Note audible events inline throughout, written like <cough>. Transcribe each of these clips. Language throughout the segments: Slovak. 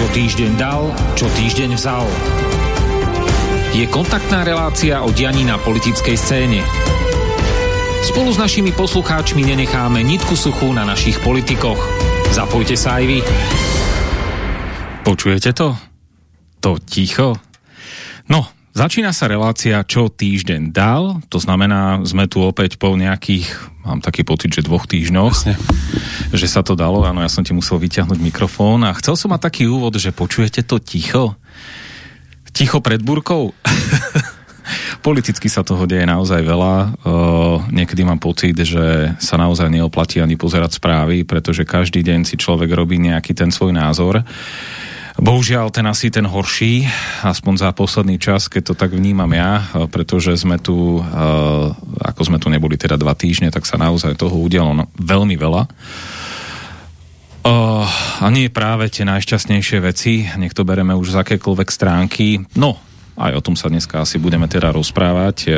Čo týždeň dal, čo týždeň vzal. Je kontaktná relácia o dianí na politickej scéne. Spolu s našimi poslucháčmi nenecháme nitku suchú na našich politikoch. Zapojte sa aj vy. Počujete to? To ticho? No, Začína sa relácia Čo týždeň dal, to znamená, sme tu opäť po nejakých, mám taký pocit, že dvoch týždňoch, Jasne. že sa to dalo, áno, ja som ti musel vyťahnuť mikrofón a chcel som mať taký úvod, že počujete to ticho? Ticho pred burkou? <laughs> Politicky sa toho deje naozaj veľa. Uh, niekedy mám pocit, že sa naozaj neoplatí ani pozerať správy, pretože každý deň si človek robí nejaký ten svoj názor. Bohužiaľ, ten asi ten horší, aspoň za posledný čas, keď to tak vnímam ja, pretože sme tu, eh, ako sme tu neboli teda dva týždne, tak sa naozaj toho udialo veľmi veľa. Uh, a nie práve tie najšťastnejšie veci, nech to bereme už z akékoľvek stránky. No, aj o tom sa dneska asi budeme teda rozprávať, e,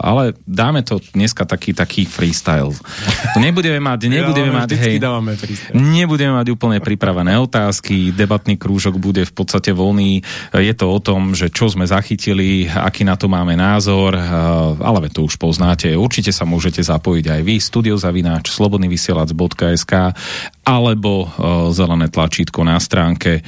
ale dáme to dneska taký, taký freestyle. Nebudeme mať, <laughs> nebudeme ja, mať, hej, nebudeme mať úplne pripravené otázky, debatný krúžok bude v podstate voľný, je to o tom, že čo sme zachytili, aký na to máme názor, e, ale to už poznáte. Určite sa môžete zapojiť aj vy, studiozavináč, slobodnyvysielac.sk alebo e, zelené tlačítko na stránke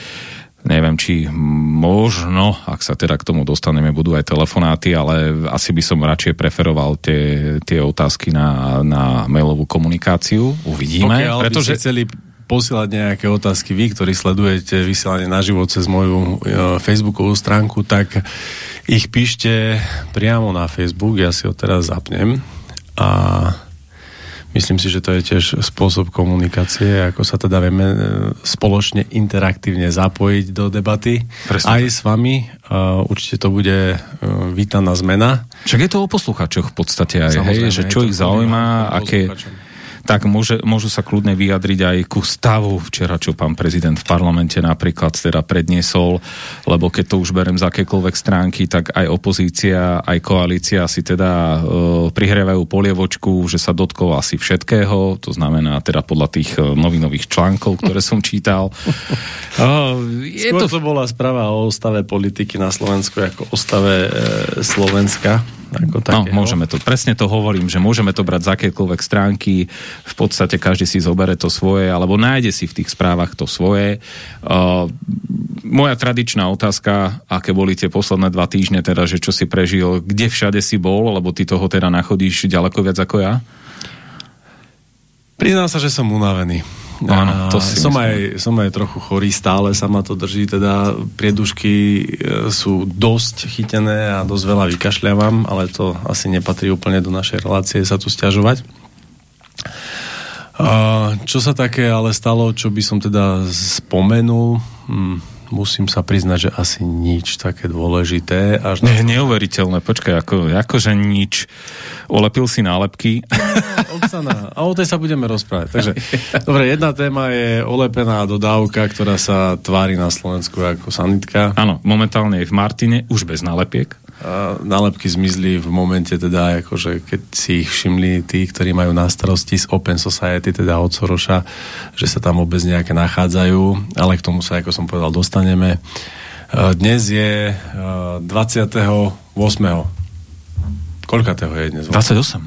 Neviem, či možno, ak sa teda k tomu dostaneme, budú aj telefonáty, ale asi by som radšej preferoval tie, tie otázky na, na mailovú komunikáciu. Uvidíme. Pokiaľ pretože... by chceli posielať nejaké otázky vy, ktorí sledujete vysielanie na život cez moju uh, facebookovú stránku, tak ich píšte priamo na Facebook, ja si ho teraz zapnem a Myslím si, že to je tiež spôsob komunikácie, ako sa teda vieme e, spoločne interaktívne zapojiť do debaty. Presne. Aj s vami. Uh, určite to bude uh, vítaná zmena. Však je to o posluchačoch v podstate aj, hej, že čo ich zaujíma, aké, tak môže, môžu sa kľudne vyjadriť aj ku stavu včera, čo pán prezident v parlamente napríklad teda predniesol, lebo keď to už berem z akékoľvek stránky, tak aj opozícia, aj koalícia si teda e, prihrievajú polievočku, že sa dotkol asi všetkého, to znamená teda podľa tých e, novinových článkov, ktoré som čítal. <laughs> E, je Skôr to... to bola správa o stave politiky na Slovensku ako o stave e, Slovenska ako no, môžeme to, presne to hovorím, že môžeme to brať z akékoľvek stránky, v podstate každý si zobere to svoje, alebo nájde si v tých správach to svoje. Uh, moja tradičná otázka, aké boli tie posledné dva týždne, teda, že čo si prežil, kde všade si bol, lebo ty toho teda nachodíš ďaleko viac ako ja? Priznám sa, že som unavený. Áno, to si som, aj, som aj trochu chorý, stále sa ma to drží, teda priedušky e, sú dosť chytené a dosť veľa vykašľavam, ale to asi nepatrí úplne do našej relácie sa tu stiažovať. čo sa také ale stalo, čo by som teda spomenul? Hm, musím sa priznať, že asi nič také dôležité. Až na... Neuveriteľné, počkaj, ako, akože nič. Olepil si nálepky. No, <laughs> Oksana, a o tej sa budeme rozprávať. Takže, dobre, jedna téma je olepená dodávka, ktorá sa tvári na Slovensku ako sanitka. Áno, momentálne je v Martine, už bez nálepiek nálepky zmizli v momente teda, akože keď si ich všimli tí, ktorí majú na starosti z Open Society, teda od Soroša, že sa tam vôbec nejaké nachádzajú, ale k tomu sa, ako som povedal, dostaneme. Dnes je 28. Koľkatého je dnes? 28.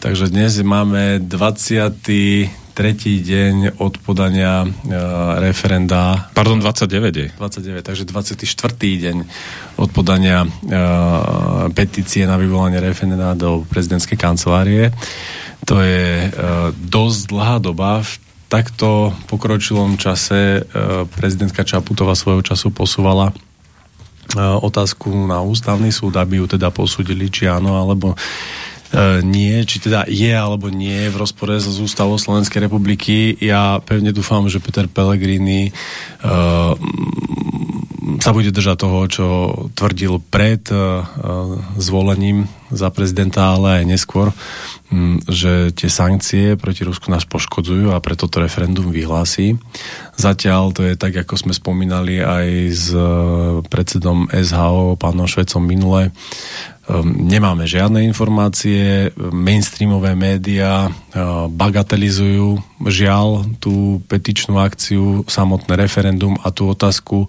Takže dnes máme 20 tretí deň od podania e, referenda. Pardon, 29 je. 29, takže 24. deň od podania e, petície na vyvolanie referenda do prezidentskej kancelárie. To je e, dosť dlhá doba. V takto pokročilom čase e, prezidentka Čaputová svojho času posúvala e, otázku na ústavný súd, aby ju teda posúdili, či áno, alebo nie, či teda je alebo nie v rozpore so ústavou Slovenskej republiky. Ja pevne dúfam, že Peter Pellegrini uh, sa bude držať toho, čo tvrdil pred uh, zvolením za prezidenta, ale aj neskôr, um, že tie sankcie proti Rusku nás poškodzujú a preto to referendum vyhlási. Zatiaľ to je tak, ako sme spomínali aj s uh, predsedom SHO, pánom Švecom minule, nemáme žiadne informácie, mainstreamové médiá ehm, bagatelizujú žiaľ tú petičnú akciu, samotné referendum a tú otázku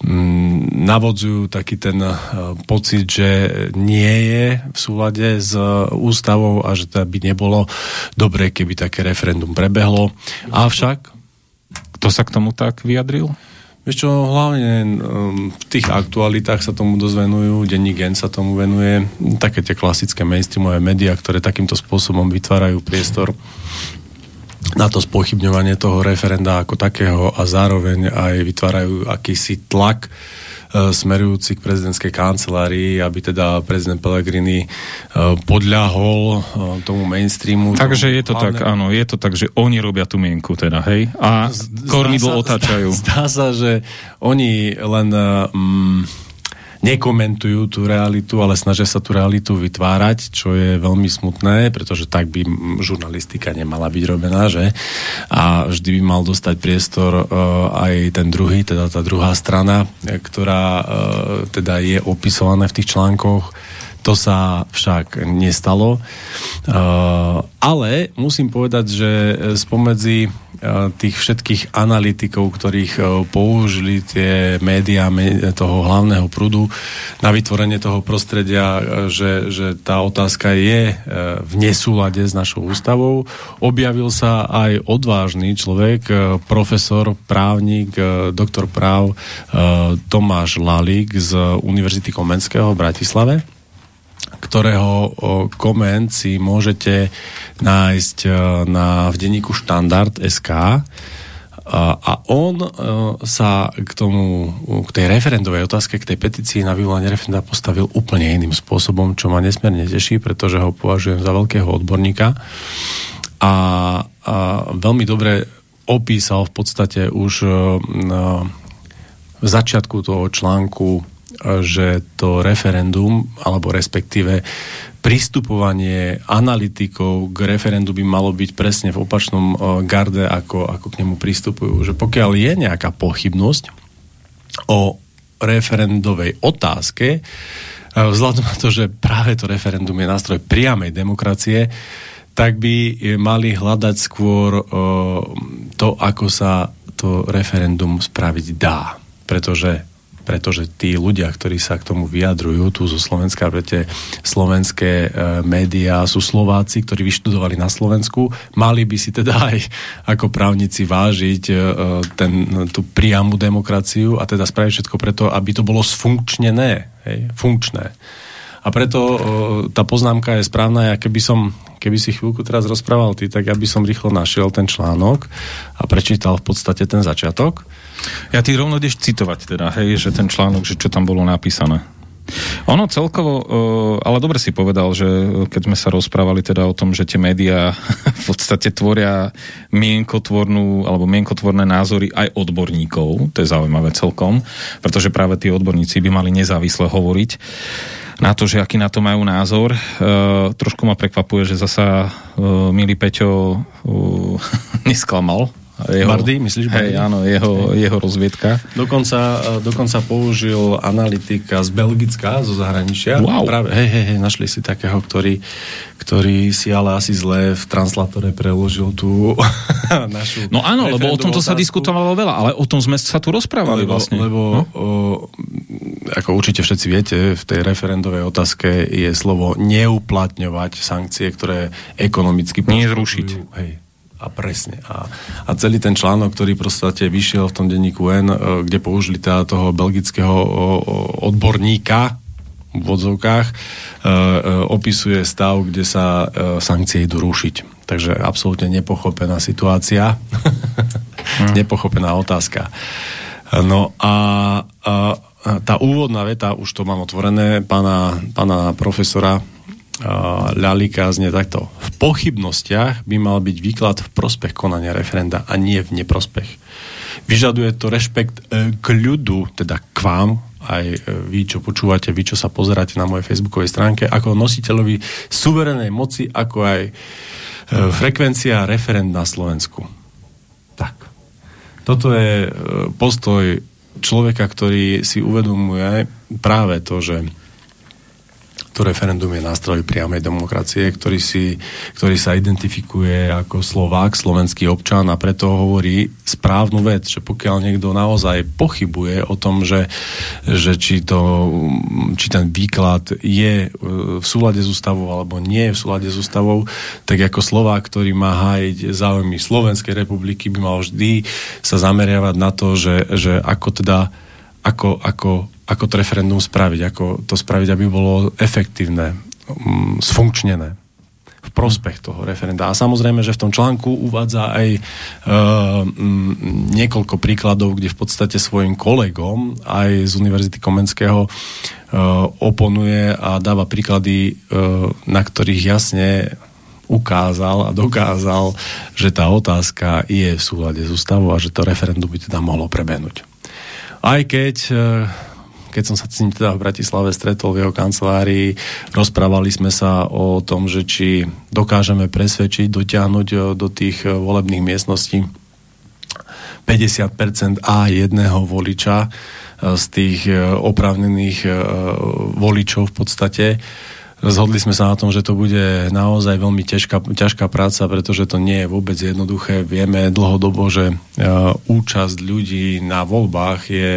mm, navodzujú taký ten ehm, pocit, že nie je v súlade s ústavou a že to by nebolo dobré, keby také referendum prebehlo. Avšak... Kto sa k tomu tak vyjadril? Vieš čo, hlavne um, v tých aktualitách sa tomu dosť venujú, denní gen sa tomu venuje, také tie klasické mainstreamové médiá, ktoré takýmto spôsobom vytvárajú priestor na to spochybňovanie toho referenda ako takého a zároveň aj vytvárajú akýsi tlak E, smerujúci k prezidentskej kancelárii, aby teda prezident Pellegrini e, podľahol e, tomu mainstreamu. Takže je to hlavne... tak, áno, je to tak, že oni robia tú mienku teda, hej? A kormidlo otáčajú. Zdá, <laughs> zdá sa, že oni len... Um, nekomentujú tú realitu, ale snažia sa tú realitu vytvárať, čo je veľmi smutné, pretože tak by žurnalistika nemala byť robená, že? A vždy by mal dostať priestor uh, aj ten druhý, teda tá druhá strana, ktorá uh, teda je opisovaná v tých článkoch to sa však nestalo. Uh, ale musím povedať, že spomedzi uh, tých všetkých analytikov, ktorých uh, použili tie médiá toho hlavného prúdu na vytvorenie toho prostredia, že, že tá otázka je v nesúlade s našou ústavou, objavil sa aj odvážny človek, profesor, právnik, doktor práv Tomáš Lalík z Univerzity Komenského v Bratislave ktorého koment si môžete nájsť e, na, v denníku Štandard SK a on e, sa k tomu, k tej referendovej otázke, k tej petícii na vyvolanie referenda postavil úplne iným spôsobom, čo ma nesmierne teší, pretože ho považujem za veľkého odborníka. A, a veľmi dobre opísal v podstate už e, v začiatku toho článku že to referendum, alebo respektíve pristupovanie analytikov k referendu by malo byť presne v opačnom e, garde, ako, ako k nemu pristupujú. Že pokiaľ je nejaká pochybnosť o referendovej otázke, e, vzhľadom na to, že práve to referendum je nástroj priamej demokracie, tak by mali hľadať skôr uh, to, ako sa to referendum spraviť dá. Pretože pretože tí ľudia, ktorí sa k tomu vyjadrujú tu zo Slovenska, pretože slovenské e, médiá sú Slováci, ktorí vyštudovali na Slovensku, mali by si teda aj ako právnici vážiť e, ten, tú priamu demokraciu a teda spraviť všetko preto, aby to bolo sfunkčnené, hej, funkčné. A preto tá poznámka je správna. Ja keby som, keby si chvíľku teraz rozprával ty, tak ja by som rýchlo našiel ten článok a prečítal v podstate ten začiatok. Ja ty rovno ideš citovať teda, hej, že ten článok, že čo tam bolo napísané. Ono celkovo, ale dobre si povedal, že keď sme sa rozprávali teda o tom, že tie médiá <laughs> v podstate tvoria mienkotvornú alebo mienkotvorné názory aj odborníkov, to je zaujímavé celkom, pretože práve tí odborníci by mali nezávisle hovoriť na to, že aký na to majú názor. E, trošku ma prekvapuje, že zasa e, milý Peťo e, <laughs> nesklamal jeho, Bardy, myslíš Bardy? Hej, áno, jeho, hej. jeho rozviedka. Dokonca, e, dokonca použil analytika z Belgická, zo zahraničia. Wow. Práve, hej, hej, hej, našli si takého, ktorý, ktorý si ale asi zle v translatore preložil tú <laughs> našu No áno, lebo o tomto otázku. sa diskutovalo veľa, ale o tom sme sa tu rozprávali lebo, vlastne. Lebo, no? o, ako určite všetci viete, v tej referendovej otázke je slovo neuplatňovať sankcie, ktoré ekonomicky... Nie zrušiť. Hej, a presne. A, a celý ten článok, ktorý proste vyšiel v tom denníku N, e, kde použili teda toho belgického odborníka v vodzovkách, e, e, opisuje stav, kde sa sankcie idú rušiť. Takže absolútne nepochopená situácia. Hmm. <laughs> nepochopená otázka. No a, a tá úvodná veta, už to mám otvorené, pána, pána profesora Ľalika znie takto. V pochybnostiach by mal byť výklad v prospech konania referenda a nie v neprospech. Vyžaduje to rešpekt e, k ľudu, teda k vám, aj e, vy, čo počúvate, vy, čo sa pozeráte na mojej facebookovej stránke, ako nositeľovi suverenej moci, ako aj e, frekvencia referend na Slovensku. Tak. Toto je postoj človeka, ktorý si uvedomuje práve to, že to referendum je nástroj priamej demokracie, ktorý, si, ktorý sa identifikuje ako Slovák, slovenský občan a preto hovorí správnu vec, že pokiaľ niekto naozaj pochybuje o tom, že, že či, to, či ten výklad je e, v súlade s ústavou alebo nie je v súlade s ústavou, tak ako Slovák, ktorý má hájiť záujmy Slovenskej republiky, by mal vždy sa zameriavať na to, že, že ako teda ako, ako ako to referendum spraviť, ako to spraviť, aby bolo efektívne, um, sfunkčnené v prospech toho referenda. A samozrejme, že v tom článku uvádza aj uh, um, niekoľko príkladov, kde v podstate svojim kolegom aj z Univerzity Komenského uh, oponuje a dáva príklady, uh, na ktorých jasne ukázal a dokázal, že tá otázka je v súlade s ústavou a že to referendum by teda mohlo prebehnúť. Aj keď uh, keď som sa s ním teda v Bratislave stretol v jeho kancelárii, rozprávali sme sa o tom, že či dokážeme presvedčiť, dotiahnuť eh, do tých eh, volebných miestností 50% a jedného voliča eh, z tých opravnených voličov v podstate. Zhodli sme sa na tom, že to bude naozaj veľmi ťažká, ťažká práca, pretože to nie je vôbec jednoduché. Vieme dlhodobo, že účasť ľudí na voľbách je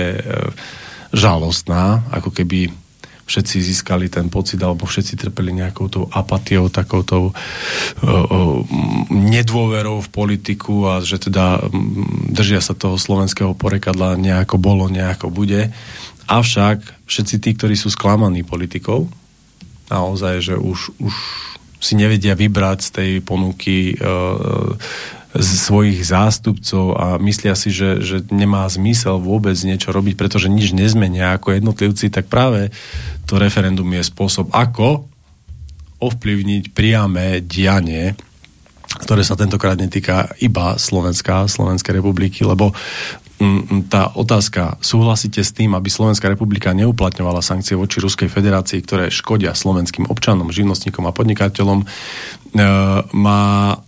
žalostná, ako keby všetci získali ten pocit, alebo všetci trpeli nejakou tou apatiou, takou tou uh, uh, nedôverou v politiku a že teda držia sa toho slovenského porekadla nejako bolo, nejako bude. Avšak všetci tí, ktorí sú sklamaní politikou, naozaj, že už, už si nevedia vybrať z tej ponuky uh, z svojich zástupcov a myslia si, že, že nemá zmysel vôbec niečo robiť, pretože nič nezmenia ako jednotlivci, tak práve to referendum je spôsob, ako ovplyvniť priame dianie ktoré sa tentokrát netýka iba Slovenska, Slovenskej republiky, lebo tá otázka, súhlasíte s tým, aby Slovenská republika neuplatňovala sankcie voči Ruskej federácii, ktoré škodia slovenským občanom, živnostníkom a podnikateľom, e, má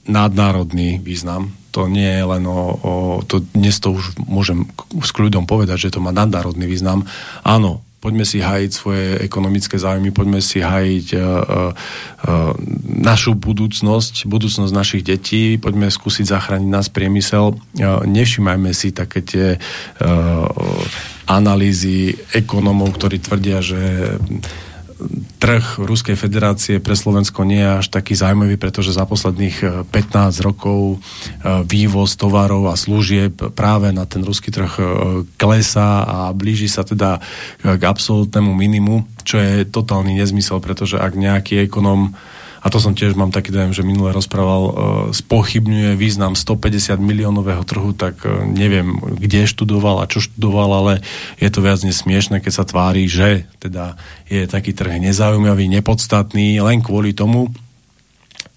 nadnárodný význam. To nie je len o, o to, dnes to už môžem s kľudom povedať, že to má nadnárodný význam. Áno, poďme si hájiť svoje ekonomické záujmy, poďme si hájiť uh, uh, našu budúcnosť, budúcnosť našich detí, poďme skúsiť zachrániť nás priemysel. Uh, nevšimajme si také tie analýzy ekonomov, ktorí tvrdia, že trh Ruskej federácie pre Slovensko nie je až taký zaujímavý, pretože za posledných 15 e, rokov e, vývoz tovarov a služieb práve na ten ruský trh e, klesá a blíži sa teda k absolútnemu minimu, čo je totálny nezmysel, pretože ak nejaký ekonom a to som tiež mám taký dojem, že minule rozprával, uh, spochybňuje význam 150 miliónového trhu, tak uh, neviem, kde študoval a čo študoval, ale je to viac nesmiešne, keď sa tvári, že teda je taký trh nezaujímavý, nepodstatný, len kvôli tomu,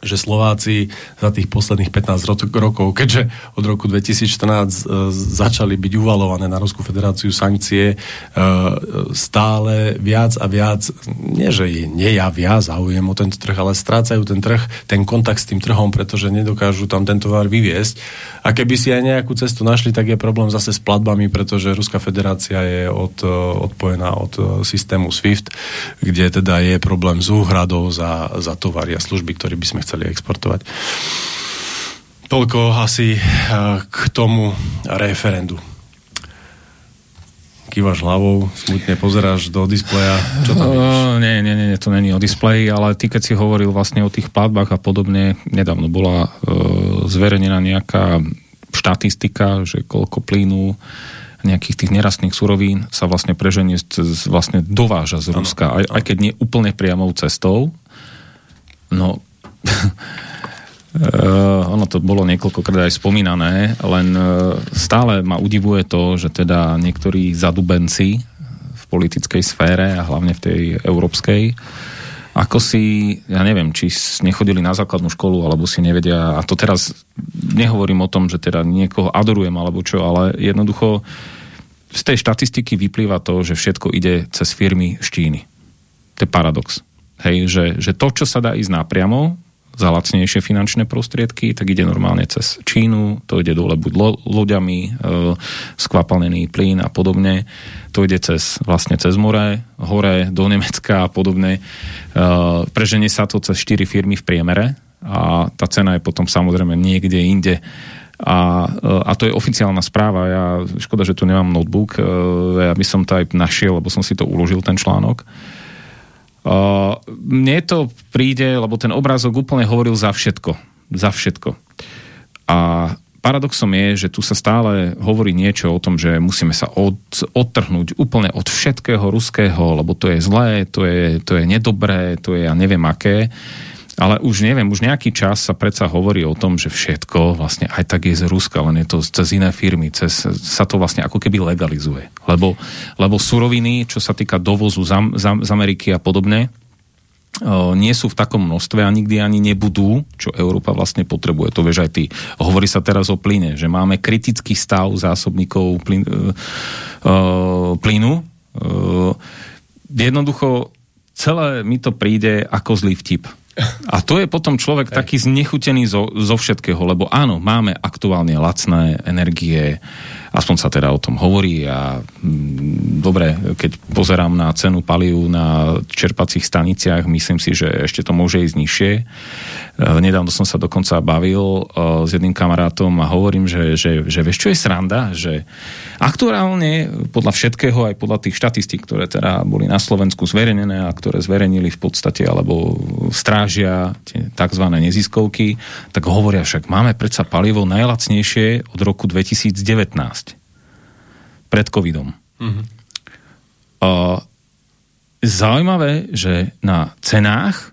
že Slováci za tých posledných 15 rokov, keďže od roku 2014 e, začali byť uvalované na Ruskú federáciu sankcie, e, stále viac a viac, nie že je nejavia záujem o tento trh, ale strácajú ten trh, ten kontakt s tým trhom, pretože nedokážu tam ten tovar vyviesť. A keby si aj nejakú cestu našli, tak je problém zase s platbami, pretože Ruská federácia je od, e, odpojená od systému SWIFT, kde teda je problém s úhradou za, za tovary a služby, ktoré by sme chceli chceli exportovať. Toľko asi eh, k tomu referendu. Kývaš hlavou, smutne pozeráš do displeja. Čo tam uh, nie, nie, nie, to není o displeji, ale ty keď si hovoril vlastne o tých platbách a podobne, nedávno bola uh, zverejnená nejaká štatistika, že koľko plynu nejakých tých nerastných surovín sa vlastne preženie vlastne dováža z Ruska, aj, aj keď nie úplne priamou cestou. No, Uh, ono to bolo niekoľkokrát aj spomínané, len uh, stále ma udivuje to, že teda niektorí zadubenci v politickej sfére a hlavne v tej európskej, ako si, ja neviem, či nechodili na základnú školu, alebo si nevedia, a to teraz nehovorím o tom, že teda niekoho adorujem, alebo čo, ale jednoducho z tej štatistiky vyplýva to, že všetko ide cez firmy z Číny. To je paradox. Hej, že, že to, čo sa dá ísť napriamo, za lacnejšie finančné prostriedky, tak ide normálne cez Čínu, to ide dole buď lo, loďami, e, skvapalnený plyn a podobne, to ide cez, vlastne cez more, hore do Nemecka a podobne. E, preženie sa to cez 4 firmy v priemere a tá cena je potom samozrejme niekde inde a, a to je oficiálna správa. Ja, škoda, že tu nemám notebook. E, ja by som to aj našiel, lebo som si to uložil, ten článok. Uh, mne to príde, lebo ten obrázok úplne hovoril za všetko. Za všetko. A paradoxom je, že tu sa stále hovorí niečo o tom, že musíme sa od, odtrhnúť úplne od všetkého ruského, lebo to je zlé, to je, to je nedobré, to je ja neviem aké. Ale už neviem, už nejaký čas sa predsa hovorí o tom, že všetko vlastne aj tak je z Ruska, len je to cez iné firmy, cez, sa to vlastne ako keby legalizuje. Lebo, lebo suroviny, čo sa týka dovozu z, z, z Ameriky a podobne, nie sú v takom množstve a nikdy ani nebudú, čo Európa vlastne potrebuje. To vieš aj ty. Hovorí sa teraz o plyne, že máme kritický stav zásobníkov plyn, e, e, plynu. E, jednoducho celé mi to príde ako zlý vtip a to je potom človek Hej. taký znechutený zo, zo všetkého, lebo áno, máme aktuálne lacné energie, aspoň sa teda o tom hovorí a mm, dobre, keď pozerám na cenu palív na čerpacích staniciach, myslím si, že ešte to môže ísť nižšie. E, nedávno som sa dokonca bavil e, s jedným kamarátom a hovorím, že, že, že vieš, čo je sranda, že aktuálne podľa všetkého, aj podľa tých štatistík, ktoré teda boli na Slovensku zverejnené a ktoré zverejnili v podstate, alebo strážia tie tzv. neziskovky, tak hovoria však, máme predsa palivo najlacnejšie od roku 2019 pred covidom. Mm-hmm. Uh, zaujímavé, že na cenách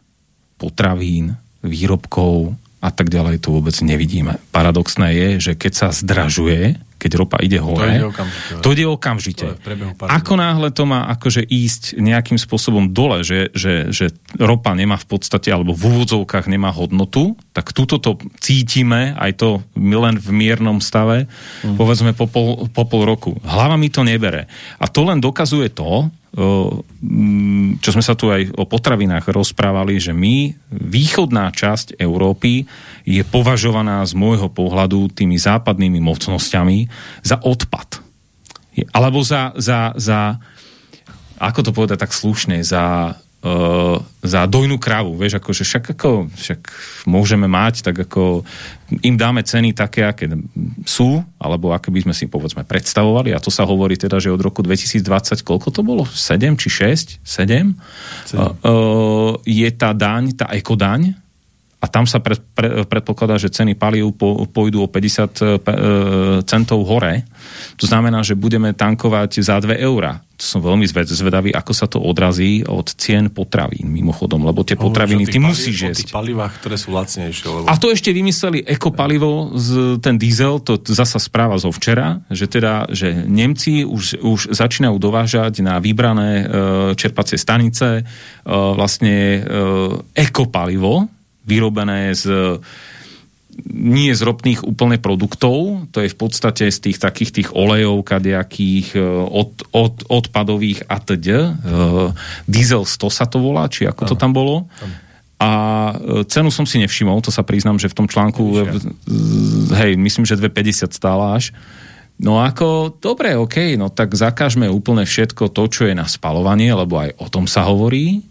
potravín, výrobkov a tak ďalej to vôbec nevidíme. Paradoxné je, že keď sa zdražuje, keď ropa ide hore, to ide okamžite. To ide okamžite. To Ako náhle to má akože ísť nejakým spôsobom dole, že, že, že ropa nemá v podstate, alebo v úvodzovkách nemá hodnotu, tak túto to cítime, aj to len v miernom stave, mm. povedzme po pol, po pol roku. Hlava mi to nebere. A to len dokazuje to, čo sme sa tu aj o potravinách rozprávali, že my, východná časť Európy, je považovaná z môjho pohľadu tými západnými mocnosťami za odpad. Alebo za, za, za ako to povedať tak slušne, za uh, za dojnú kravu, vieš, akože však ako, však môžeme mať, tak ako im dáme ceny také, aké sú, alebo aké by sme si povedzme predstavovali a to sa hovorí teda, že od roku 2020, koľko to bolo? 7 či 6? 7? 7. Uh, uh, je tá daň, tá ekodaň, a tam sa pre, pre, predpokladá, že ceny palív po, pôjdu o 50 e, centov hore. To znamená, že budeme tankovať za 2 eurá. To som veľmi zvedavý, ako sa to odrazí od cien potravín, mimochodom, lebo tie potraviny ty musíš jesť. O palivách, ktoré sú lacnejšie. Lebo... A to ešte vymysleli ekopalivo, z, ten diesel, to zasa správa zo včera, že teda, že Nemci už, už začínajú dovážať na vybrané e, čerpacie stanice e, vlastne e, ekopalivo, vyrobené z nie z ropných úplne produktov, to je v podstate z tých takých tých olejov, kadejakých, e, od, od, odpadových a td. Uh, diesel 100 sa to volá, či ako ano. to tam bolo. A e, cenu som si nevšimol, to sa priznám, že v tom článku, hej, myslím, že 2,50 stála až. No ako, dobre, OK, no tak zakážme úplne všetko to, čo je na spalovanie, lebo aj o tom sa hovorí, E,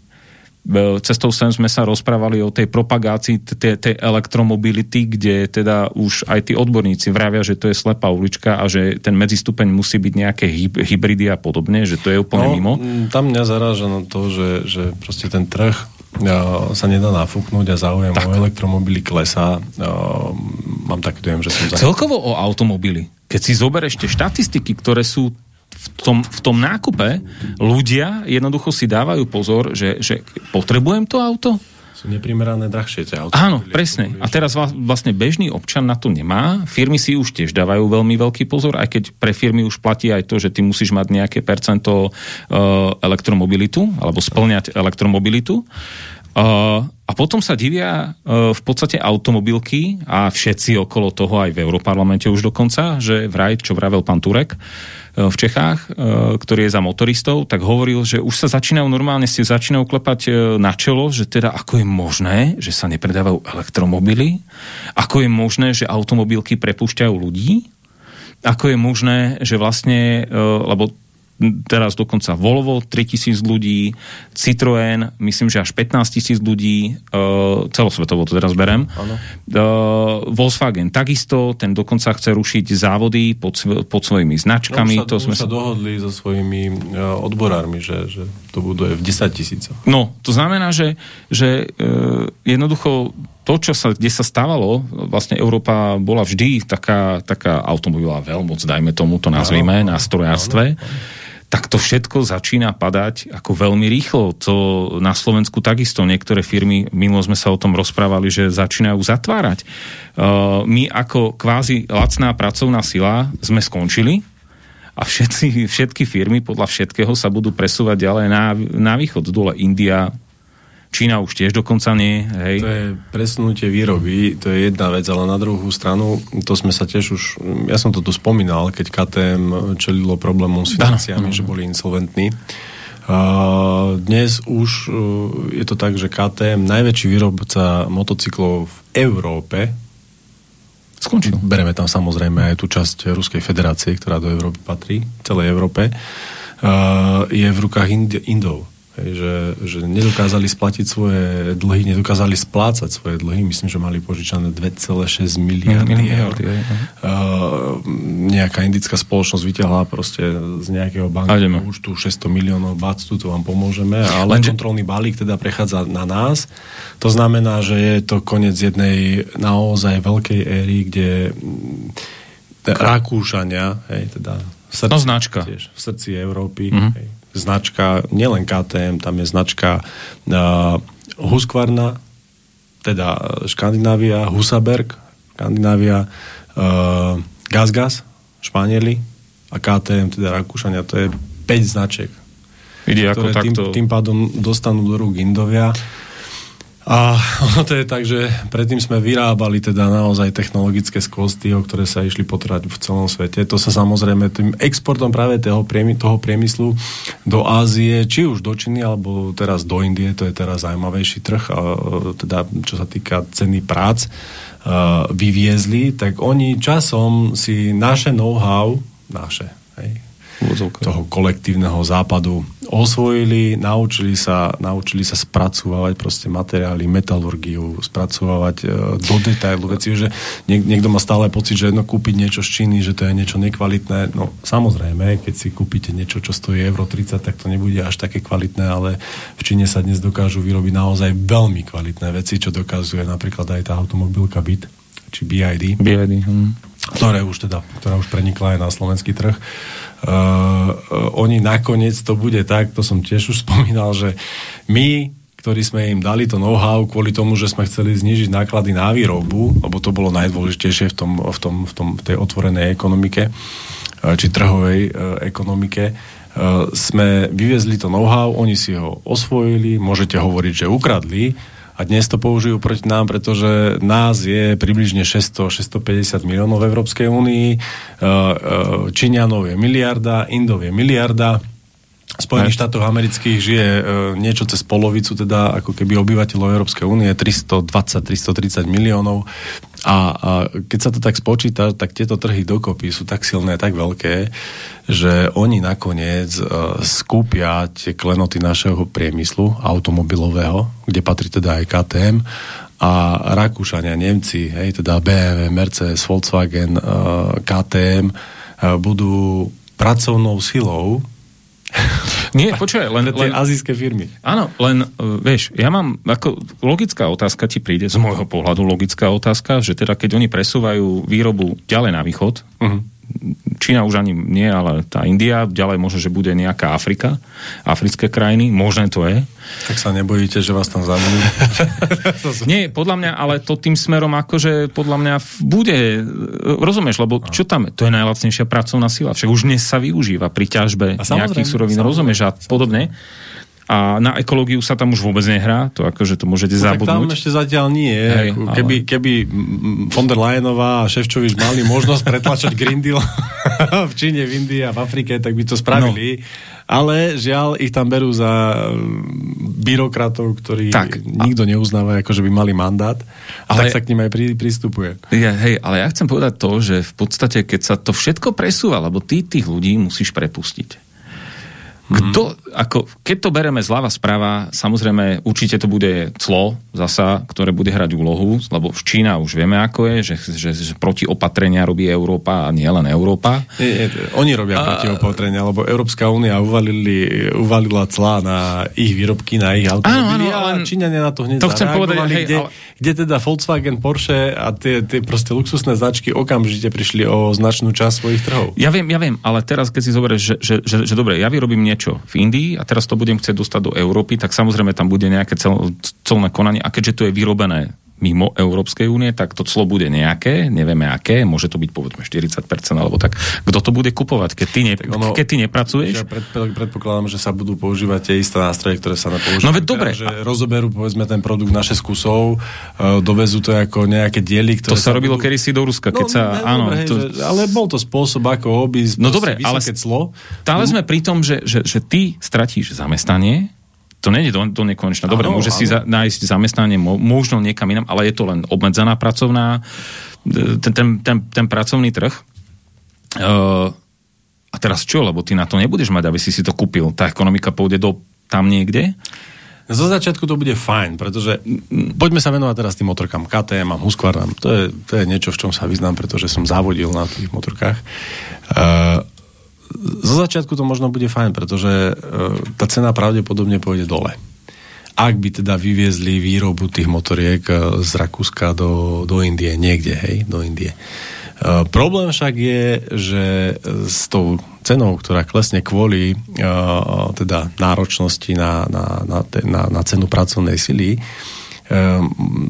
cestou sem sme sa rozprávali o tej propagácii tej elektromobility, kde teda už aj tí odborníci vravia, že to je slepá ulička a že ten medzistupeň musí byť nejaké hybridy a podobne, že to je úplne no, mimo. Tam mňa zaráža na to, že, že proste ten trh e, sa nedá nafúknúť a záujem tak. o elektromobily klesá. E, mám taký dojem, že som... Celkovo o automobily. Keď si zoberieš tie štatistiky, ktoré sú v tom, v tom nákupe ľudia jednoducho si dávajú pozor, že, že potrebujem to auto? Sú neprimerané drahšie tie auto. Áno, presne. A teraz vlastne bežný občan na to nemá. Firmy si už tiež dávajú veľmi veľký pozor, aj keď pre firmy už platí aj to, že ty musíš mať nejaké percento uh, elektromobilitu, alebo splňať elektromobilitu. A potom sa divia uh, v podstate automobilky a všetci okolo toho aj v Európarlamente už dokonca, že vraj, čo vravel pán Turek uh, v Čechách, uh, ktorý je za motoristov, tak hovoril, že už sa začínajú normálne si začínajú klepať na čelo, že teda ako je možné, že sa nepredávajú elektromobily, ako je možné, že automobilky prepúšťajú ľudí, ako je možné, že vlastne, lebo teraz dokonca Volvo 3000 ľudí, Citroën, myslím, že až 15 tisíc ľudí, uh, celosvetovo to teraz berem. Uh, Volkswagen takisto, ten dokonca chce rušiť závody pod, pod svojimi značkami. No, už sa, to už sme sa dohodli so svojimi uh, odborármi, že, že to bude v 10 tisícoch. No, to znamená, že, že uh, jednoducho to, čo sa, kde sa stávalo, vlastne Európa bola vždy taká, taká automobilová veľmoc, dajme tomu to nazvime, na strojárstve. Tak to všetko začína padať ako veľmi rýchlo. To na Slovensku takisto niektoré firmy, minulo sme sa o tom rozprávali, že začínajú zatvárať. Uh, my ako kvázi lacná pracovná sila sme skončili a všetci, všetky firmy podľa všetkého sa budú presúvať ďalej na, na východ. Dole India, Čína už tiež dokonca nie. Hej. To je presunutie výroby, to je jedna vec, ale na druhú stranu, to sme sa tiež už, ja som to tu spomínal, keď KTM čelilo problémom s financiami, že boli insolventní. Uh, dnes už uh, je to tak, že KTM, najväčší výrobca motocyklov v Európe, skončil. Bereme tam samozrejme aj tú časť Ruskej federácie, ktorá do Európy patrí, celej Európe, uh, je v rukách Ind- Indov. Hej, že, že nedokázali splatiť svoje dlhy, nedokázali splácať svoje dlhy. Myslím, že mali požičané 2,6 miliardy mm, eur. Uh, nejaká indická spoločnosť vyťahla proste z nejakého banku už tu 600 miliónov bác, tu to vám pomôžeme, ale Lenže... kontrolný balík teda prechádza na nás. To znamená, že je to koniec jednej naozaj veľkej éry, kde Rakúšania, hej, teda v srdci, no, značka. Tiež, v srdci Európy, mm-hmm. hej, značka, nielen KTM, tam je značka uh, Husqvarna, teda Škandinávia, Husaberg, Škandinávia, uh, Gazgas, Španieli a KTM, teda Rakúšania, to je 5 značiek. Ide ako ktoré tým, takto... tým pádom dostanú do rúk Indovia. A ono to je tak, že predtým sme vyrábali teda naozaj technologické skvosty, o ktoré sa išli potrať v celom svete. To sa samozrejme tým exportom práve toho, priemy, toho priemyslu do Ázie, či už do Číny, alebo teraz do Indie, to je teraz zaujímavejší trh, a, teda čo sa týka ceny prác, a, vyviezli, tak oni časom si naše know-how, naše, hej, toho kolektívneho západu osvojili, naučili sa, naučili sa spracovávať proste materiály, metalurgiu, spracovávať e, do detailu veci, že niek- niekto má stále pocit, že no, kúpiť niečo z Číny, že to je niečo nekvalitné. No samozrejme, keď si kúpite niečo, čo stojí euro 30, tak to nebude až také kvalitné, ale v Číne sa dnes dokážu vyrobiť naozaj veľmi kvalitné veci, čo dokazuje napríklad aj tá automobilka BIT, či BID. BID, hm ktoré už teda, ktorá už prenikla aj na slovenský trh. Uh, oni nakoniec to bude tak, to som tiež už <laughs> spomínal, že my ktorí sme im dali to know-how kvôli tomu, že sme chceli znižiť náklady na výrobu, lebo to bolo najdôležitejšie v, tom, v, tom, v, tom, v tej otvorenej ekonomike, či trhovej uh, ekonomike, sme vyviezli to know-how, oni si ho osvojili, môžete hovoriť, že ukradli, a dnes to použijú proti nám, pretože nás je približne 600-650 miliónov v Európskej únii, e, e, Číňanov je miliarda, Indov je miliarda, Spojených štátoch amerických žije e, niečo cez polovicu, teda ako keby obyvateľov Európskej únie, 320-330 miliónov. A, a keď sa to tak spočíta, tak tieto trhy dokopy sú tak silné, tak veľké, že oni nakoniec e, skúpia tie klenoty našeho priemyslu automobilového, kde patrí teda aj KTM, a Rakúšania, Nemci, hej, teda BMW, Mercedes, Volkswagen, e, KTM, e, budú pracovnou silou <laughs> nie, počúvaj, len... Tie len azijské firmy. Áno, len, uh, vieš, ja mám, ako logická otázka ti príde, z môjho pohľadu logická otázka, že teda keď oni presúvajú výrobu ďalej na východ, uh-huh. Čína už ani nie, ale tá India, ďalej možno, že bude nejaká Afrika, africké krajiny, možné to je. Tak sa nebojíte, že vás tam zabujú? <laughs> nie, podľa mňa, ale to tým smerom akože podľa mňa bude, rozumieš, lebo čo tam, to je najlacnejšia pracovná sila, však už dnes sa využíva pri ťažbe nejakých surovín, rozumieš a podobne. A na ekológiu sa tam už vôbec nehrá, to akože to môžete no, zabudnúť. Tak tam ešte zatiaľ nie. Hej, ale... keby, keby von der Leyenová a Ševčovič mali možnosť pretlačať Green Deal <laughs> v Číne, v Indii a v Afrike, tak by to spravili. No. Ale žiaľ, ich tam berú za byrokratov, ktorí tak, nikto neuznáva, ako že by mali mandát. A ale, tak sa k ním aj pri, pristupuje. Ja, hej, ale ja chcem povedať to, že v podstate, keď sa to všetko presúva, lebo ty tých ľudí musíš prepustiť. Kto, ako, keď to bereme zľava správa, samozrejme určite to bude clo zasa, ktoré bude hrať úlohu, lebo v Čína už vieme ako je, že, že, že proti opatrenia robí Európa a nie len Európa. Nie, nie, oni robia a... proti opatrenia, lebo Európska únia uvalili, uvalila clá na ich výrobky, na ich automobily a Číňania na to hneď to chcem povedať, hej, kde, ale... kde teda Volkswagen, Porsche a tie, tie proste luxusné značky okamžite prišli o značnú časť svojich trhov. Ja viem, ja viem, ale teraz keď si zoberieš, že, že, že, že dobre, ja vyrobím niečo niečo v Indii a teraz to budem chcieť dostať do Európy, tak samozrejme tam bude nejaké cel, celné konanie. A keďže to je vyrobené mimo Európskej únie, tak to clo bude nejaké, nevieme aké, môže to byť povedzme 40% alebo tak. Kto to bude kupovať, keď ty, ne, ono, keď ty nepracuješ? Ja pred, predpokladám, že sa budú používať tie isté nástroje, ktoré sa nepoužívajú. No veď dobre. Že rozoberú povedzme ten produkt naše z kusov, uh, dovezú to ako nejaké diely, ktoré To sa, sa robilo budú... kedysi do Ruska, keď no, sa... Ne, áno, dobre, to... že, ale bol to spôsob, ako obísť no dobre, ale clo. Stále sme pri tom, že, že, že ty stratíš zamestnanie, to není do, do nekonečna. Dobre, ano, môže ano. si za, nájsť zamestnanie možno niekam inám, ale je to len obmedzená pracovná, ten, ten, ten, ten pracovný trh. Uh, a teraz čo? Lebo ty na to nebudeš mať, aby si si to kúpil. Tá ekonomika pôjde do tam niekde. Zo začiatku to bude fajn, pretože poďme sa venovať teraz tým motorkám KTM a Husqvarna. To je, to je niečo, v čom sa vyznám, pretože som závodil na tých motorkách. Uh, zo začiatku to možno bude fajn, pretože e, tá cena pravdepodobne pôjde dole. Ak by teda vyviezli výrobu tých motoriek e, z Rakúska do, do Indie, niekde, hej, do Indie. E, problém však je, že s tou cenou, ktorá klesne kvôli teda náročnosti na, na, na, na, na cenu pracovnej sily,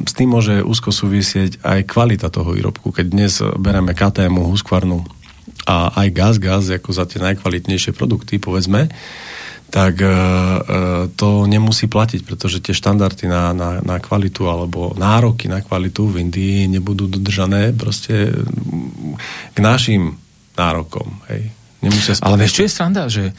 s tým môže úzko súvisieť aj kvalita toho výrobku. Keď dnes bereme KTM, Husqvarnu, a aj gaz, gaz ako za tie najkvalitnejšie produkty, povedzme, tak uh, to nemusí platiť, pretože tie štandardy na, na, na kvalitu alebo nároky na kvalitu v Indii nebudú dodržané proste k našim nárokom. Hej. Nemusia Ale vieš, čo je sranda, že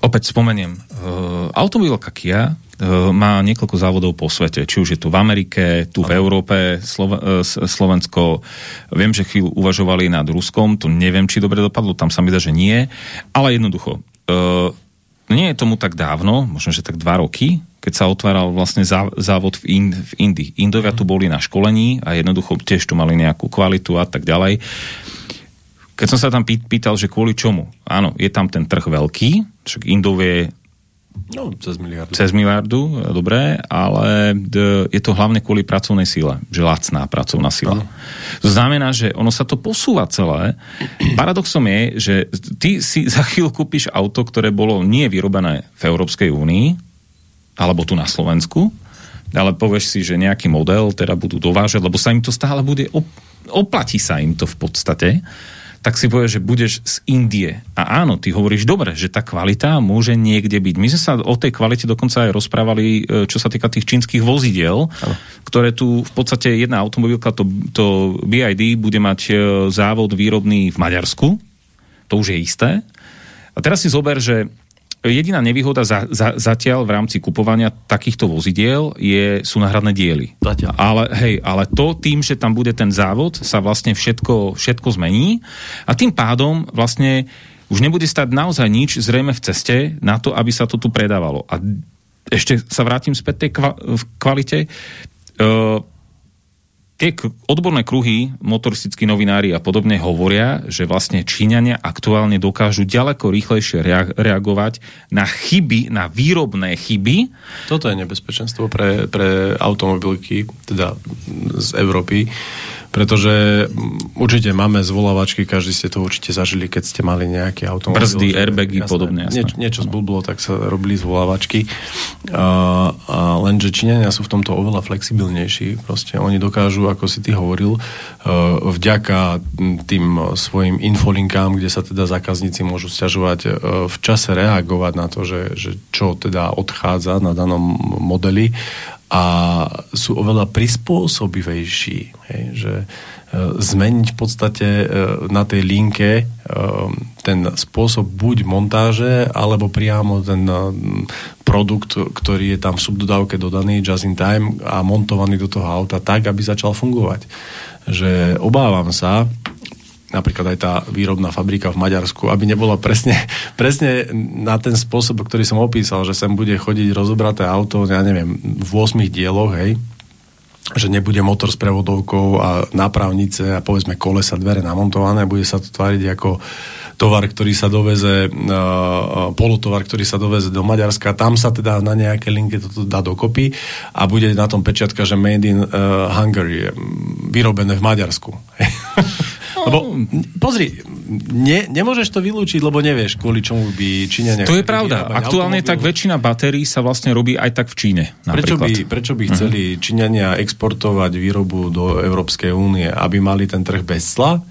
opäť spomeniem, uh, automobilka Kia E, má niekoľko závodov po svete, či už je tu v Amerike, tu v Európe, Slo- e, Slovensko. Viem, že chvíľu uvažovali nad Ruskom, to neviem, či dobre dopadlo, tam sa mi zdá, že nie, ale jednoducho. Uh, nie je tomu tak dávno, možno, že tak dva roky, keď sa otváral vlastne závod v, Ind- v Indii. Indovia tu boli na školení a jednoducho tiež tu mali nejakú kvalitu a tak ďalej. Keď som sa tam pýtal, že kvôli čomu? Áno, je tam ten trh veľký, však Indovie No, cez miliardu. Cez miliardu, dobre, ale je to hlavne kvôli pracovnej sile, že lacná pracovná sila. Ano. To znamená, že ono sa to posúva celé. Paradoxom je, že ty si za chvíľu kúpiš auto, ktoré bolo nie vyrobené v Európskej únii, alebo tu na Slovensku, ale povieš si, že nejaký model teda budú dovážať, lebo sa im to stále bude, oplatí sa im to v podstate tak si povieš, že budeš z Indie. A áno, ty hovoríš dobre, že tá kvalita môže niekde byť. My sme sa o tej kvalite dokonca aj rozprávali, e, čo sa týka tých čínskych vozidiel, ano. ktoré tu v podstate jedna automobilka, to, to BID, bude mať e, závod výrobný v Maďarsku. To už je isté. A teraz si zober, že jediná nevýhoda za, za, zatiaľ v rámci kupovania takýchto vozidiel je, sú náhradné diely. Zatiaľ. Ale, hej, ale to tým, že tam bude ten závod, sa vlastne všetko, všetko zmení a tým pádom vlastne už nebude stať naozaj nič zrejme v ceste na to, aby sa to tu predávalo. A ešte sa vrátim späť tej kvalite. Uh, tie odborné kruhy, motoristickí novinári a podobne hovoria, že vlastne Číňania aktuálne dokážu ďaleko rýchlejšie reagovať na chyby, na výrobné chyby. Toto je nebezpečenstvo pre, pre automobilky, teda z Európy, Pretože mm, určite máme zvolávačky, každý ste to určite zažili, keď ste mali nejaký automobil. Brzdy, airbagy, jasné, podobne. Jasné. Nieč, niečo zblblo, tak sa robili zvolávačky. A, a lenže Číňania sú v tomto oveľa flexibilnejší. Proste oni dokážu, ako si ty hovoril, vďaka tým svojim infolinkám, kde sa teda zákazníci môžu stiažovať v čase reagovať na to, že, že čo teda odchádza na danom modeli a sú oveľa prispôsobivejší. Hej, že e, zmeniť v podstate e, na tej linke e, ten spôsob buď montáže, alebo priamo ten produkt, ktorý je tam v subdodávke dodaný just in time a montovaný do toho auta tak, aby začal fungovať. Že obávam sa, napríklad aj tá výrobná fabrika v Maďarsku, aby nebola presne, <laughs> presne na ten spôsob, ktorý som opísal, že sem bude chodiť rozobraté auto, ja neviem, v 8 dieloch, hej, že nebude motor s prevodovkou a nápravnice a povedzme kolesa, dvere namontované, bude sa to tváriť ako tovar, ktorý sa doveze, uh, polotovar, ktorý sa doveze do Maďarska, tam sa teda na nejaké linke toto dá dokopy a bude na tom pečiatka, že made in uh, Hungary, vyrobené v Maďarsku. <laughs> Lebo pozri, ne, nemôžeš to vylúčiť, lebo nevieš, kvôli čomu by Číňania... To je pravda. Aktuálne tak väčšina batérií sa vlastne robí aj tak v Číne. Prečo by, prečo by chceli uh-huh. Číňania exportovať výrobu do Európskej únie, aby mali ten trh bez cla?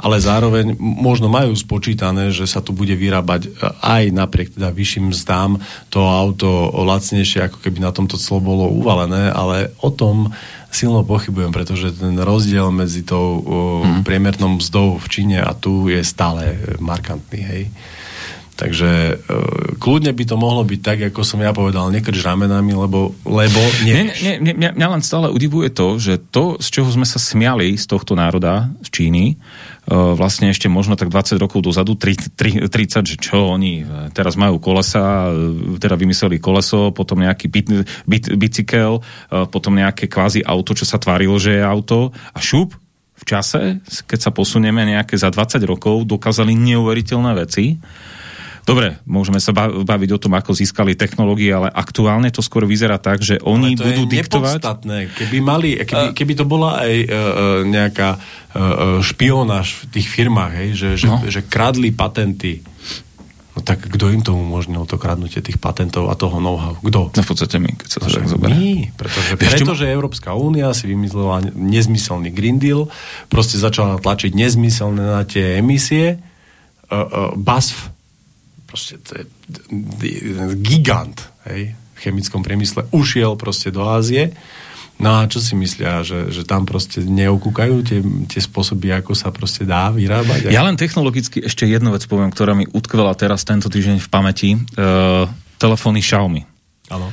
ale zároveň možno majú spočítané, že sa tu bude vyrábať aj napriek teda vyšším mzdám to auto lacnejšie, ako keby na tomto clo bolo uvalené, ale o tom silno pochybujem, pretože ten rozdiel medzi tou hmm. priemernou mzdou v Číne a tu je stále markantný, hej. Takže uh, kľudne by to mohlo byť tak, ako som ja povedal, nekrč ramenami, lebo, lebo nie, nie, nie, mňa, mňa len stále udivuje to, že to, z čoho sme sa smiali z tohto národa, z Číny, uh, vlastne ešte možno tak 20 rokov dozadu, 30, 30 že čo oni e, teraz majú kolesa, teda vymysleli koleso, potom nejaký bit, bit, bicykel, uh, potom nejaké kvázi auto, čo sa tvárilo, že je auto. A šup, v čase, keď sa posunieme nejaké za 20 rokov, dokázali neuveriteľné veci Dobre, môžeme sa baviť o tom, ako získali technológie, ale aktuálne to skôr vyzerá tak, že oni to budú je diktovať... Keby, mali, keby, keby to bola aj uh, nejaká uh, špionáž v tých firmách, hej, že, že, no. že kradli patenty, No tak kto im to umožnil, to kradnutie tých patentov a toho know-how? Kto? No v podstate my, keď sa to tak zoberie. My, pretože, pretože Európska únia si vymyslela nezmyselný Green Deal, proste začala tlačiť nezmyselné na tie emisie, uh, uh, BASF, proste to je gigant hej, v chemickom priemysle ušiel proste do Ázie No a čo si myslia, že, že tam proste neokúkajú tie, tie spôsoby, ako sa proste dá vyrábať? Ja len technologicky ešte jednu vec poviem, ktorá mi utkvela teraz tento týždeň v pamäti. Uh, telefóny Xiaomi. Áno.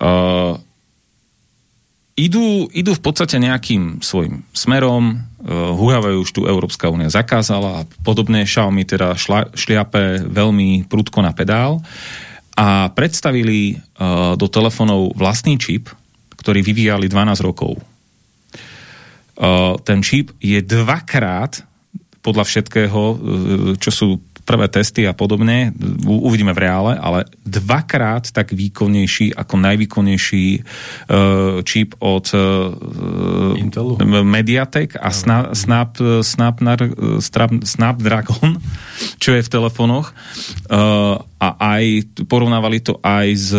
Uh, idú, idú v podstate nejakým svojim smerom, uh, Huawei už tu Európska únia zakázala a podobné, Xiaomi teda šla, šliape veľmi prudko na pedál a predstavili uh, do telefónov vlastný čip, ktorý vyvíjali 12 rokov. Uh, ten čip je dvakrát podľa všetkého, čo sú prvé testy a podobne, uvidíme v reále, ale dvakrát tak výkonnejší ako najvýkonnejší uh, čip od uh, Intelu. Mediatek a Snap, Snap, Snap, Snap, Snapdragon, čo je v telefónoch. Uh, a aj porovnávali to aj s,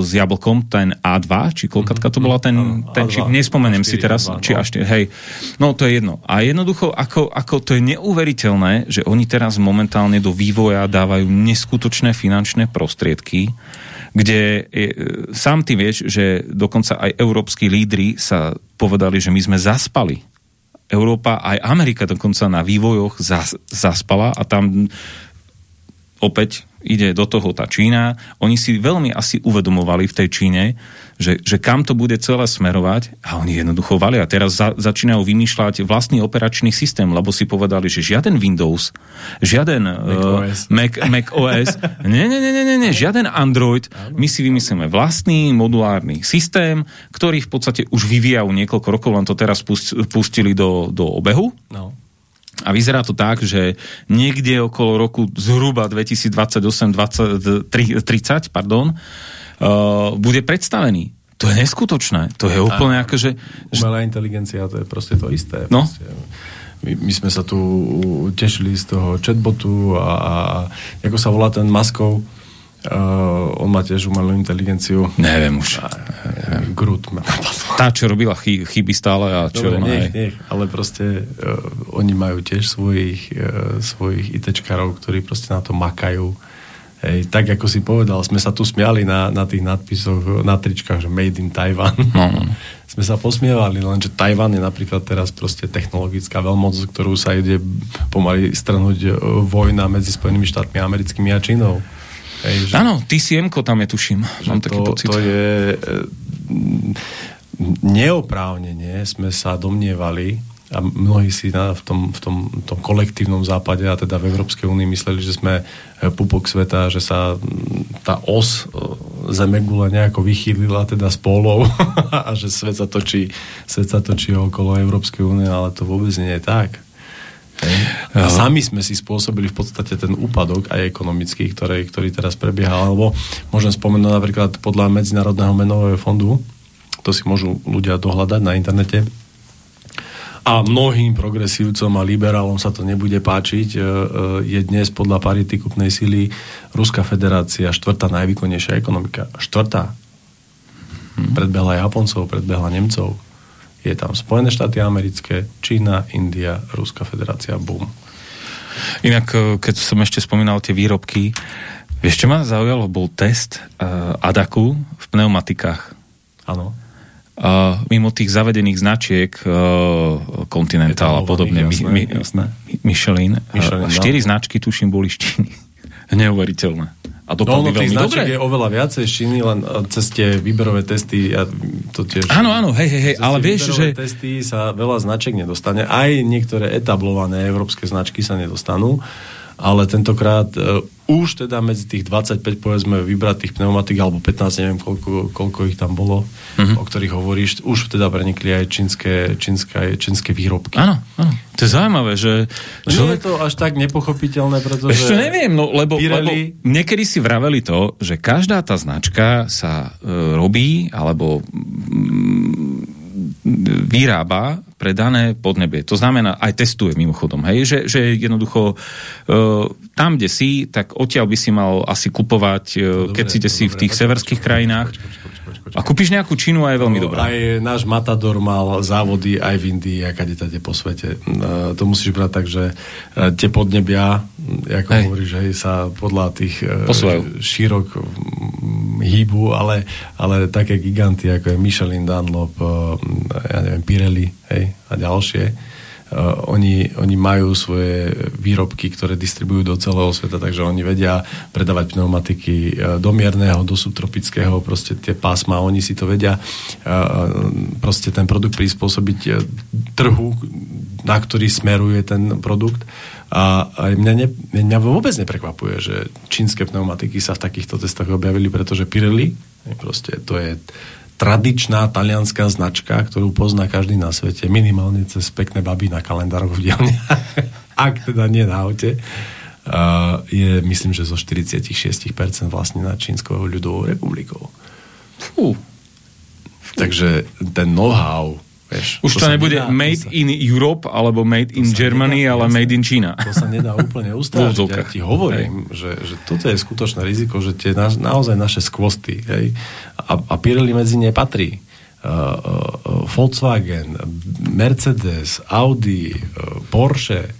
s jablkom, ten A2, či koľkatka to bola ten, ten čip, nespomeniem si teraz, A4, či až, hej, no to je jedno. A jednoducho, ako, ako to je neuveriteľné, že oni teraz momentálne do vývoja dávajú neskutočné finančné prostriedky, kde je, sám ty vieš, že dokonca aj európsky lídry sa povedali, že my sme zaspali. Európa, aj Amerika dokonca na vývojoch zas, zaspala a tam opäť ide do toho tá Čína. Oni si veľmi asi uvedomovali v tej Číne, že, že kam to bude celé smerovať a oni jednoducho valia. Teraz za, začínajú vymýšľať vlastný operačný systém, lebo si povedali, že žiaden Windows, žiaden Mac uh, OS, Mac, Mac OS nie, nie, nie, nie, nie, žiaden Android, my si vymyslíme vlastný modulárny systém, ktorý v podstate už vyvíjajú niekoľko rokov, len to teraz pustili do, do obehu. No a vyzerá to tak, že niekde okolo roku zhruba 2028-2030 pardon, uh, bude predstavený. To je neskutočné. To je úplne ako, že... Umelá inteligencia, to je proste to isté. No. Proste. My, my sme sa tu tešili z toho chatbotu a, a ako sa volá ten Maskov, Uh, on má tiež umelú inteligenciu. Neviem už. Neviem. Groot ma napadlo. Tá, čo robila chy, chyby stále a čo Dobre, ona nech, aj... nech, ale proste uh, oni majú tiež svojich, uh, svojich ITčkarov, ktorí proste na to makajú. Hej, tak ako si povedal, sme sa tu smiali na, na tých nadpisoch, na tričkách, že Made in Taiwan. No, no. <laughs> sme sa posmievali, lenže Tajvan je napríklad teraz proste technologická veľmoc, ktorú sa ide pomaly strhnúť vojna medzi Spojenými štátmi americkými a Čínou. Hej, že, Áno, TCM-ko tam je, tuším. Mám to, taký pocit. To je... E, neoprávnene sme sa domnievali, a mnohí si na, v, tom, v tom, tom kolektívnom západe a teda v Európskej únii mysleli, že sme e, pupok sveta, že sa tá os e, Zemegula nejako vychýlila teda polou <laughs> a že svet sa točí, svet sa točí okolo Európskej únie, ale to vôbec nie je tak. A sami sme si spôsobili v podstate ten úpadok aj ekonomický, ktorý, ktorý teraz prebieha. Alebo môžem spomenúť napríklad podľa Medzinárodného menového fondu, to si môžu ľudia dohľadať na internete, a mnohým progresívcom a liberálom sa to nebude páčiť, e, e, je dnes podľa parity kupnej sily Ruská federácia štvrtá najvýkonnejšia ekonomika. Štvrtá. Hmm. Predbehla Japoncov, predbehla Nemcov. Je tam Spojené štáty americké, Čína, India, Ruská federácia, boom. Inak, e, keď som ešte spomínal tie výrobky, vieš, čo ma zaujalo, bol test uh, Adaku v pneumatikách. Áno uh, mimo tých zavedených značiek uh, Continental a podobne, jasné, mi, jasné. Michelin, Michelin uh, štyri no. značky, tuším, boli z Číny. <laughs> Neuveriteľné. A dopadli no, no, veľmi dobre. je oveľa viacej Číny, len cez tie výberové testy ja to tiež... Áno, áno, hej, hej, hej, ale vieš, že... testy sa veľa značiek nedostane, aj niektoré etablované európske značky sa nedostanú, ale tentokrát uh, už teda medzi tých 25 povedzme vybratých pneumatik alebo 15, neviem koľko, koľko ich tam bolo, uh-huh. o ktorých hovoríš, už teda prenikli aj čínske, čínske, čínske výrobky. Áno, áno. To je zaujímavé, že... Nie je to až tak nepochopiteľné, pretože... Ešte neviem, no, lebo, Pirelli... lebo niekedy si vraveli to, že každá tá značka sa e, robí, alebo mm, vyrába pre dané podnebie. To znamená, aj testuje mimochodom, hej, že, že jednoducho uh, tam, kde si, tak odtiaľ by si mal asi kupovať, uh, dobre, keď si si v tých počkej, severských počkej, krajinách. Počkej, počkej, počkej, počkej. A kúpiš nejakú činu a je veľmi no, dobrá. Aj náš Matador mal závody aj v Indii, a kade po svete. Uh, to musíš brať tak, že uh, tie podnebia, ako hej. hovoríš, hej, sa podľa tých uh, šírok hýbu, ale, ale také giganty, ako je Michelin, Dunlop, ja neviem, Pirelli, hej, a ďalšie, Uh, oni, oni majú svoje výrobky, ktoré distribujú do celého sveta, takže oni vedia predávať pneumatiky do mierneho, do subtropického, proste tie pásma, oni si to vedia uh, proste ten produkt prispôsobiť trhu, na ktorý smeruje ten produkt. A aj mňa, ne, mňa vôbec neprekvapuje, že čínske pneumatiky sa v takýchto testoch objavili, pretože Pirelli, proste to je tradičná talianská značka, ktorú pozná každý na svete, minimálne cez pekné baby na kalendároch v dielne, <laughs> ak teda nie na aute, uh, je myslím, že zo 46% vlastne na Čínskou ľudovou republikou. Fú. Takže ten know-how Vieš, Už to, to nebude nedá, made to sa, in Europe alebo made in Germany, nedá, ale made in China. To sa nedá úplne <laughs> ustaviť. ja ti hovorím, že, že toto je skutočné riziko, že tie na, naozaj naše skvosty, hej, a, a Pirelli medzi ne patrí. Uh, uh, Volkswagen, Mercedes, Audi, uh, Porsche,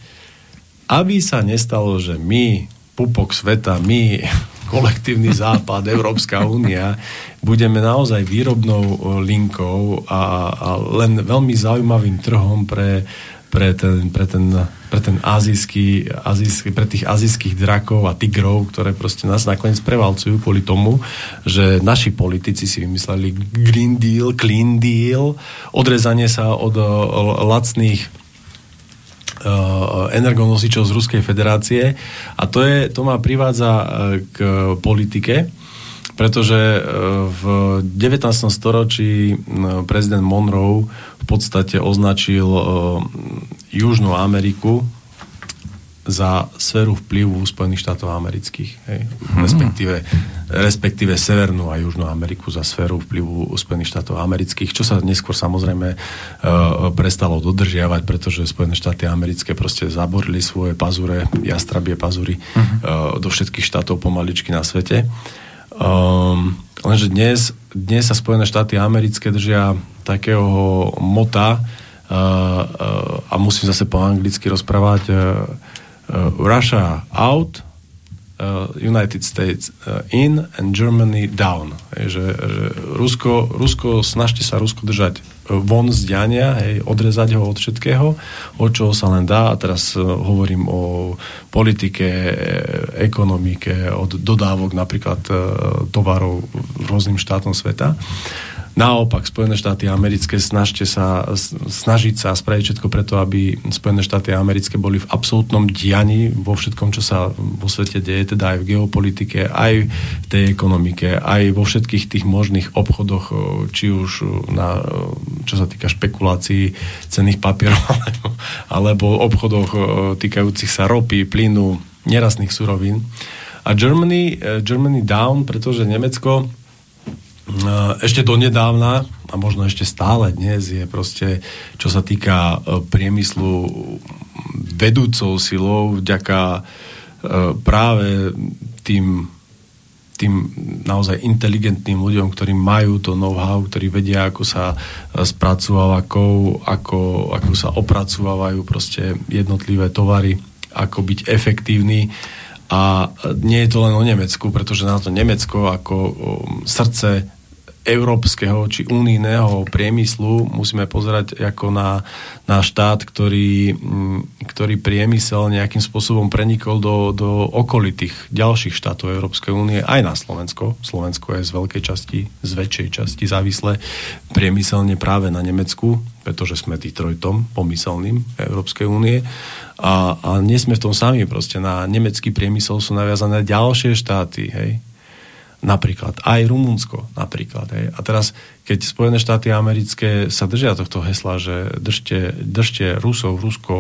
aby sa nestalo, že my, pupok sveta, my, kolektívny západ, Európska únia, budeme naozaj výrobnou linkou a, a len veľmi zaujímavým trhom pre, pre ten, pre ten, pre ten azijský, azijský, pre tých azijských drakov a tigrov, ktoré proste nás nakoniec prevalcujú kvôli tomu, že naši politici si vymysleli Green Deal, Clean Deal, odrezanie sa od lacných Uh, energonosičov z Ruskej federácie a to, je, to ma privádza uh, k politike, pretože uh, v 19. storočí prezident Monroe v podstate označil Južnú Ameriku za sféru vplyvu Spojených štátov amerických, hej? Respektíve, respektíve Severnú a Južnú Ameriku za sféru vplyvu Spojených štátov amerických, čo sa neskôr samozrejme uh, prestalo dodržiavať, pretože Spojené štáty americké proste zaborili svoje pazure, jastrabie pazury hmm. uh, do všetkých štátov pomaličky na svete. Um, lenže dnes, dnes sa Spojené štáty americké držia takého mota uh, uh, a musím zase po anglicky rozprávať uh, uh, Russia out, uh, United States uh, in and Germany down. Hej, že, že Rusko, Rusko, snažte sa Rusko držať uh, von z diania, hej, odrezať ho od všetkého, od čoho sa len dá. A teraz uh, hovorím o politike, ekonomike, od dodávok napríklad uh, tovarov rôznym štátom sveta. Naopak, Spojené štáty americké snažte sa, snažiť sa spraviť všetko preto, aby Spojené štáty americké boli v absolútnom dianí vo všetkom, čo sa vo svete deje, teda aj v geopolitike, aj v tej ekonomike, aj vo všetkých tých možných obchodoch, či už na, čo sa týka špekulácií cených papierov, <laughs> alebo, alebo obchodoch týkajúcich sa ropy, plynu, nerastných surovín. A Germany, Germany down, pretože Nemecko ešte donedávna, a možno ešte stále dnes, je proste, čo sa týka eh, priemyslu vedúcou silou vďaka eh, práve tým tým naozaj inteligentným ľuďom, ktorí majú to know-how, ktorí vedia, ako sa spracovávajú, ako, ako sa opracovávajú proste jednotlivé tovary, ako byť efektívny. A nie je to len o Nemecku, pretože na to Nemecko ako srdce európskeho či unijného priemyslu musíme pozerať ako na, na štát, ktorý, mm, ktorý priemysel nejakým spôsobom prenikol do, do okolitých ďalších štátov Európskej únie, aj na Slovensko. Slovensko je z veľkej časti, z väčšej časti závislé priemyselne práve na Nemecku, pretože sme Detroitom pomyselným Európskej únie. A, a nie sme v tom sami, proste na nemecký priemysel sú naviazané ďalšie štáty, hej, Napríklad. Aj Rumunsko napríklad. Hej. A teraz, keď Spojené štáty americké sa držia tohto hesla, že držte, držte Rusov, Rusko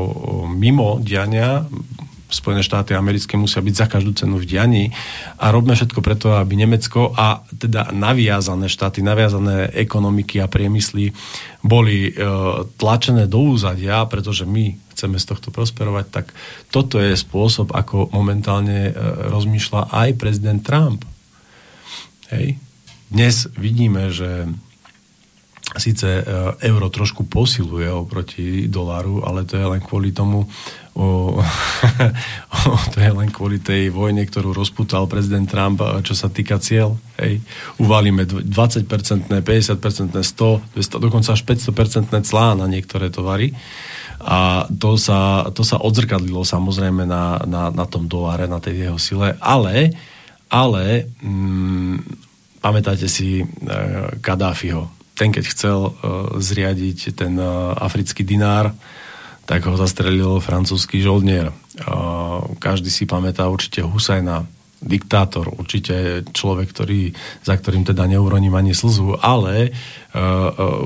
mimo diania, Spojené štáty americké musia byť za každú cenu v dianí a robíme všetko preto, aby Nemecko a teda naviazané štáty, naviazané ekonomiky a priemysly boli e, tlačené do úzadia, pretože my chceme z tohto prosperovať, tak toto je spôsob, ako momentálne e, rozmýšľa aj prezident Trump. Hej. Dnes vidíme, že síce e, euro trošku posiluje oproti doláru, ale to je len kvôli tomu, o, <laughs> to je len kvôli tej vojne, ktorú rozputal prezident Trump, e, čo sa týka cieľ. Hej. Uvalíme 20%, 50%, 100, 200, dokonca až 500% clá na niektoré tovary. A to sa, to sa odzrkadlilo samozrejme na, na, na tom doláre, na tej jeho sile, ale ale mm, pamätáte si uh, Kadáfiho. Ten, keď chcel uh, zriadiť ten uh, africký dinár, tak ho zastrelil francúzsky žoldnier. Uh, každý si pamätá určite Husajna, diktátor, určite človek, ktorý, za ktorým teda neuroním ani slzu, ale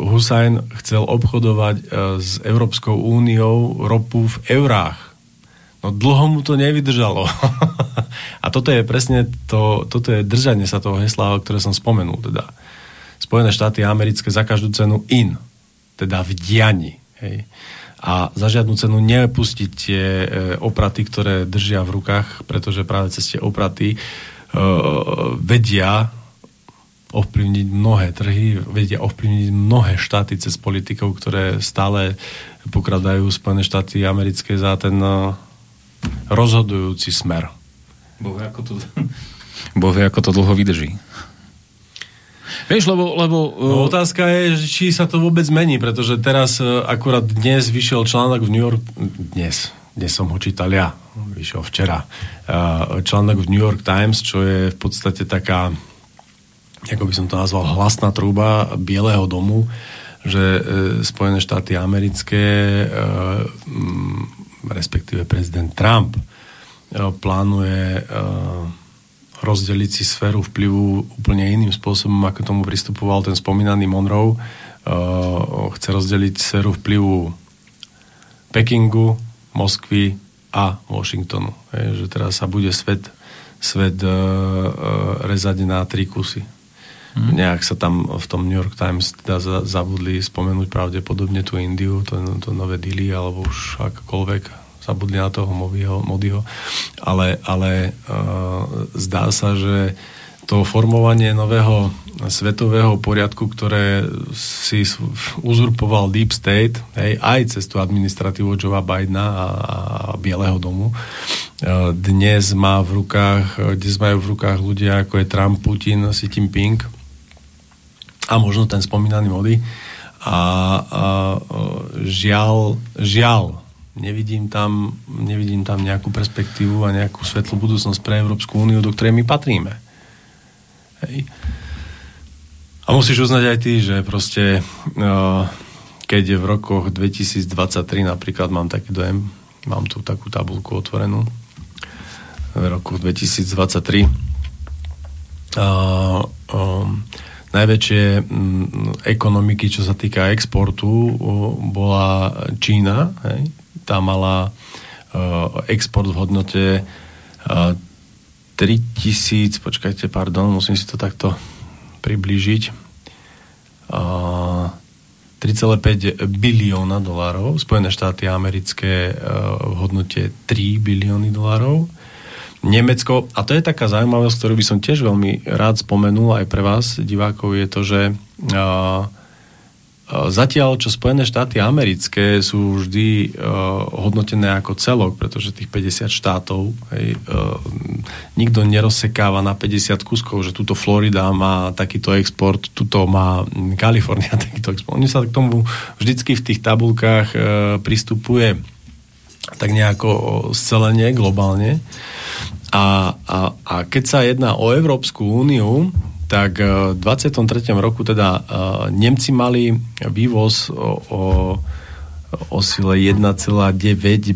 Husajn chcel obchodovať s Európskou úniou ropu v eurách. No dlho mu to nevydržalo. <laughs> a toto je presne to, toto je držanie sa toho hesla, ktoré som spomenul. Teda. Spojené štáty americké za každú cenu in, teda v diani. Hej. A za žiadnu cenu nepustiť tie e, opraty, ktoré držia v rukách, pretože práve cez tie opraty e, vedia ovplyvniť mnohé trhy, vedia ovplyvniť mnohé štáty cez politikov, ktoré stále pokradajú Spojené štáty americké za ten e, rozhodujúci smer. Boh vie, ako to, boh vie, ako to dlho vydrží. Vieš, lebo... lebo no, uh... otázka je, či sa to vôbec mení, pretože teraz uh, akurát dnes vyšiel článok v New York... Dnes, dnes som ho čítal ja, vyšiel včera. Uh, článok v New York Times, čo je v podstate taká, ako by som to nazval, hlasná trúba Bieleho domu, že Spojené štáty americké respektíve prezident Trump e, plánuje e, rozdeliť si sféru vplyvu úplne iným spôsobom, ako tomu pristupoval ten spomínaný Monroe. E, chce rozdeliť sféru vplyvu Pekingu, Moskvy, a Washingtonu. Že teraz sa bude svet, svet rezať na tri kusy. Hmm. Nejak sa tam v tom New York Times teda zabudli spomenúť pravdepodobne tú Indiu, to, to nové Dili, alebo už akokoľvek zabudli na toho Modiho, ale, ale uh, zdá sa, že to formovanie nového svetového poriadku, ktoré si uzurpoval Deep State, hej, aj cez tú administratívu Joea Bidena a, a Bieleho domu, e, dnes má v rukách, dnes majú v rukách ľudia ako je Trump, Putin, Xi Jinping a možno ten spomínaný Modi. A, a žiaľ, žiaľ, nevidím tam, nevidím tam nejakú perspektívu a nejakú svetlú budúcnosť pre Európsku úniu, do ktorej my patríme. Hej. A musíš uznať aj ty, že proste uh, keď je v rokoch 2023 napríklad mám taký dojem, mám tu takú tabulku otvorenú, v roku 2023 uh, um, najväčšie um, ekonomiky, čo sa týka exportu, bola Čína. Hej? Tá mala export v hodnote uh, 3000, počkajte, pardon, musím si to takto priblížiť. 3,5 bilióna dolárov, Spojené štáty americké v hodnote 3 bilióny dolárov. Nemecko, a to je taká zaujímavosť, ktorú by som tiež veľmi rád spomenul aj pre vás, divákov, je to, že uh, Zatiaľ, čo Spojené štáty americké sú vždy uh, hodnotené ako celok, pretože tých 50 štátov hej, uh, nikto nerozsekáva na 50 kuskov, že túto Florida má takýto export, tuto má Kalifornia <laughs> takýto export. Oni sa k tomu vždycky v tých tabulkách uh, pristupuje tak nejako scelenie globálne. A, a, a keď sa jedná o Európsku úniu, tak v 23. roku teda Nemci mali vývoz o, o, o sile 1,9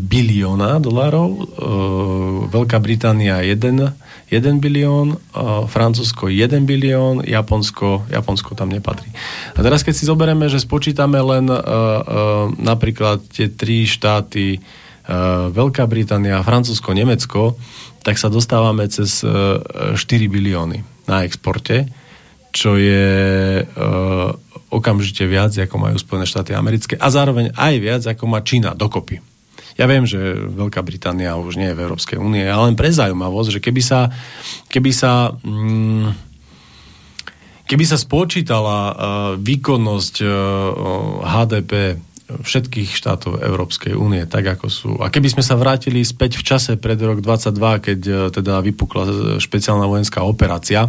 bilióna dolárov, Veľká Británia 1, 1 bilión, Francúzsko 1 bilión, Japonsko, Japonsko tam nepatrí. A teraz keď si zoberieme, že spočítame len napríklad tie tri štáty Veľká Británia, Francúzsko, Nemecko, tak sa dostávame cez 4 bilióny na exporte, čo je e, okamžite viac, ako majú Spojené štáty americké a zároveň aj viac, ako má Čína dokopy. Ja viem, že Veľká Británia už nie je v Európskej únie, ale len pre zaujímavosť, že keby sa, keby sa mm, keby sa spočítala výkonnosť HDP všetkých štátov Európskej únie, tak ako sú. A keby sme sa vrátili späť v čase pred rok 22, keď e, teda vypukla špeciálna vojenská operácia,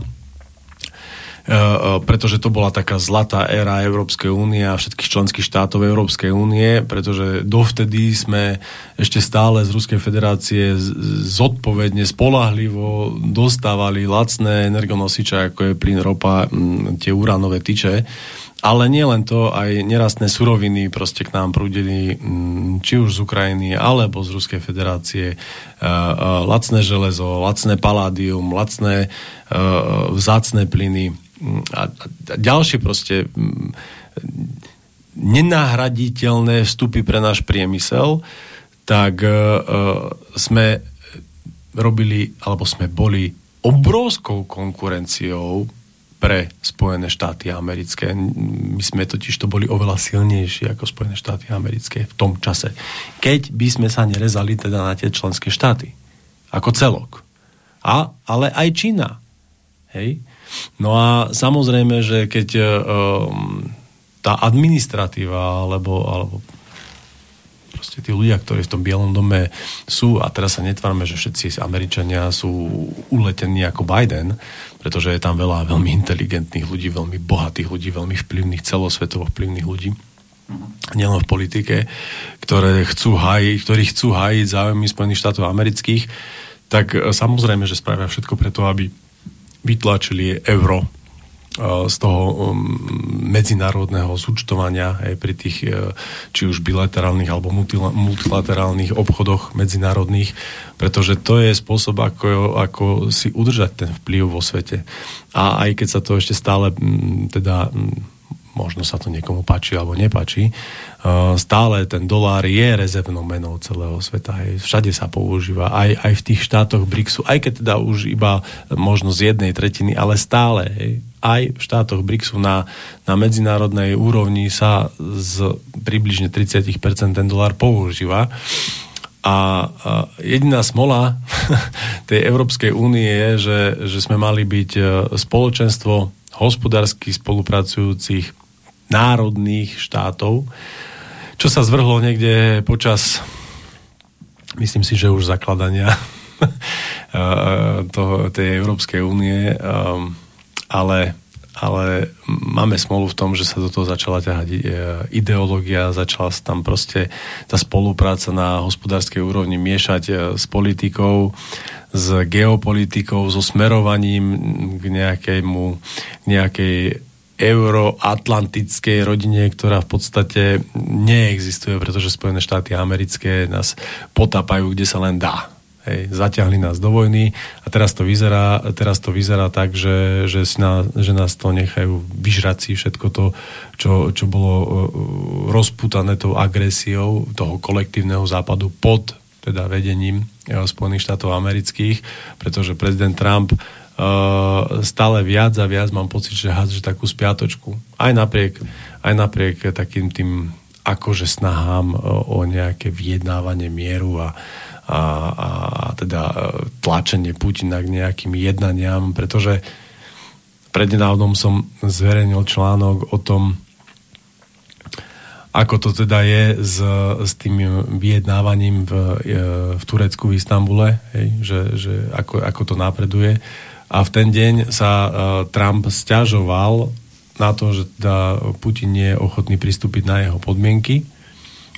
E, e, pretože to bola taká zlatá éra Európskej únie a všetkých členských štátov Európskej únie, pretože dovtedy sme ešte stále z Ruskej federácie zodpovedne, spolahlivo dostávali lacné energonosiče, ako je plyn, ropa, tie uránové tyče. Ale nie len to, aj nerastné suroviny proste k nám prúdili či už z Ukrajiny, alebo z Ruskej federácie. Uh, uh, lacné železo, lacné paládium, lacné uh, vzácne plyny a, a ďalšie proste nenahraditeľné vstupy pre náš priemysel, tak sme robili, alebo sme boli obrovskou konkurenciou pre Spojené štáty americké. My sme totiž to boli oveľa silnejší ako Spojené štáty americké v tom čase. Keď by sme sa nerezali teda na tie členské štáty. Ako celok. A, ale aj Čína. Hej? No a samozrejme, že keď um, tá administratíva alebo, alebo proste tí ľudia, ktorí v tom Bielom dome sú, a teraz sa netvárme, že všetci Američania sú uletení ako Biden, pretože je tam veľa veľmi inteligentných ľudí, veľmi bohatých ľudí, veľmi vplyvných, celosvetovo vplyvných ľudí. Nielen v politike, ktoré chcú hajiť, ktorí chcú hájiť záujmy Spojených štátov amerických, tak samozrejme, že spravia všetko preto, aby vytlačili euro z toho um, medzinárodného zúčtovania aj pri tých e, či už bilaterálnych alebo multilaterálnych obchodoch medzinárodných, pretože to je spôsob, ako, ako si udržať ten vplyv vo svete. A aj keď sa to ešte stále teda možno sa to niekomu páči alebo nepačí, stále ten dolár je rezervnou menou celého sveta. Hej. Všade sa používa, aj, aj v tých štátoch BRICSu, aj keď teda už iba možno z jednej tretiny, ale stále. Hej. Aj v štátoch BRICSu na, na medzinárodnej úrovni sa z približne 30% ten dolár používa. A, jediná smola <laughs> tej Európskej únie je, že, že sme mali byť e, spoločenstvo hospodársky spolupracujúcich národných štátov, čo sa zvrhlo niekde počas, myslím si, že už zakladania <laughs> toho, tej Európskej únie, um, ale, ale máme smolu v tom, že sa do toho začala ťahať e, ideológia, začala sa tam proste tá spolupráca na hospodárskej úrovni miešať e, s politikou, s geopolitikou, so smerovaním k nejakému, nejakej euroatlantickej rodine, ktorá v podstate neexistuje, pretože Spojené štáty americké nás potápajú, kde sa len dá. Hej, zaťahli nás do vojny a teraz to vyzerá, teraz to vyzerá tak, že, že, si na, že nás to nechajú vyžrať si všetko to, čo, čo bolo uh, rozputané tou agresiou toho kolektívneho západu pod teda vedením uh, Spojených štátov amerických, pretože prezident Trump Uh, stále viac a viac mám pocit, že hádže takú spiatočku. Aj napriek, aj napriek takým tým akože snahám o nejaké vyjednávanie mieru a, a, a teda uh, tlačenie Putina k nejakým jednaniam, pretože prednedávnom som zverejnil článok o tom, ako to teda je s, s tým vyjednávaním v, v Turecku, v Istambule, hej, že, že ako, ako to napreduje. A v ten deň sa uh, Trump stiažoval na to, že teda Putin nie je ochotný pristúpiť na jeho podmienky,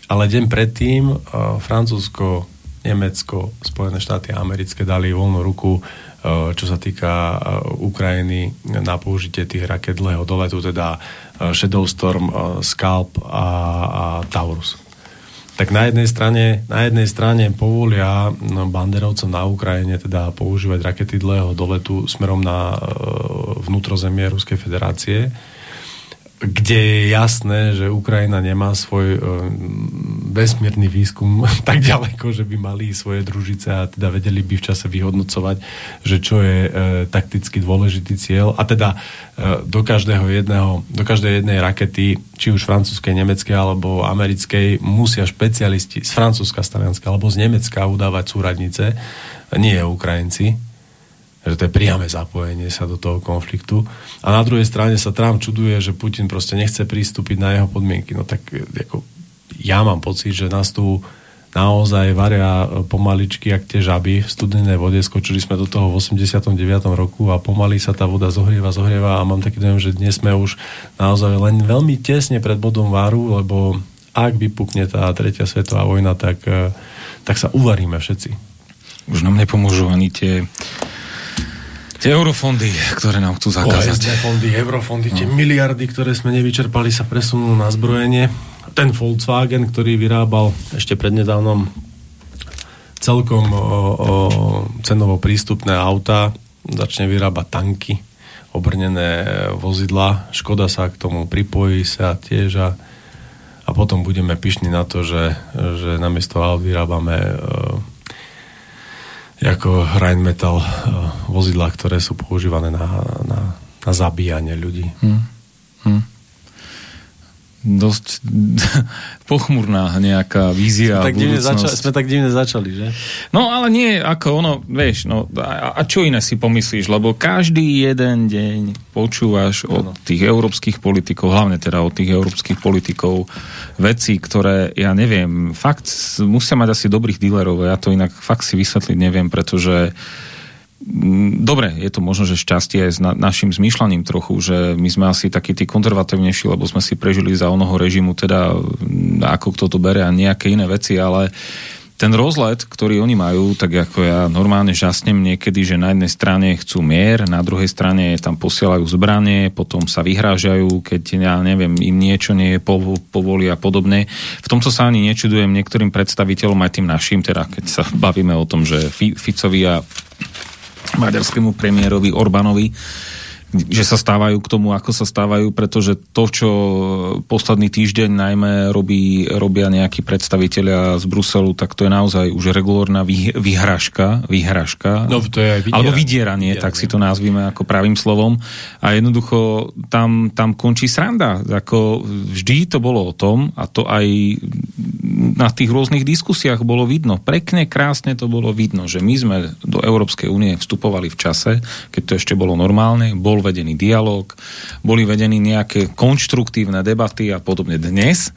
ale deň predtým uh, Francúzsko, Nemecko, Spojené štáty americké dali voľnú ruku, uh, čo sa týka uh, Ukrajiny na použitie tých raket dlhého doletu, teda uh, Shadowstorm, Scalp a, a Taurus. Tak na jednej strane, na jednej strane povolia no, banderovcom na Ukrajine teda používať rakety dlhého doletu smerom na e, vnútrozemie Ruskej federácie, kde je jasné, že Ukrajina nemá svoj e, vesmírny výskum <laughs> tak ďaleko, že by mali svoje družice a teda vedeli by v čase vyhodnocovať, že čo je e, takticky dôležitý cieľ. A teda e, do každého jedného, do každej jednej rakety, či už francúzskej, nemeckej alebo americkej, musia špecialisti z Francúzska, z Talianska alebo z Nemecka udávať súradnice, nie Ukrajinci, že to je priame zapojenie sa do toho konfliktu. A na druhej strane sa Trump čuduje, že Putin proste nechce pristúpiť na jeho podmienky. No tak ako, ja mám pocit, že nás tu naozaj varia pomaličky, ak tie žaby v studenej vode. Skočili sme do toho v 89. roku a pomaly sa tá voda zohrieva, zohrieva a mám taký dojem, že dnes sme už naozaj len veľmi tesne pred bodom váru, lebo ak vypukne tá tretia svetová vojna, tak, tak sa uvaríme všetci. Už nám nepomôžu ani tie Tie eurofondy, ktoré nám chcú zakázať. OSD fondy, eurofondy, no. tie miliardy, ktoré sme nevyčerpali, sa presunú na zbrojenie. Ten Volkswagen, ktorý vyrábal ešte prednedávnom celkom o, o, cenovo prístupné auta, začne vyrábať tanky, obrnené vozidla. Škoda sa k tomu pripojí sa tiež a, a potom budeme pyšní na to, že, že namiesto aut vyrábame ako Rheinmetall eh, vozidlá, ktoré sú používané na, na, na zabíjanie ľudí. Hmm. Hmm dosť <laughs> pochmurná nejaká vízia. Sme tak, divne začali, sme tak divne začali, že? No ale nie, ako ono, vieš, no a, a čo iné si pomyslíš, lebo každý jeden deň počúvaš od tých európskych politikov, hlavne teda od tých európskych politikov, veci, ktoré, ja neviem, fakt musia mať asi dobrých dílerov, ja to inak fakt si vysvetliť neviem, pretože uh, dobre, je to možno, že šťastie aj s na, našim zmýšľaním trochu, že my sme asi takí tí konzervatívnejší, lebo sme si prežili za onoho režimu, teda mm, ako kto to bere a nejaké iné veci, ale ten rozlet, ktorý oni majú, tak ako ja normálne žasnem niekedy, že na jednej strane chcú mier, na druhej strane tam posielajú zbranie, potom sa vyhrážajú, keď ja neviem, im niečo nie je povolí a podobne. V tomto sa ani nečudujem niektorým predstaviteľom, aj tým našim, teda keď sa bavíme o tom, že Ficovi a maďarskému premiérovi Orbánovi že sa stávajú k tomu, ako sa stávajú, pretože to, čo posledný týždeň najmä robí, robia nejakí predstavitelia z Bruselu, tak to je naozaj už regulárna vy, vyhražka, vyhražka no, to je aj vydieranie. alebo vydieranie, vydieranie, tak si to nazvime ako pravým slovom. A jednoducho tam, tam končí sranda. Ako vždy to bolo o tom, a to aj na tých rôznych diskusiách bolo vidno. Prekne, krásne to bolo vidno, že my sme do Európskej únie vstupovali v čase, keď to ešte bolo normálne, bol bol vedený dialog, boli vedení nejaké konštruktívne debaty a podobne. Dnes,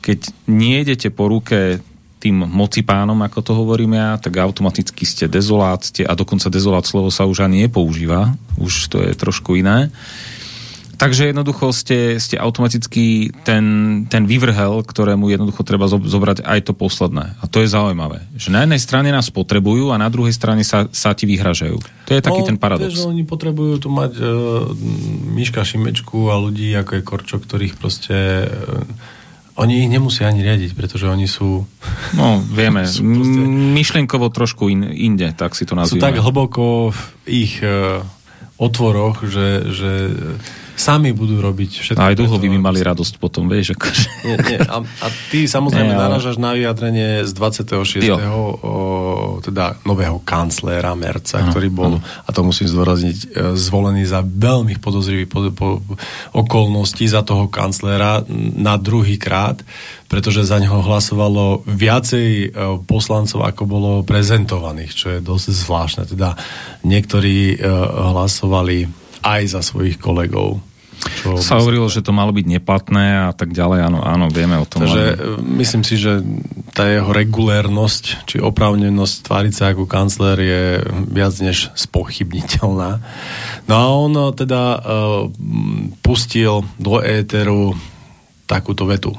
keď nejdete po ruke tým mocipánom, ako to hovorím ja, tak automaticky ste dezolát, ste, a dokonca dezolát slovo sa už ani nepoužíva, už to je trošku iné. Takže jednoducho ste, ste automaticky ten, ten vyvrhel, ktorému jednoducho treba zobrať aj to posledné. A to je zaujímavé. Že na jednej strane nás potrebujú a na druhej strane sa, sa ti vyhražajú. To je taký no, ten paradox. Vieš, oni potrebujú tu mať uh, Miška Šimečku a ľudí ako je Korčo, ktorých proste uh, oni ich nemusia ani riadiť, pretože oni sú... No, vieme. <laughs> sú proste, myšlienkovo trošku in, inde, tak si to nazvime. Sú tak hlboko v ich uh, otvoroch, že, že sami budú robiť všetko. Aj dlho by mi mali radosť potom, vieš. Akože. Nie, nie. A, a ty samozrejme nie, ale... na vyjadrenie z 26. O, teda nového kancléra Merca, ano, ktorý bol, ano. a to musím zdôrazniť, e, zvolený za veľmi podozrivý po, po, okolností za toho kancléra na druhý krát, pretože za neho hlasovalo viacej e, poslancov, ako bolo prezentovaných, čo je dosť zvláštne. Teda niektorí e, hlasovali aj za svojich kolegov. Čo sa hovorilo, že to malo byť neplatné a tak ďalej, áno, áno, vieme o tom. Takže ale... myslím si, že tá jeho regulérnosť, či oprávnenosť tváriť sa ako kancler je viac než spochybniteľná. No a on teda uh, pustil do éteru takúto vetu.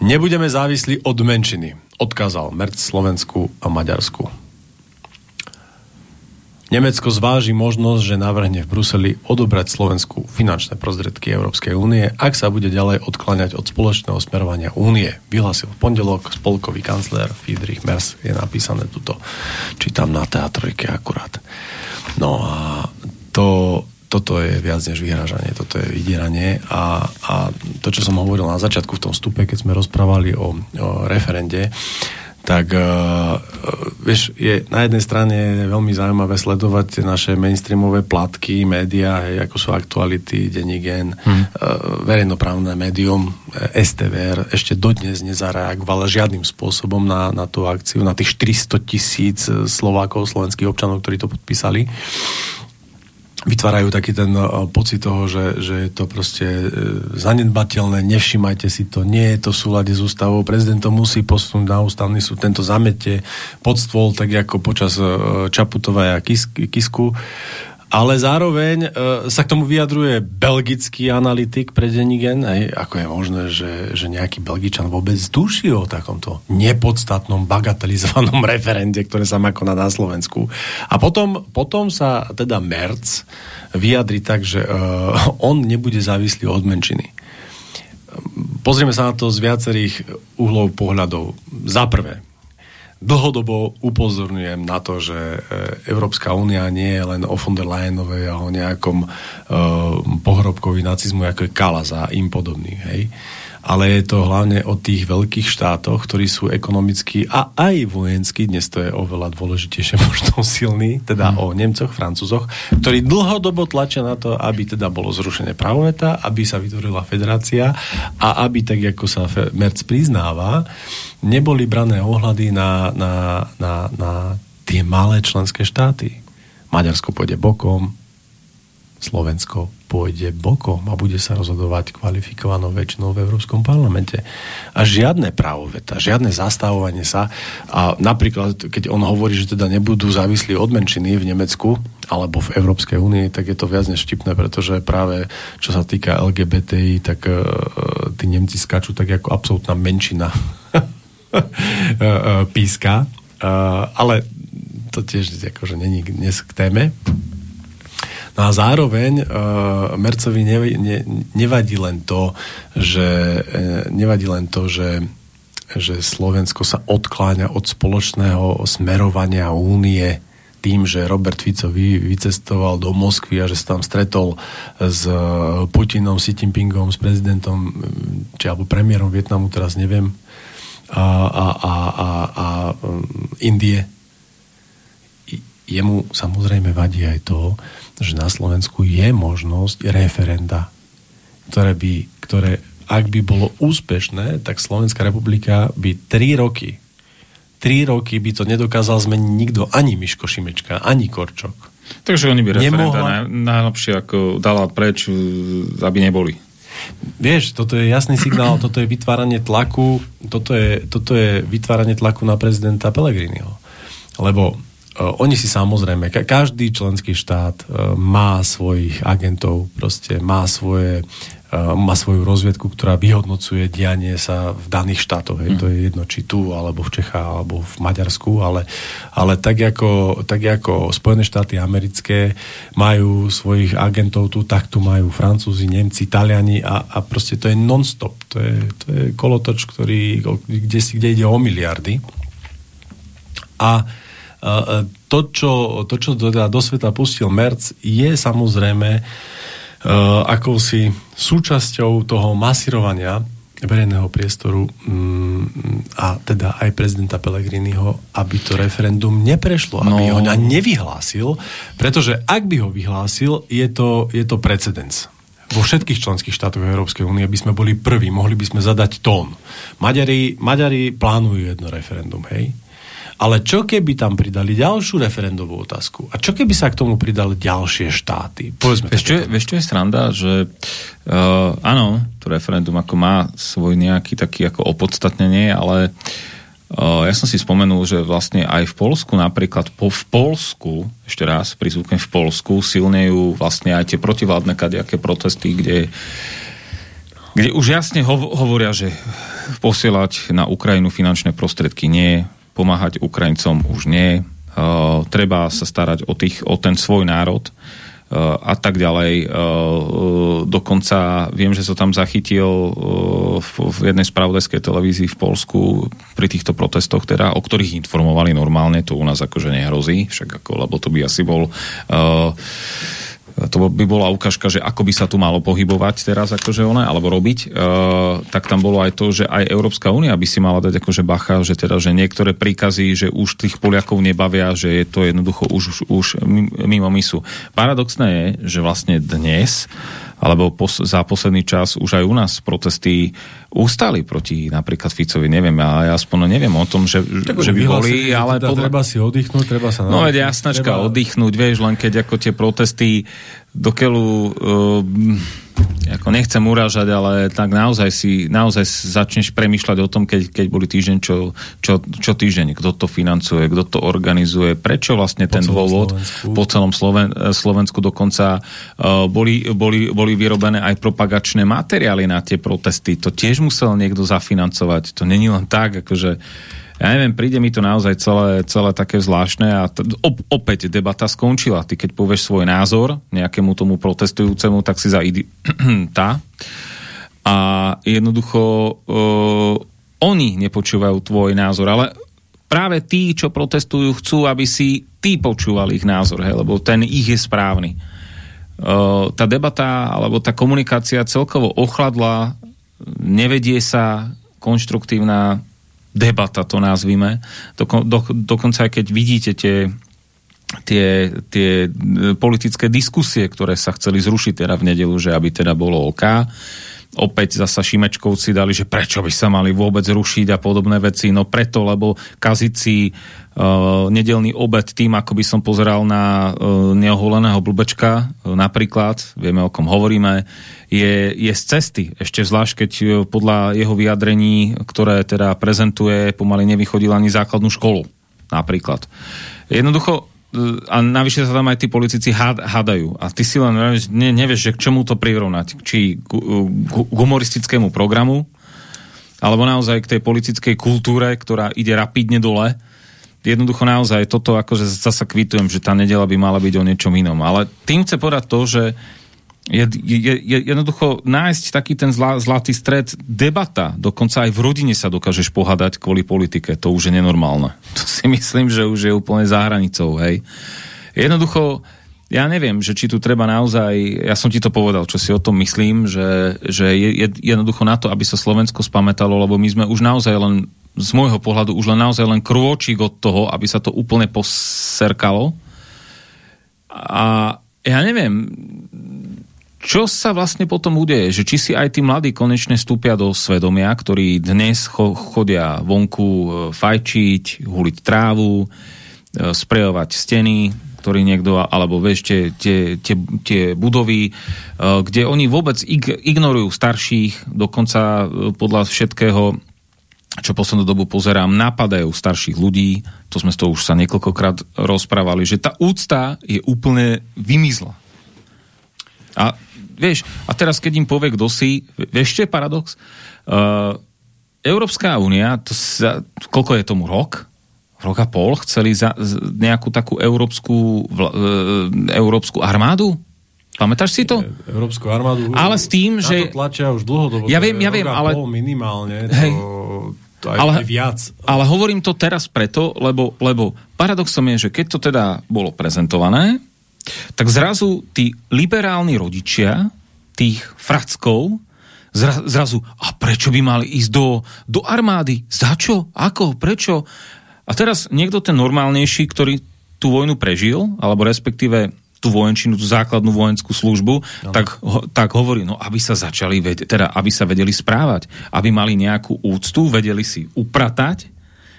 Nebudeme závislí od menšiny, odkázal Merc Slovensku a Maďarsku. Nemecko zváži možnosť, že navrhne v Bruseli odobrať Slovensku finančné prostriedky Európskej únie, ak sa bude ďalej odkláňať od spoločného smerovania únie. Vyhlásil v pondelok spolkový kancler Friedrich Merz, je napísané tuto, čítam na teatrojke akurát. No a to, toto je viac než vyhrážanie, toto je vydieranie a, a to, čo som hovoril na začiatku v tom stupe, keď sme rozprávali o, o referende, tak uh, vieš, je na jednej strane veľmi zaujímavé sledovať naše mainstreamové platky, médiá, hej, ako sú aktuality, denní gen, hmm. uh, verejnoprávne médium, STVR ešte dodnes nezareagovala žiadnym spôsobom na, na tú akciu, na tých 400 tisíc Slovákov, slovenských občanov, ktorí to podpísali vytvárajú taký ten uh, pocit toho, že, že je to proste uh, zanedbateľné, nevšimajte si to, nie je to v súlade s ústavou, prezident to musí posunúť na ústavný súd, tento zamete pod stôl, tak ako počas uh, Čaputovej a Kisku ale zároveň e, sa k tomu vyjadruje belgický analytik pre Denigen, aj, ako je možné, že, že nejaký Belgičan vôbec tuší o takomto nepodstatnom, bagatelizovanom <laughs> referende, ktoré sa má konať na Slovensku. A potom, potom sa teda Merc vyjadri tak, že uh, <laughs> on nebude závislý od menšiny. Pozrieme sa na to z viacerých uhlov pohľadov. Za prvé, dlhodobo upozorňujem na to, že e, Európska únia nie je len o von der Leyenovej a o nejakom uh, pohrobkovi nacizmu, ako je Kalas a im podobný. Hej? Ale je to hlavne o tých veľkých štátoch, ktorí sú ekonomicky a aj vojensky, dnes to je oveľa dôležitejšie <laughs> možno silný, teda hmm. o Nemcoch, Francúzoch, ktorí dlhodobo tlačia na to, aby teda bolo zrušené pravoveta, aby sa vytvorila federácia a aby, tak ako sa Merc priznáva, neboli brané ohľady na, na, na, na tie malé členské štáty. Maďarsko pôjde bokom, Slovensko pôjde bokom a bude sa rozhodovať kvalifikovanou väčšinou v Európskom parlamente. A žiadne právoveta, žiadne zastavovanie sa. A napríklad, keď on hovorí, že teda nebudú závislí od menšiny v Nemecku alebo v Európskej únii, tak je to viac než vtipné, pretože práve čo sa týka LGBTI, tak uh, tí Nemci skačú tak ako absolútna menšina <laughs> píska. Uh, ale to tiež akože není dnes k téme. No a zároveň uh, Mercovi ne, ne, nevadí len to, že uh, nevadí len to, že že Slovensko sa odkláňa od spoločného smerovania únie tým, že Robert Fico vy, vycestoval do Moskvy a že sa tam stretol s e, Putinom, Xi Jinpingom, s prezidentom, či alebo premiérom Vietnamu, teraz neviem, a, a, a, a, a Indie. Jemu samozrejme vadí aj to, že na Slovensku je možnosť referenda, ktoré by, ktoré ak by bolo úspešné, tak Slovenská republika by 3 roky 3 roky by to nedokázal zmeniť nikto, ani Miško Šimečka, ani Korčok. Takže oni by referenda Nemohla... najlepšie ako dala preč, aby neboli. Vieš, toto je jasný signál, toto je vytváranie tlaku, toto je, toto je vytváranie tlaku na prezidenta Pellegriniho. Lebo oni si samozrejme, ka- každý členský štát uh, má svojich agentov, proste má svoje má svoju rozviedku, ktorá vyhodnocuje dianie sa v daných štátoch. Hej. Mm. To je jedno, či tu, alebo v Čechách, alebo v Maďarsku, ale, ale tak, ako, tak ako Spojené štáty americké majú svojich agentov tu, tak tu majú Francúzi, Nemci, Taliani a, a proste to je non-stop. To je, to je kolotoč, ktorý, kde, si, kde ide o miliardy. A to, čo, to, čo do, do sveta pustil Merc, je samozrejme uh, akousi súčasťou toho masírovania verejného priestoru um, a teda aj prezidenta Pellegriniho, aby to referendum neprešlo, no. aby ho nevyhlásil, pretože ak by ho vyhlásil, je to, je to precedens. Vo všetkých členských štátoch Európskej únie by sme boli prví, mohli by sme zadať tón. Maďari, Maďari plánujú jedno referendum, hej? Ale čo keby tam pridali ďalšiu referendovú otázku? A čo keby sa k tomu pridali ďalšie štáty? Povedzme vieš, čo je, vieš, čo je sranda? Že uh, áno, to referendum ako má svoj nejaký taký ako opodstatnenie, ale uh, ja som si spomenul, že vlastne aj v Polsku napríklad, po, v Polsku, ešte raz prizvukujem v Polsku, silnejú vlastne aj tie protivládne kadejaké protesty, kde kde už jasne hovoria, že posielať na Ukrajinu finančné prostriedky nie, pomáhať Ukrajincom už nie. Uh, treba sa starať o, tých, o ten svoj národ uh, a tak ďalej. Uh, dokonca viem, že sa tam zachytil v, v jednej spravodajskej televízii v Polsku pri týchto protestoch, teda, o ktorých informovali normálne, to u nás akože nehrozí, však ako, lebo to by asi bol uh, to by bola ukážka, že ako by sa tu malo pohybovať teraz, akože ona, alebo robiť, uh, tak tam bolo aj to, že aj Európska únia by si mala dať akože bacha, že teda, že niektoré príkazy, že už tých Poliakov nebavia, že je to jednoducho už, už, už mimo misu. Paradoxné je, že vlastne dnes alebo pos- za posledný čas už aj u nás protesty ustali proti napríklad Ficovi, neviem, ale ja aspoň neviem o tom, že, tak že by boli, ale... Teda podľa... Treba si oddychnúť, treba sa... No veď jasnačka, treba... oddychnúť, vieš, len keď ako tie protesty do keľu uh, ako nechcem urážať, ale tak naozaj si naozaj začneš premýšľať o tom, keď, keď boli týždeň, čo, čo, čo týždeň, kto to financuje, kto to organizuje, prečo vlastne po ten dôvod Slovensku. po celom Sloven, Slovensku dokonca uh, boli, boli, boli vyrobené aj propagačné materiály na tie protesty. To tiež musel niekto zafinancovať. To není len tak, akože ja neviem, príde mi to naozaj celé, celé také zvláštne a op- opäť debata skončila. Ty keď povieš svoj názor nejakému tomu protestujúcemu, tak si za idi- <clears throat> tá. A jednoducho uh, oni nepočúvajú tvoj názor, ale práve tí, čo protestujú, chcú, aby si ty počúval ich názor, hej, lebo ten ich je správny. Uh, tá debata alebo tá komunikácia celkovo ochladla, nevedie sa konštruktívna debata, to nazvime. Doko, do, dokonca aj keď vidíte tie, tie, tie politické diskusie, ktoré sa chceli zrušiť teda v nedelu, že aby teda bolo OK, opäť zasa Šimečkovci dali, že prečo by sa mali vôbec rušiť a podobné veci. No preto, lebo kaziť uh, nedelný obed tým, ako by som pozeral na uh, neoholeného blbečka, uh, napríklad, vieme o kom hovoríme, je, je z cesty. Ešte zvlášť, keď uh, podľa jeho vyjadrení, ktoré teda prezentuje, pomaly nevychodil ani základnú školu. Napríklad. Jednoducho a navyše sa tam aj tí politici hádajú. A ty si len ne, nevieš, že k čomu to prirovnať. Či k, k humoristickému programu, alebo naozaj k tej politickej kultúre, ktorá ide rapidne dole. Jednoducho naozaj toto akože zasa kvitujem, že tá nedela by mala byť o niečom inom. Ale tým chce povedať to, že je, je, je jednoducho nájsť taký ten zla, zlatý stred, debata, dokonca aj v rodine sa dokážeš pohádať kvôli politike, to už je nenormálne. <laughs> To si myslím, že už je úplne za hranicou, hej. Jednoducho, ja neviem, že či tu treba naozaj, ja som ti to povedal, čo si o tom myslím, že, že je, je jednoducho na to, aby sa Slovensko spamätalo, lebo my sme už naozaj len, z môjho pohľadu, už len naozaj len krôčik od toho, aby sa to úplne poserkalo. A ja neviem, čo sa vlastne potom udeje? Že či si aj tí mladí konečne stúpia do svedomia, ktorí dnes chodia vonku e, fajčiť, huliť trávu, e, sprejovať steny, ktorý niekto, alebo vieš, tie, tie, tie, budovy, uh, kde oni vôbec ig, ignorujú starších, dokonca podľa všetkého, čo poslednú dobu pozerám, napadajú starších ľudí, to sme to už sa niekoľkokrát rozprávali, že tá úcta je úplne vymizla. A vieš, a teraz keď im povie, kto si, vieš, čo je paradox? Uh, Európska únia, to sa, koľko je tomu rok? rok a pol chceli za, nejakú takú európsku, vla, e, európsku armádu? Pamätáš si to? Európsku armádu. Ale s tým, že... to tlačia už dlhodobo. Ja viem, ja viem, ale... Pol minimálne. Hej. To, to aj, ale, aj viac. Ale hovorím to teraz preto, lebo, lebo paradoxom je, že keď to teda bolo prezentované, tak zrazu tí liberálni rodičia tých frackov zra, zrazu, a prečo by mali ísť do, do armády? Za čo? Ako? Prečo? A teraz niekto ten normálnejší, ktorý tú vojnu prežil, alebo respektíve tú vojenčinu, tú základnú vojenskú službu, no. tak, ho, tak hovorí, no aby sa začali, teda aby sa vedeli správať, aby mali nejakú úctu, vedeli si upratať,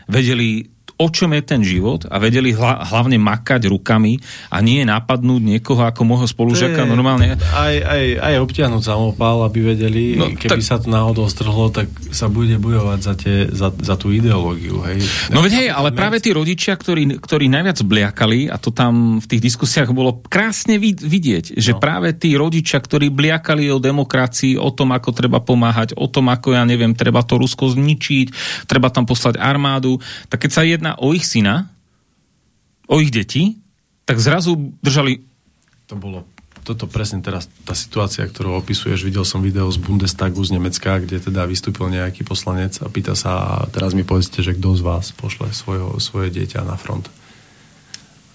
vedeli o čom je ten život a vedeli hla, hlavne makať rukami a nie napadnúť niekoho ako môjho spolužiaka normálne. Aj, aj, aj obtiahnuť samopál, aby vedeli, no, keby tak, sa to náhodou strhlo, tak sa bude bojovať za, tie, za, za tú ideológiu. Hej. No veď hej, ale práve tí rodičia, ktorí, ktorí najviac bliakali, a to tam v tých diskusiách bolo krásne vidieť, že no. práve tí rodičia, ktorí bliakali o demokracii, o tom, ako treba pomáhať, o tom, ako ja neviem, treba to Rusko zničiť, treba tam poslať armádu, tak keď sa jedna jedná o ich syna, o ich deti, tak zrazu držali... To bolo toto presne teraz, tá situácia, ktorú opisuješ, videl som video z Bundestagu z Nemecka, kde teda vystúpil nejaký poslanec a pýta sa, a teraz mi povedzte, že kto z vás pošle svojho, svoje dieťa na front.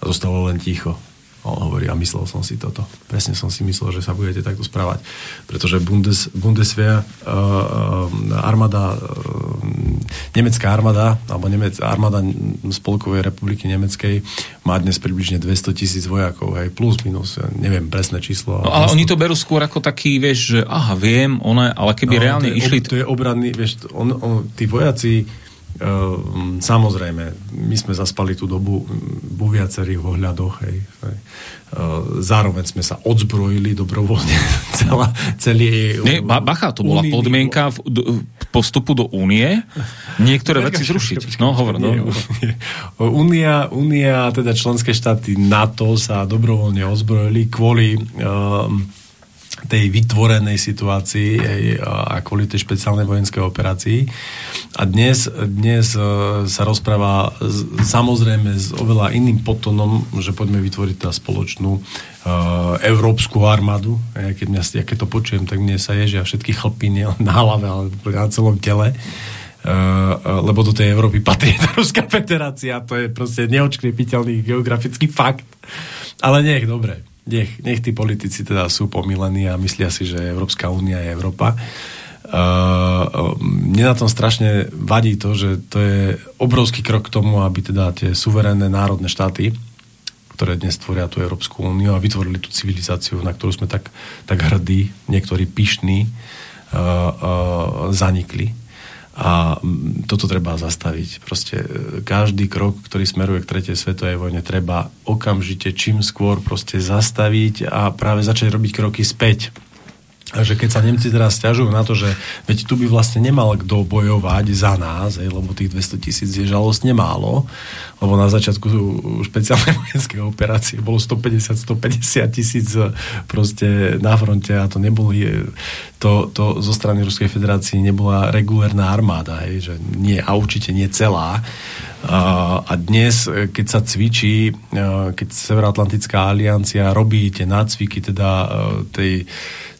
A zostalo len ticho. On hovorí, a myslel som si toto. Presne som si myslel, že sa budete takto správať. Pretože Bundes, Bundeswehr, uh, armáda, uh, nemecká armáda, alebo Nemec, armáda Spolkovej republiky Nemeckej má dnes približne 200 tisíc vojakov, hej, plus minus, neviem presné číslo. No, ale oni to berú skôr ako taký, vieš, že aha, viem, one, ale keby no, reálne to je, išli... To je obradný, vieš, on, on, tí vojaci samozrejme, my sme zaspali tú dobu vo viacerých ohľadoch. Hej, hej. Ehm, zároveň sme sa odzbrojili dobrovoľne <laughs> celá, celý... Nie, bacha, to bola podmienka v, do, postupu do únie niektoré veci zrušiť. No, hovor, no. Únia, únia, teda členské štáty NATO sa dobrovoľne ozbrojili kvôli um, tej vytvorenej situácii a kvôli tej špeciálnej vojenskej operácii. A dnes, dnes e, sa rozpráva samozrejme s oveľa iným potonom, že poďme vytvoriť tá spoločnú uh, európsku armádu. Ja keď, mňa, ja keď to počujem, tak mne sa ježia všetky chlpy na hlave, ale na celom tele. Uh, lebo do tej Európy patrí <laughs> tá Ruská federácia, to je proste neočkriepiteľný geografický fakt. Ale nech, dobre nech, nech tí politici teda sú pomilení a myslia si, že Európska únia je Európa. Uh, mne na tom strašne vadí to, že to je obrovský krok k tomu, aby teda tie suverénne národné štáty, ktoré dnes tvoria tú Európsku úniu a vytvorili tú civilizáciu, na ktorú sme tak, tak hrdí, niektorí pyšní, uh, uh, zanikli a toto treba zastaviť. Proste e, každý krok, ktorý smeruje k tretej svetovej vojne, treba okamžite čím skôr proste zastaviť a práve začať robiť kroky späť a že keď sa Nemci teraz stiažujú na to, že veď tu by vlastne nemal kto bojovať za nás, hej, lebo tých 200 tisíc je žalostne málo, lebo na začiatku špeciálnej <laughs> vojenskej operácie bolo 150-150 tisíc e, proste na fronte a to neboli, to, to zo strany Ruskej federácie nebola regulárna armáda, hej, že nie, a určite nie celá. A dnes, keď sa cvičí, keď Severoatlantická aliancia robí tie nácviky teda tej,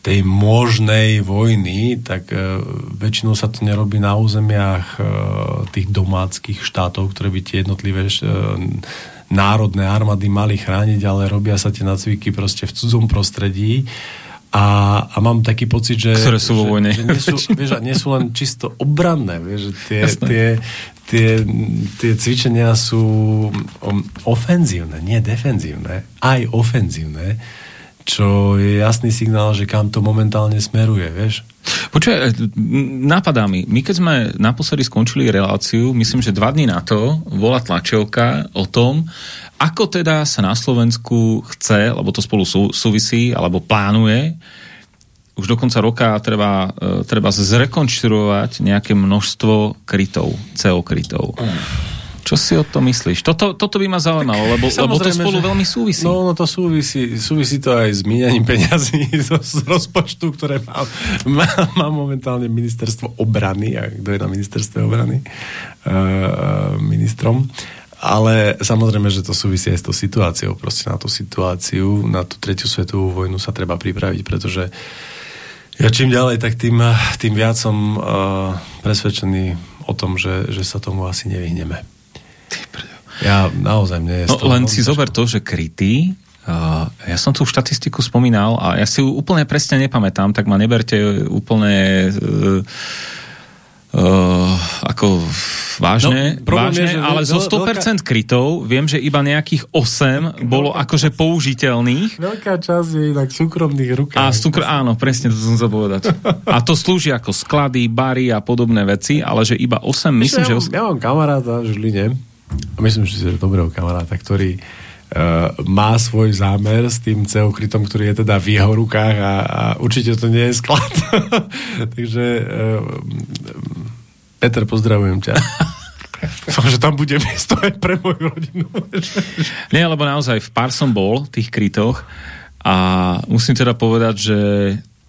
tej možnej vojny, tak väčšinou sa to nerobí na územiach tých domáckých štátov, ktoré by tie jednotlivé národné armády mali chrániť, ale robia sa tie nácviky proste v cudzom prostredí. A, a mám taký pocit, že... Ktoré sú vo vojne. Že, nie, sú, <laughs> vieš, nie sú len čisto obranné, vieš, že tie, tie, tie, tie cvičenia sú ofenzívne, nie defenzívne, aj ofenzívne, čo je jasný signál, že kam to momentálne smeruje, vieš. Počuaj, napadá mi, my keď sme naposledy skončili reláciu, myslím, že dva dní na to bola tlačovka o tom, ako teda sa na Slovensku chce, lebo to spolu sú, súvisí, alebo plánuje, už do konca roka treba, e, treba zrekonštruovať nejaké množstvo krytov, CO krytov. Mm. Čo si o to myslíš? Toto, toto by ma zaujímalo, lebo, lebo to spolu že, veľmi súvisí. No, no to súvisí, súvisí to aj s míňaním peňazí <laughs> z, z rozpočtu, ktoré má, má, má momentálne ministerstvo obrany, a kto je na ministerstve obrany, uh, ministrom. Ale samozrejme, že to súvisí aj s tou situáciou. Proste na tú situáciu, na tú tretiu svetovú vojnu sa treba pripraviť, pretože ja čím ďalej, tak tým, tým viac som uh, presvedčený o tom, že, že sa tomu asi nevyhneme. Ja naozaj mne je no, Len si zober to, že krytý, uh, ja som tú štatistiku spomínal a ja si ju úplne presne nepamätám, tak ma neberte úplne uh, uh, ako vážne, no, vážne je, ale zo 100% veľká... krytov viem, že iba nejakých 8 bolo akože použiteľných. Veľká časť je inak súkromných rukách. A súkr- áno, presne to som sa povedať. <laughs> A to slúži ako sklady, bary a podobné veci, ale že iba 8, myslím, ja, že... Ja mám kamaráta v Žline, myslím, že je dobrého kamaráta, ktorý Uh, má svoj zámer s tým ceokrytom, ktorý je teda v jeho rukách a, a určite to nie je sklad. <laughs> Takže uh, Peter, pozdravujem ťa. <laughs> Dúfam, že tam bude miesto aj pre moju rodinu. <laughs> Nie, lebo naozaj v pár som bol, tých krytoch a musím teda povedať, že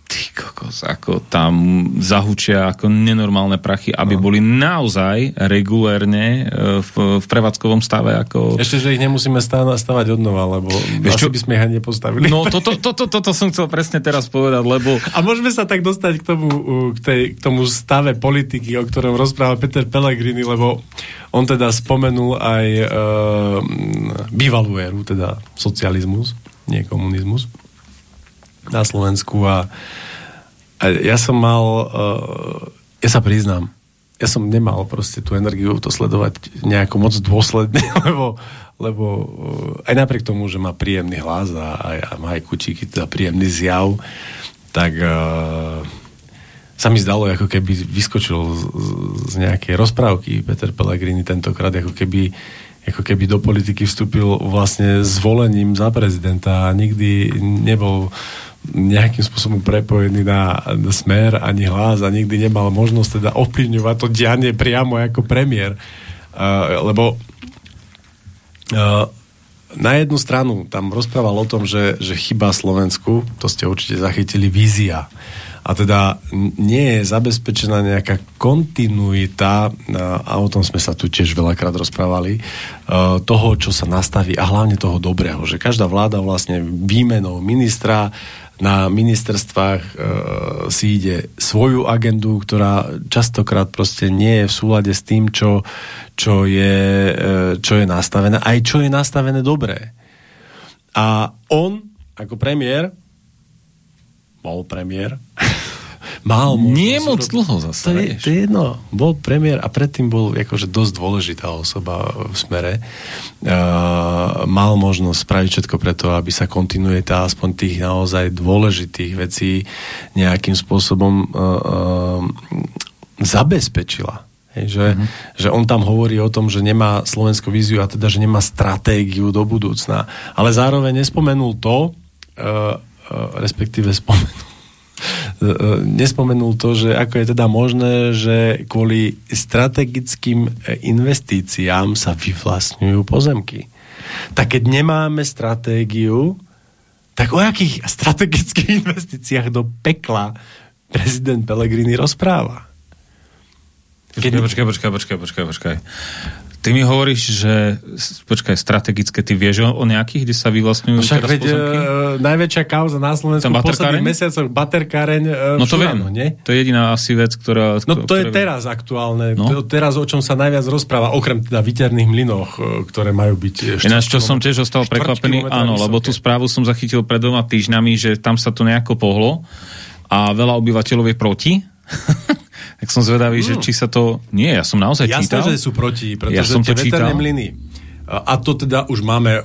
ty kokos, ako tam zahučia ako nenormálne prachy, aby no. boli naozaj regulérne e, v, v prevádzkovom stave. Ako... Ešte, že ich nemusíme stavať od nova, lebo Vieš, asi čo? by sme ich ani nepostavili. No, toto to, to, to, to som chcel presne teraz povedať, lebo... <laughs> A môžeme sa tak dostať k tomu, k, tej, k tomu stave politiky, o ktorom rozprával Peter Pellegrini, lebo on teda spomenul aj uh, bývalú éru, teda socializmus, nie komunizmus na Slovensku a, a ja som mal, uh, ja sa priznám, ja som nemal proste tú energiu to sledovať nejako moc dôsledne, <laughs> lebo, lebo uh, aj napriek tomu, že má príjemný hlas a, a, a má aj kučíky, teda príjemný zjav, tak uh, sa mi zdalo, ako keby vyskočil z, z nejakej rozprávky Peter Pellegrini tentokrát, ako keby ako keby do politiky vstúpil vlastne zvolením za prezidenta a nikdy nebol nejakým spôsobom prepojený na, smer ani hlas a nikdy nemal možnosť teda ovplyvňovať to dianie priamo ako premiér. Uh, lebo uh, na jednu stranu tam rozprával o tom, že, že chyba Slovensku, to ste určite zachytili, vízia. A teda nie je zabezpečená nejaká kontinuita, a o tom sme sa tu tiež veľakrát rozprávali, toho, čo sa nastaví a hlavne toho dobrého. Že každá vláda vlastne výmenou ministra na ministerstvách e, si ide svoju agendu, ktorá častokrát proste nie je v súlade s tým, čo, čo, je, e, čo je nastavené, aj čo je nastavené dobré. A on, ako premiér, bol premiér, mal Nie moc dlho zase. To je, to je jedno. Bol premiér a predtým bol akože dosť dôležitá osoba v smere. Uh, mal možnosť spraviť všetko preto, aby sa kontinuita aspoň tých naozaj dôležitých vecí nejakým spôsobom uh, uh, zabezpečila. Hej, že, mm-hmm. že on tam hovorí o tom, že nemá Slovenskú víziu a teda, že nemá stratégiu do budúcna. Ale zároveň nespomenul to, uh, uh, respektíve spomenul nespomenul to, že ako je teda možné, že kvôli strategickým investíciám sa vyvlastňujú pozemky. Tak keď nemáme stratégiu, tak o akých strategických <laughs> investíciách do pekla prezident Pellegrini rozpráva? Keď... Počkaj, počkaj, počkaj, počkaj, počkaj. Ty mi hovoríš, že počkaj, strategické, ty vieš o, o nejakých, kde sa vyvlastňujú no však veď, uh, najväčšia kauza na Slovensku v posledných mesiacoch baterkáreň uh, No to viem, nie? to je jediná asi vec, ktorá... No to je teraz aktuálne, no? to, teraz o čom sa najviac rozpráva, okrem teda viterných mlynoch, ktoré majú byť... Ináč, čo som tiež ostal prekvapený, áno, vysoké. lebo tú správu som zachytil pred dvoma týždňami, že tam sa to nejako pohlo a veľa obyvateľov je proti <laughs> tak som zvedavý, mm. že či sa to... Nie, ja som naozaj Jasné, čítal. Jasné, že sú proti, pretože ja som to tie čítal. mlyny. A to teda už máme,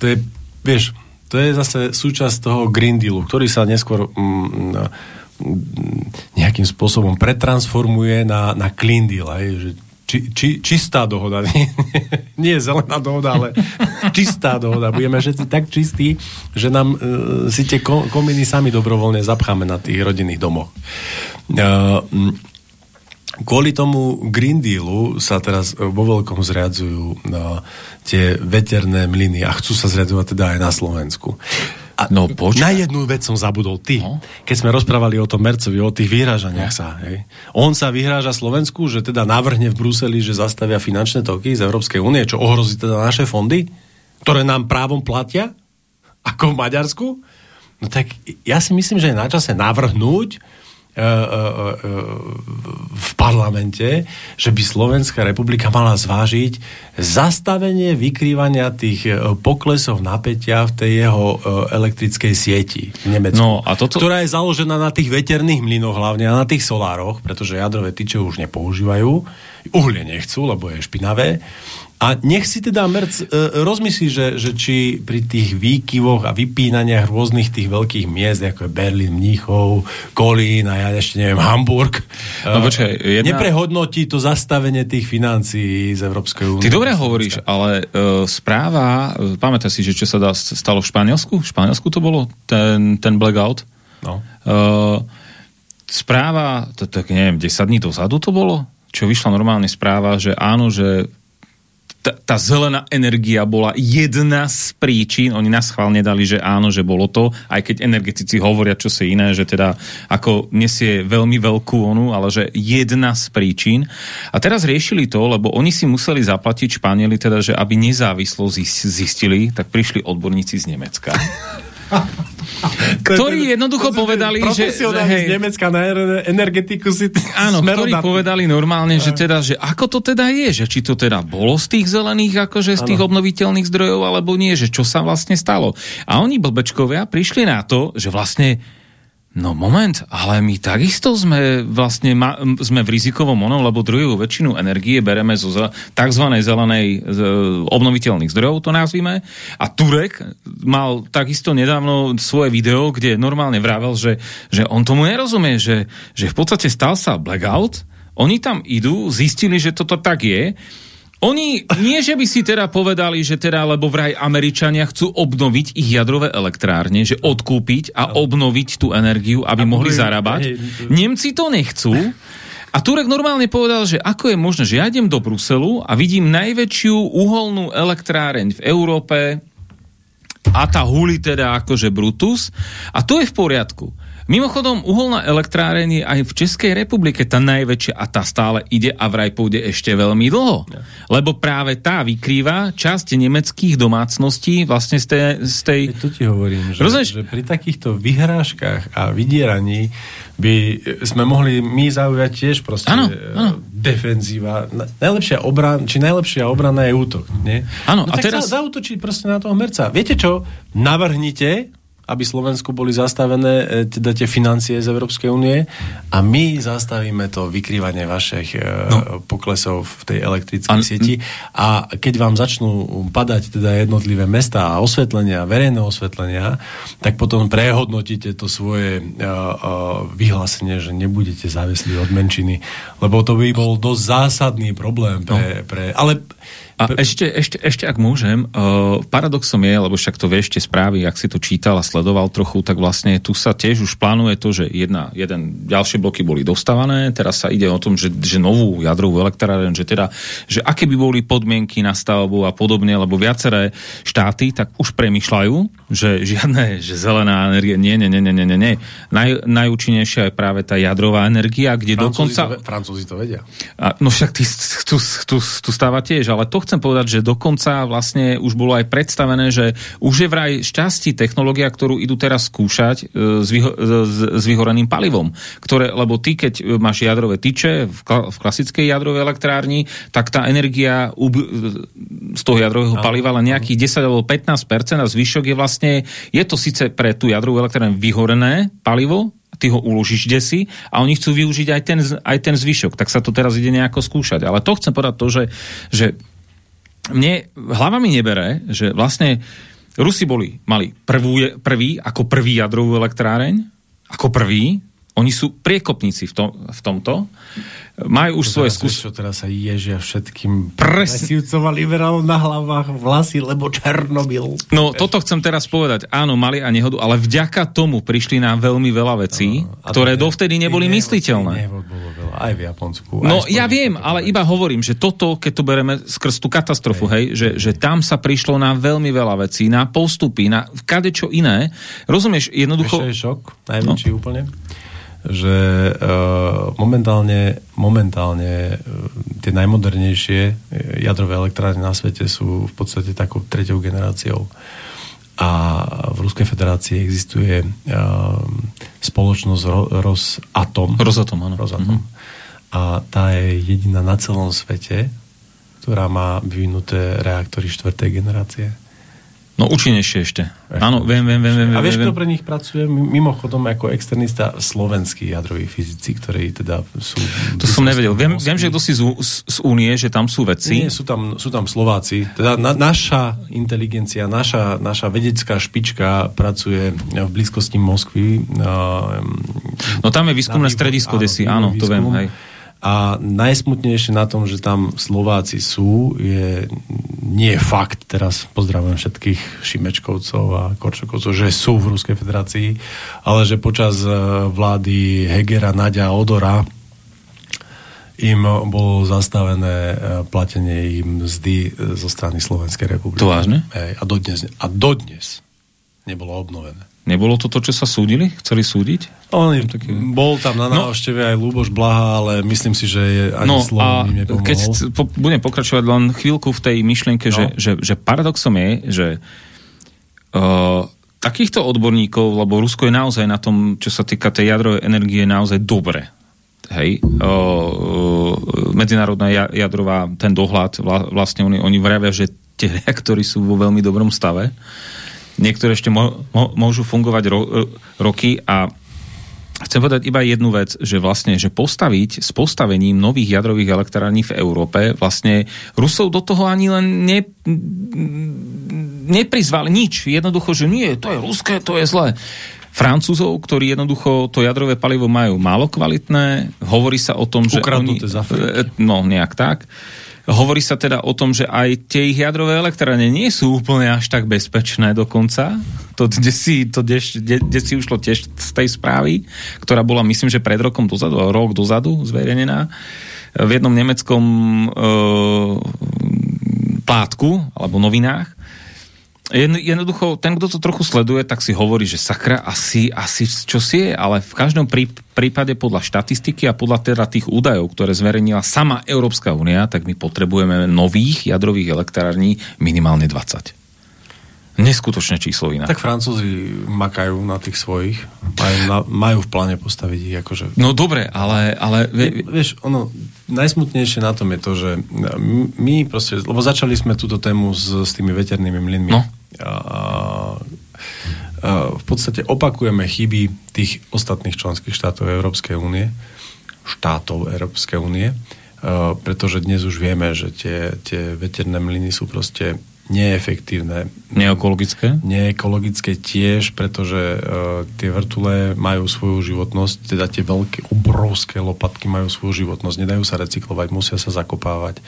to je, vieš, to je zase súčasť toho Green Dealu, ktorý sa neskôr mm, nejakým spôsobom pretransformuje na, na Clean Deal, aj, že či, či, čistá dohoda, <laughs> nie, nie zelená dohoda, ale <laughs> čistá dohoda. Budeme všetci tak čistí, že nám uh, si tie kominy sami dobrovoľne zapcháme na tých rodinných domoch. Uh, Kvôli tomu Green Dealu sa teraz e, vo veľkom zriadzujú no, tie veterné mlyny a chcú sa zriadovať teda aj na Slovensku. A no, počkaj. Na jednu vec som zabudol. Ty, no? keď sme rozprávali o tom Mercovi, o tých vyhrážaniach no. sa. Hej. On sa vyhráža Slovensku, že teda navrhne v Bruseli, že zastavia finančné toky z Európskej únie, čo ohrozí teda naše fondy, ktoré nám právom platia, ako v Maďarsku. No tak ja si myslím, že je na čase navrhnúť v parlamente, že by Slovenská republika mala zvážiť zastavenie vykrývania tých poklesov napätia v tej jeho elektrickej sieti v Nemecku, no, a toto... ktorá je založená na tých veterných mlynoch hlavne a na tých solároch, pretože jadrové tyče už nepoužívajú, uhlie nechcú, lebo je špinavé a nech si teda Merc e, rozmyslí, že, že či pri tých výkyvoch a vypínaniach rôznych tých veľkých miest, ako je Berlín, Mníchov, Kolín a ja ešte neviem, Hamburg, no, počkaj, jedna... neprehodnotí to zastavenie tých financií z Európskej únie. Ty dobre hovoríš, ale uh, správa, pamätáš si, že čo sa dá, stalo v Španielsku? V Španielsku to bolo, ten, ten blackout? No. Uh, správa, to, tak neviem, 10 dní dozadu to bolo? Čo vyšla normálne správa, že áno, že tá, zelená energia bola jedna z príčin, oni nás chválne dali, že áno, že bolo to, aj keď energetici hovoria čo si iné, že teda ako nesie veľmi veľkú onu, ale že jedna z príčin. A teraz riešili to, lebo oni si museli zaplatiť Španieli, teda, že aby nezávislo zistili, tak prišli odborníci z Nemecka. <laughs> <laughs> ktorí jednoducho povedali, že... Hej, z Nemecka na energetiku si... Áno, ktorí povedali normálne, že teda, že ako to teda je, že či to teda bolo z tých zelených, akože z tých ano. obnoviteľných zdrojov, alebo nie, že čo sa vlastne stalo. A oni blbečkovia prišli na to, že vlastne No moment, ale my takisto sme vlastne ma, sme v rizikovom onom, lebo druhú väčšinu energie bereme zo tzv. zelenej z, obnoviteľných zdrojov, to nazvime. A Turek mal takisto nedávno svoje video, kde normálne vravel, že, že on tomu nerozumie, že, že v podstate stal sa blackout, oni tam idú, zistili, že toto tak je oni nie, že by si teda povedali, že teda, lebo vraj Američania chcú obnoviť ich jadrové elektrárne, že odkúpiť a obnoviť tú energiu, aby a mohli zarábať. Nemci to nechcú. A Turek normálne povedal, že ako je možné, že ja idem do Bruselu a vidím najväčšiu uholnú elektráreň v Európe a tá huli teda akože Brutus a to je v poriadku. Mimochodom, uholná elektráreň je aj v Českej republike tá najväčšia a tá stále ide a vraj pôjde ešte veľmi dlho. Ja. Lebo práve tá vykrýva časť nemeckých domácností vlastne z tej... Z tej... To ti hovorím, že, že pri takýchto vyhrážkach a vydieraní by sme mohli my zaujať tiež proste ano, ano. defenzíva. Najlepšia obrana, či najlepšia obrana je útok, nie? Áno, no, a teraz... zautočiť proste na toho merca. Viete čo? Navrhnite aby Slovensku boli zastavené e, teda tie financie z Európskej únie a my zastavíme to vykrývanie vašich e, no. poklesov v tej elektrickej a... sieti a keď vám začnú padať teda jednotlivé mesta a osvetlenia, verejné osvetlenia, tak potom prehodnotíte to svoje uh, uh, vyhlásenie, že nebudete závislí od menšiny, lebo to by bol dosť zásadný problém pre... No. pre ale A ešte, ešte, ešte ak môžem, uh, paradoxom je, lebo však to vieš tie správy, ak si to čítal a sledoval trochu, tak vlastne tu sa tiež už plánuje to, že jedna, jeden, ďalšie bloky boli dostávané, teraz sa ide o tom, že, že novú jadrovú elektráreň, že teda, že aké by boli podmienky na stavbu a podobne, lebo viaceré štáty tak už premyšľajú, že žiadne, že zelená energia, nie, nie, nie, nie, nie, nie. Naj, najúčinnejšia je práve tá jadrová energia, kde Francúzi dokonca... To, Francúzi to vedia. A, no však ty tu, tu, tu stáva tiež, ale to chcem povedať, že dokonca vlastne už bolo aj predstavené, že už je vraj šťastí technológia, ktorú idú teraz skúšať e, s, vyho- s, s vyhoreným palivom. Ktoré, lebo ty, keď máš jadrové tyče v, v klasickej jadrovej elektrárni, tak tá energia z toho jadrového paliva len nejakých 10 alebo 15% a zvyšok je vlastne, je to síce pre tú jadrovú elektrárnu vyhorené palivo, ty ho uložíš kde si a oni chcú využiť aj ten, aj ten zvyšok. Tak sa to teraz ide nejako skúšať. Ale to chcem povedať to, že, že mne hlava mi nebere, že vlastne Rusi boli, mali prvú, prvý, ako prvý jadrovú elektráreň, ako prvý, oni sú priekopníci v, tom, v tomto majú už to svoje skúsenosti. Čo teraz sa ježia všetkým Presne. liberálom na hlavách vlasy, lebo Černobyl. No, toto chcem teraz povedať. Áno, mali a nehodu, ale vďaka tomu prišli nám veľmi veľa vecí, no, ktoré ne, dovtedy neboli ne, mysliteľné. Ne, bolo veľa, aj v Japonsku. No, ja viem, ale iba hovorím, že toto, keď to bereme skrz tú katastrofu, hej, hej že, že tam sa prišlo na veľmi veľa vecí, na postupy, na kadečo iné. Rozumieš, jednoducho... Ešte je šok, najväčší no. úplne že uh, momentálne, momentálne uh, tie najmodernejšie e, jadrové elektrárne na svete sú v podstate takou tretou generáciou. A v Ruskej federácii existuje spoločnosť Ro- Rosatom. Rosatom, áno. Rosatom. Mm-hmm. A tá je jediná na celom svete, ktorá má vyvinuté reaktory štvrtej generácie. No účinnejšie ešte. Áno, viem, viem, viem, viem. A vieš, kto pre nich pracuje? Mimochodom ako externista slovenskí jadroví fyzici, ktorí teda sú... To som nevedel. Viem, viem, že kto si z, z Únie, že tam sú vedci. Nie, sú tam, sú tam Slováci. Teda na, naša inteligencia, naša, naša vedecká špička pracuje v blízkosti Moskvy. no tam je výskumné stredisko, kde si, áno, výskum. to viem, hej. A najsmutnejšie na tom, že tam Slováci sú, je nie je fakt, teraz pozdravujem všetkých Šimečkovcov a Korčokovcov, že sú v Ruskej federácii, ale že počas e, vlády Hegera, Nadia Odora im bolo zastavené e, platenie im mzdy zo strany Slovenskej republiky. To vážne? a dodnes, a dodnes nebolo obnovené. Nebolo to to, čo sa súdili? Chceli súdiť? On je, taký... Bol tam na no. návšteve aj Lúboš Blaha, ale myslím si, že je ani no, slovo im nepomohol. Keď po, budem pokračovať len chvíľku v tej myšlienke, no. že, že, že paradoxom je, že uh, takýchto odborníkov, lebo Rusko je naozaj na tom, čo sa týka tej jadrovej energie, naozaj dobre. Hej, uh, uh, medzinárodná jadrová, ten dohľad, vlastne oni, oni vravia, že tie reaktory sú vo veľmi dobrom stave niektoré ešte mo, mo, môžu fungovať ro, roky a chcem povedať iba jednu vec, že vlastne, že postaviť s postavením nových jadrových elektrární v Európe, vlastne Rusov do toho ani len ne, neprizvali nič. Jednoducho, že nie, to je ruské, to je zlé. Francúzov, ktorí jednoducho to jadrové palivo majú málo kvalitné, hovorí sa o tom, Ukradnuté že oni... No, nejak tak. Hovorí sa teda o tom, že aj tie ich jadrové elektrárne nie sú úplne až tak bezpečné dokonca. To, kde si, to kde, kde si ušlo tiež z tej správy, ktorá bola, myslím, že pred rokom dozadu, rok dozadu zverejnená v jednom nemeckom e, plátku alebo novinách jednoducho, ten, kto to trochu sleduje, tak si hovorí, že sakra, asi, asi čo si je, ale v každom prípade podľa štatistiky a podľa teda tých údajov, ktoré zverejnila sama Európska únia, tak my potrebujeme nových jadrových elektrární minimálne 20. Neskutočné číslo inak. Tak Francúzi makajú na tých svojich. Majú, na, majú v pláne postaviť ich akože... No dobre, ale... ale... Vie, vieš, ono, najsmutnejšie na tom je to, že my proste... Lebo začali sme túto tému s, s tými veternými mlynmi. No. V podstate opakujeme chyby tých ostatných členských štátov Európskej únie, štátov Európskej únie, pretože dnes už vieme, že tie, tie veterné mlyny sú proste neefektívne. Neekologické? Neekologické tiež, pretože uh, tie vrtule majú svoju životnosť, teda tie veľké, obrovské lopatky majú svoju životnosť, nedajú sa recyklovať, musia sa zakopávať.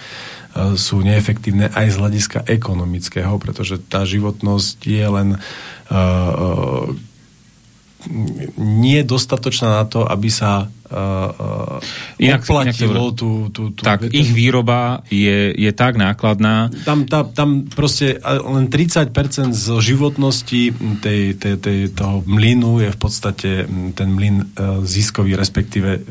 Sú neefektívne aj z hľadiska ekonomického, pretože tá životnosť je len uh, uh, nie dostatočná na to, aby sa uh, inak, oplatilo inak tú, tú, tú... Tak, vetu. ich výroba je, je tak nákladná. Tam, tam, tam proste len 30% zo životnosti tej, tej, tej, toho mlynu je v podstate ten mlyn uh, ziskový, respektíve uh,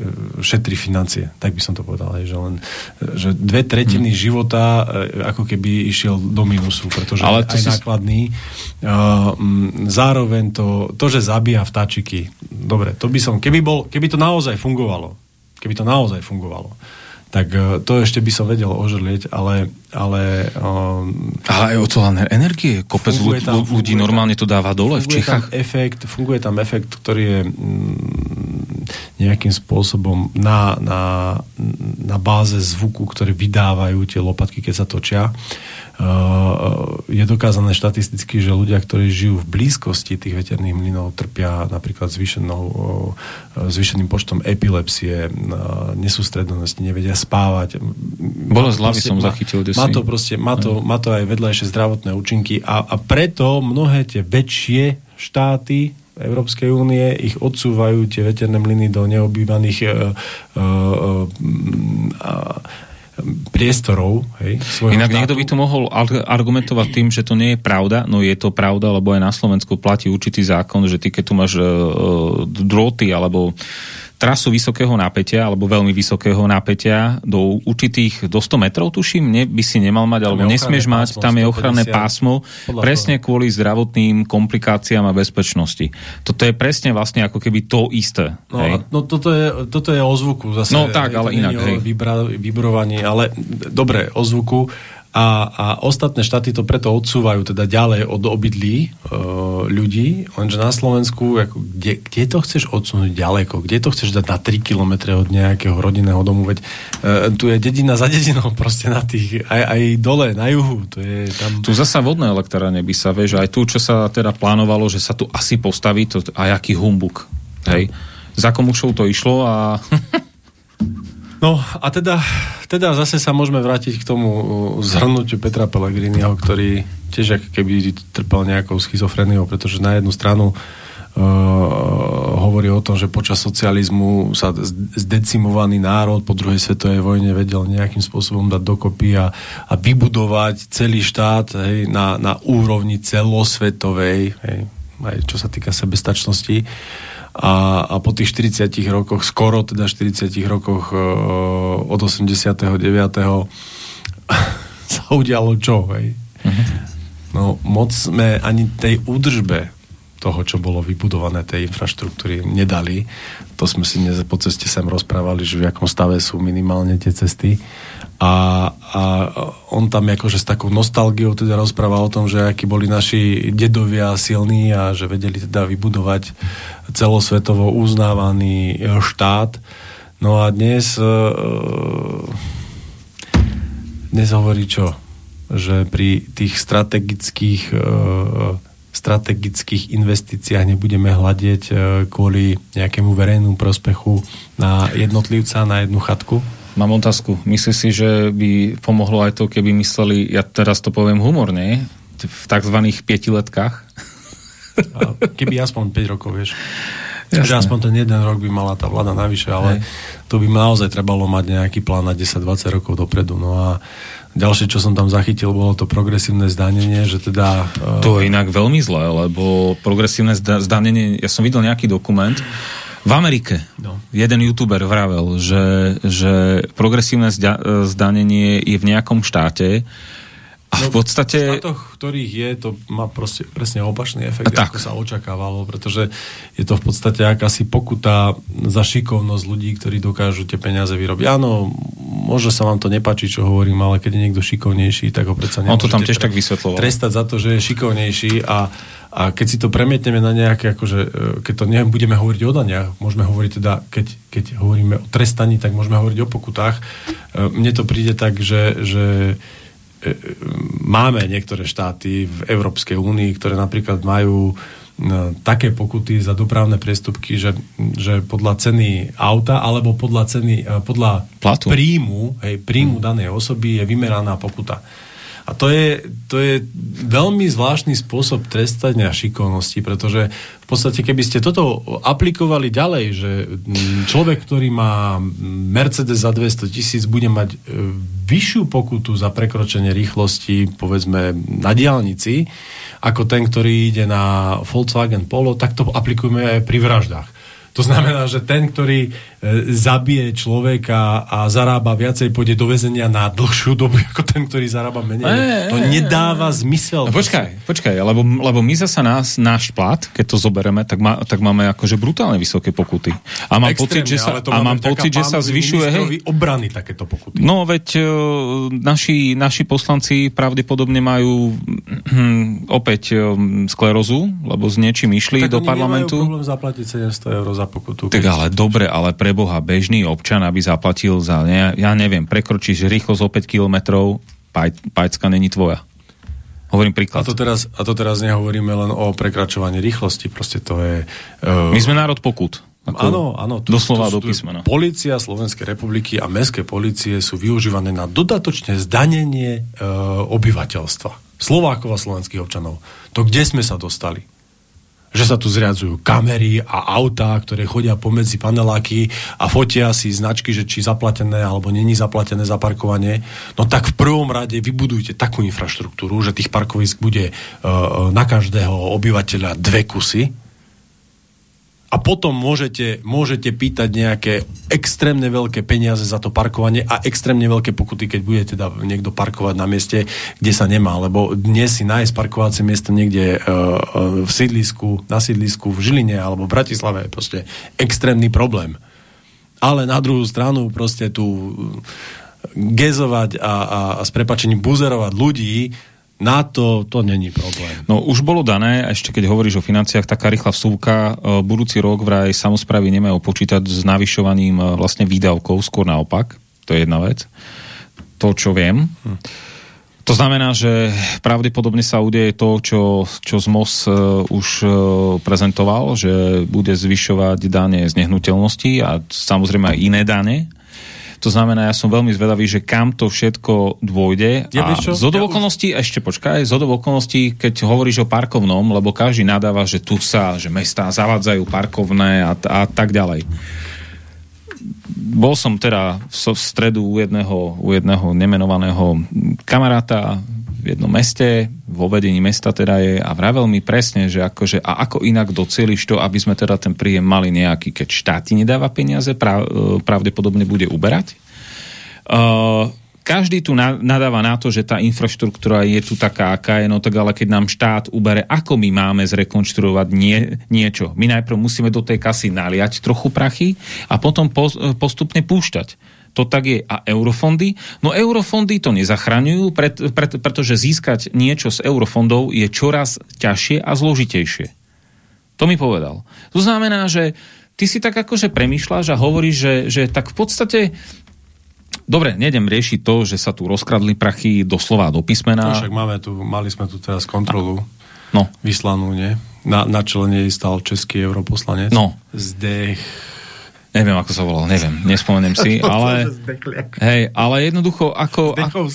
šetri financie. Tak by som to povedal, že len že dve tretiny hmm. života uh, ako keby išiel do minusu, pretože Ale to aj si... nákladný. Uh, zároveň to, to, že zabíja vtáčiky. Dobre, to by som, keby, bol, keby to naozaj fungovalo, fungovalo, keby to naozaj fungovalo, tak e, to ešte by som vedel ožrlieť, ale... Ale, um, ale aj ocelárne energie, kopec ľudí, tam, ľudí normálne to dáva dole v Čechách. Tam efekt, funguje tam efekt, ktorý je mm, nejakým spôsobom na, na, na báze zvuku, ktorý vydávajú tie lopatky, keď sa točia. Uh, je dokázané štatisticky, že ľudia, ktorí žijú v blízkosti tých veterných mlynov, trpia napríklad zvýšenou, uh, zvýšeným počtom epilepsie, uh, nesústrednosti, nevedia spávať. Bolo hlavy som má, zachytil. Má to, proste, má, to, má to aj vedľajšie zdravotné účinky a, a preto mnohé tie väčšie štáty Európskej únie ich odsúvajú tie veterné mlyny do neobývaných uh, uh, uh, priestorov. Hej, Inak štátu. niekto by to mohol argumentovať tým, že to nie je pravda, no je to pravda, lebo aj na Slovensku platí určitý zákon, že ty keď tu máš uh, drôty alebo trasu vysokého napätia alebo veľmi vysokého napätia do určitých, do 100 metrov tuším, ne, by si nemal mať, alebo nesmieš mať, tam je ochranné pásmo, presne toho. kvôli zdravotným komplikáciám a bezpečnosti. Toto je presne vlastne ako keby to isté. No, hej? no toto, je, toto je o zvuku zase. No tak, ale inak. Hej. Vibra, vibrovaní, ale dobre, o zvuku a, a ostatné štáty to preto odsúvajú teda ďalej od obydlí e, ľudí, lenže na Slovensku, ako, kde, kde to chceš odsunúť ďaleko? Kde to chceš dať na 3 km od nejakého rodinného domu? Veď e, tu je dedina za dedinou <laughs> proste na tých, aj, aj dole, na juhu. To je tam... Tu zasa vodné elektrárne by sa, vieš, aj tu, čo sa teda plánovalo, že sa tu asi postaví, to aj aký humbuk. Hej. Za komušou to išlo a <laughs> No a teda, teda zase sa môžeme vrátiť k tomu uh, zhrnutiu Petra Pellegriniho, ktorý tiež ako keby trpel nejakou schizofreniou, pretože na jednu stranu uh, hovorí o tom, že počas socializmu sa zdecimovaný národ po druhej svetovej vojne vedel nejakým spôsobom dať dokopy a, a vybudovať celý štát hej, na, na úrovni celosvetovej, hej, aj čo sa týka sebestačnosti. Uh, a, a po tých 40 rokoch, skoro teda 40 rokoch uh, od 89. <laughs> sa udialo čo, hej? Uh-huh. No moc sme ani tej údržbe toho, čo bolo vybudované, tej infraštruktúry, nedali. To sme si dnes po ceste sem rozprávali, že v akom stave sú minimálne tie cesty. A, a on tam akože s takou nostalgiou teda rozprával o tom, že akí boli naši dedovia silní a že vedeli teda vybudovať celosvetovo uznávaný štát. No a dnes e, dnes hovorí čo? Že pri tých strategických e, strategických investíciách nebudeme hľadiť e, kvôli nejakému verejnému prospechu na jednotlivca, na jednu chatku? Mám otázku. Myslíš si, že by pomohlo aj to, keby mysleli, ja teraz to poviem humorne, v tzv. pietiletkách? Keby aspoň 5 rokov, vieš. Jasne. Že aspoň ten jeden rok by mala tá vláda navyše, ale Hej. to by naozaj trebalo mať nejaký plán na 10-20 rokov dopredu. No a ďalšie, čo som tam zachytil, bolo to progresívne zdanenie, že teda... To je inak veľmi zlé, lebo progresívne zdanenie, ja som videl nejaký dokument, v Amerike no. jeden youtuber vravel, že, že progresívne zdanenie je v nejakom štáte, a v no, podstate... V štátoch, ktorých je, to má proste presne opačný efekt, tak. ako sa očakávalo, pretože je to v podstate akási pokuta za šikovnosť ľudí, ktorí dokážu tie peniaze vyrobiť. Áno, môže sa vám to nepáči, čo hovorím, ale keď je niekto šikovnejší, tak ho predsa On to tam tiež tak vysvetloval. Trestať za to, že je šikovnejší a a keď si to premietneme na nejaké, akože, e, keď to nebudeme hovoriť o daniach, môžeme hovoriť teda, keď, keď hovoríme o trestaní, tak môžeme hovoriť o pokutách. E, mne to príde tak, že, že máme niektoré štáty v Európskej únii, ktoré napríklad majú také pokuty za dopravné priestupky, že, že podľa ceny auta alebo podľa ceny, podľa Platu. príjmu, hej, príjmu hmm. danej osoby je vymeraná pokuta. A to je, to je veľmi zvláštny spôsob trestania šikovnosti, pretože v podstate, keby ste toto aplikovali ďalej, že človek, ktorý má Mercedes za 200 tisíc, bude mať e, vyššiu pokutu za prekročenie rýchlosti, povedzme, na diálnici, ako ten, ktorý ide na Volkswagen Polo, tak to aplikujeme aj pri vraždách. To znamená, že ten, ktorý zabije človeka a zarába viacej, pôjde do väzenia na dlhšiu dobu <laughs> ako ten, ktorý zarába menej. E, to nedáva zmysel. No, počkaj, počkaj, lebo, lebo my zasa nás, náš plat, keď to zoberieme, tak, má, tak máme akože brutálne vysoké pokuty. A mám Extrémne, pocit, že sa, a mám pocit, že sa zvyšuje... Hej, obrany takéto pokuty. No veď uh, naši, naši poslanci pravdepodobne majú hm, opäť um, sklerozu, lebo s niečím išli tak do parlamentu. Tak problém zaplatiť 700 eur za pokutu. Tak ale dobre, ale pre Boha, bežný občan, aby zaplatil za, ne, ja neviem, prekročíš rýchlosť o 5 kilometrov, paj, pajcka není tvoja. Hovorím príklad. A to, teraz, a to teraz nehovoríme len o prekračovaní rýchlosti, proste to je... Uh... My sme národ pokut. Áno, áno. Tu, doslova tu, do písmena. Polícia Slovenskej republiky a mestské policie sú využívané na dodatočné zdanenie e, obyvateľstva. Slovákov a slovenských občanov. To kde sme sa dostali? Že sa tu zriadzujú kamery a autá, ktoré chodia pomedzi paneláky a fotia si značky, že či zaplatené alebo není zaplatené za parkovanie, no tak v prvom rade vybudujte takú infraštruktúru, že tých parkovisk bude uh, na každého obyvateľa dve kusy, a potom môžete, môžete pýtať nejaké extrémne veľké peniaze za to parkovanie a extrémne veľké pokuty, keď bude teda niekto parkovať na mieste, kde sa nemá, lebo dnes si nájsť parkovacie miesto niekde uh, v sídlisku, na sídlisku v Žiline alebo v Bratislave je proste extrémny problém. Ale na druhú stranu proste tu gezovať a, a, a s prepačením buzerovať ľudí, na to není problém. No už bolo dané, ešte keď hovoríš o financiách, taká rýchla vsúka, e, budúci rok vraj samozprávy nemajú počítať s navyšovaním e, vlastne výdavkov, skôr naopak. To je jedna vec. To, čo viem. Hm. To znamená, že pravdepodobne sa udeje to, čo, čo ZMOS uh, už prezentoval, že bude zvyšovať dane z nehnuteľnosti a samozrejme aj iné dane. To znamená, ja som veľmi zvedavý, že kam to všetko dôjde. Ja a z okolností, ja už... ešte počkaj, z okolností, keď hovoríš o parkovnom, lebo každý nadáva, že tu sa, že mestá zavádzajú parkovné a, a tak ďalej. Bol som teda v stredu u jedného, u jedného nemenovaného kamaráta v jednom meste, vo vedení mesta teda je a vravel mi presne, že akože, a ako inak docieliš to, aby sme teda ten príjem mali nejaký, keď štát ti nedáva peniaze, prav, e, pravdepodobne bude uberať. Uh, každý tu nadáva na to, že tá infraštruktúra je tu taká, aká je, no tak ale keď nám štát ubere, ako my máme zrekonštruovať nie, niečo. My najprv musíme do tej kasy naliať trochu prachy a potom postupne púšťať to tak je. A eurofondy? No eurofondy to nezachraňujú, pret, pret, pretože získať niečo z eurofondov je čoraz ťažšie a zložitejšie. To mi povedal. To znamená, že ty si tak akože premýšľaš a hovoríš, že, že tak v podstate Dobre, nejdem riešiť to, že sa tu rozkradli prachy doslova do písmena. No, však máme tu, mali sme tu teraz kontrolu no. vyslanú, nie? Na, na čele nej stal český europoslanec. No. Zdech Neviem, ako sa volal, neviem, nespomeniem si, <laughs> ale, hej, ale jednoducho, ako, ako,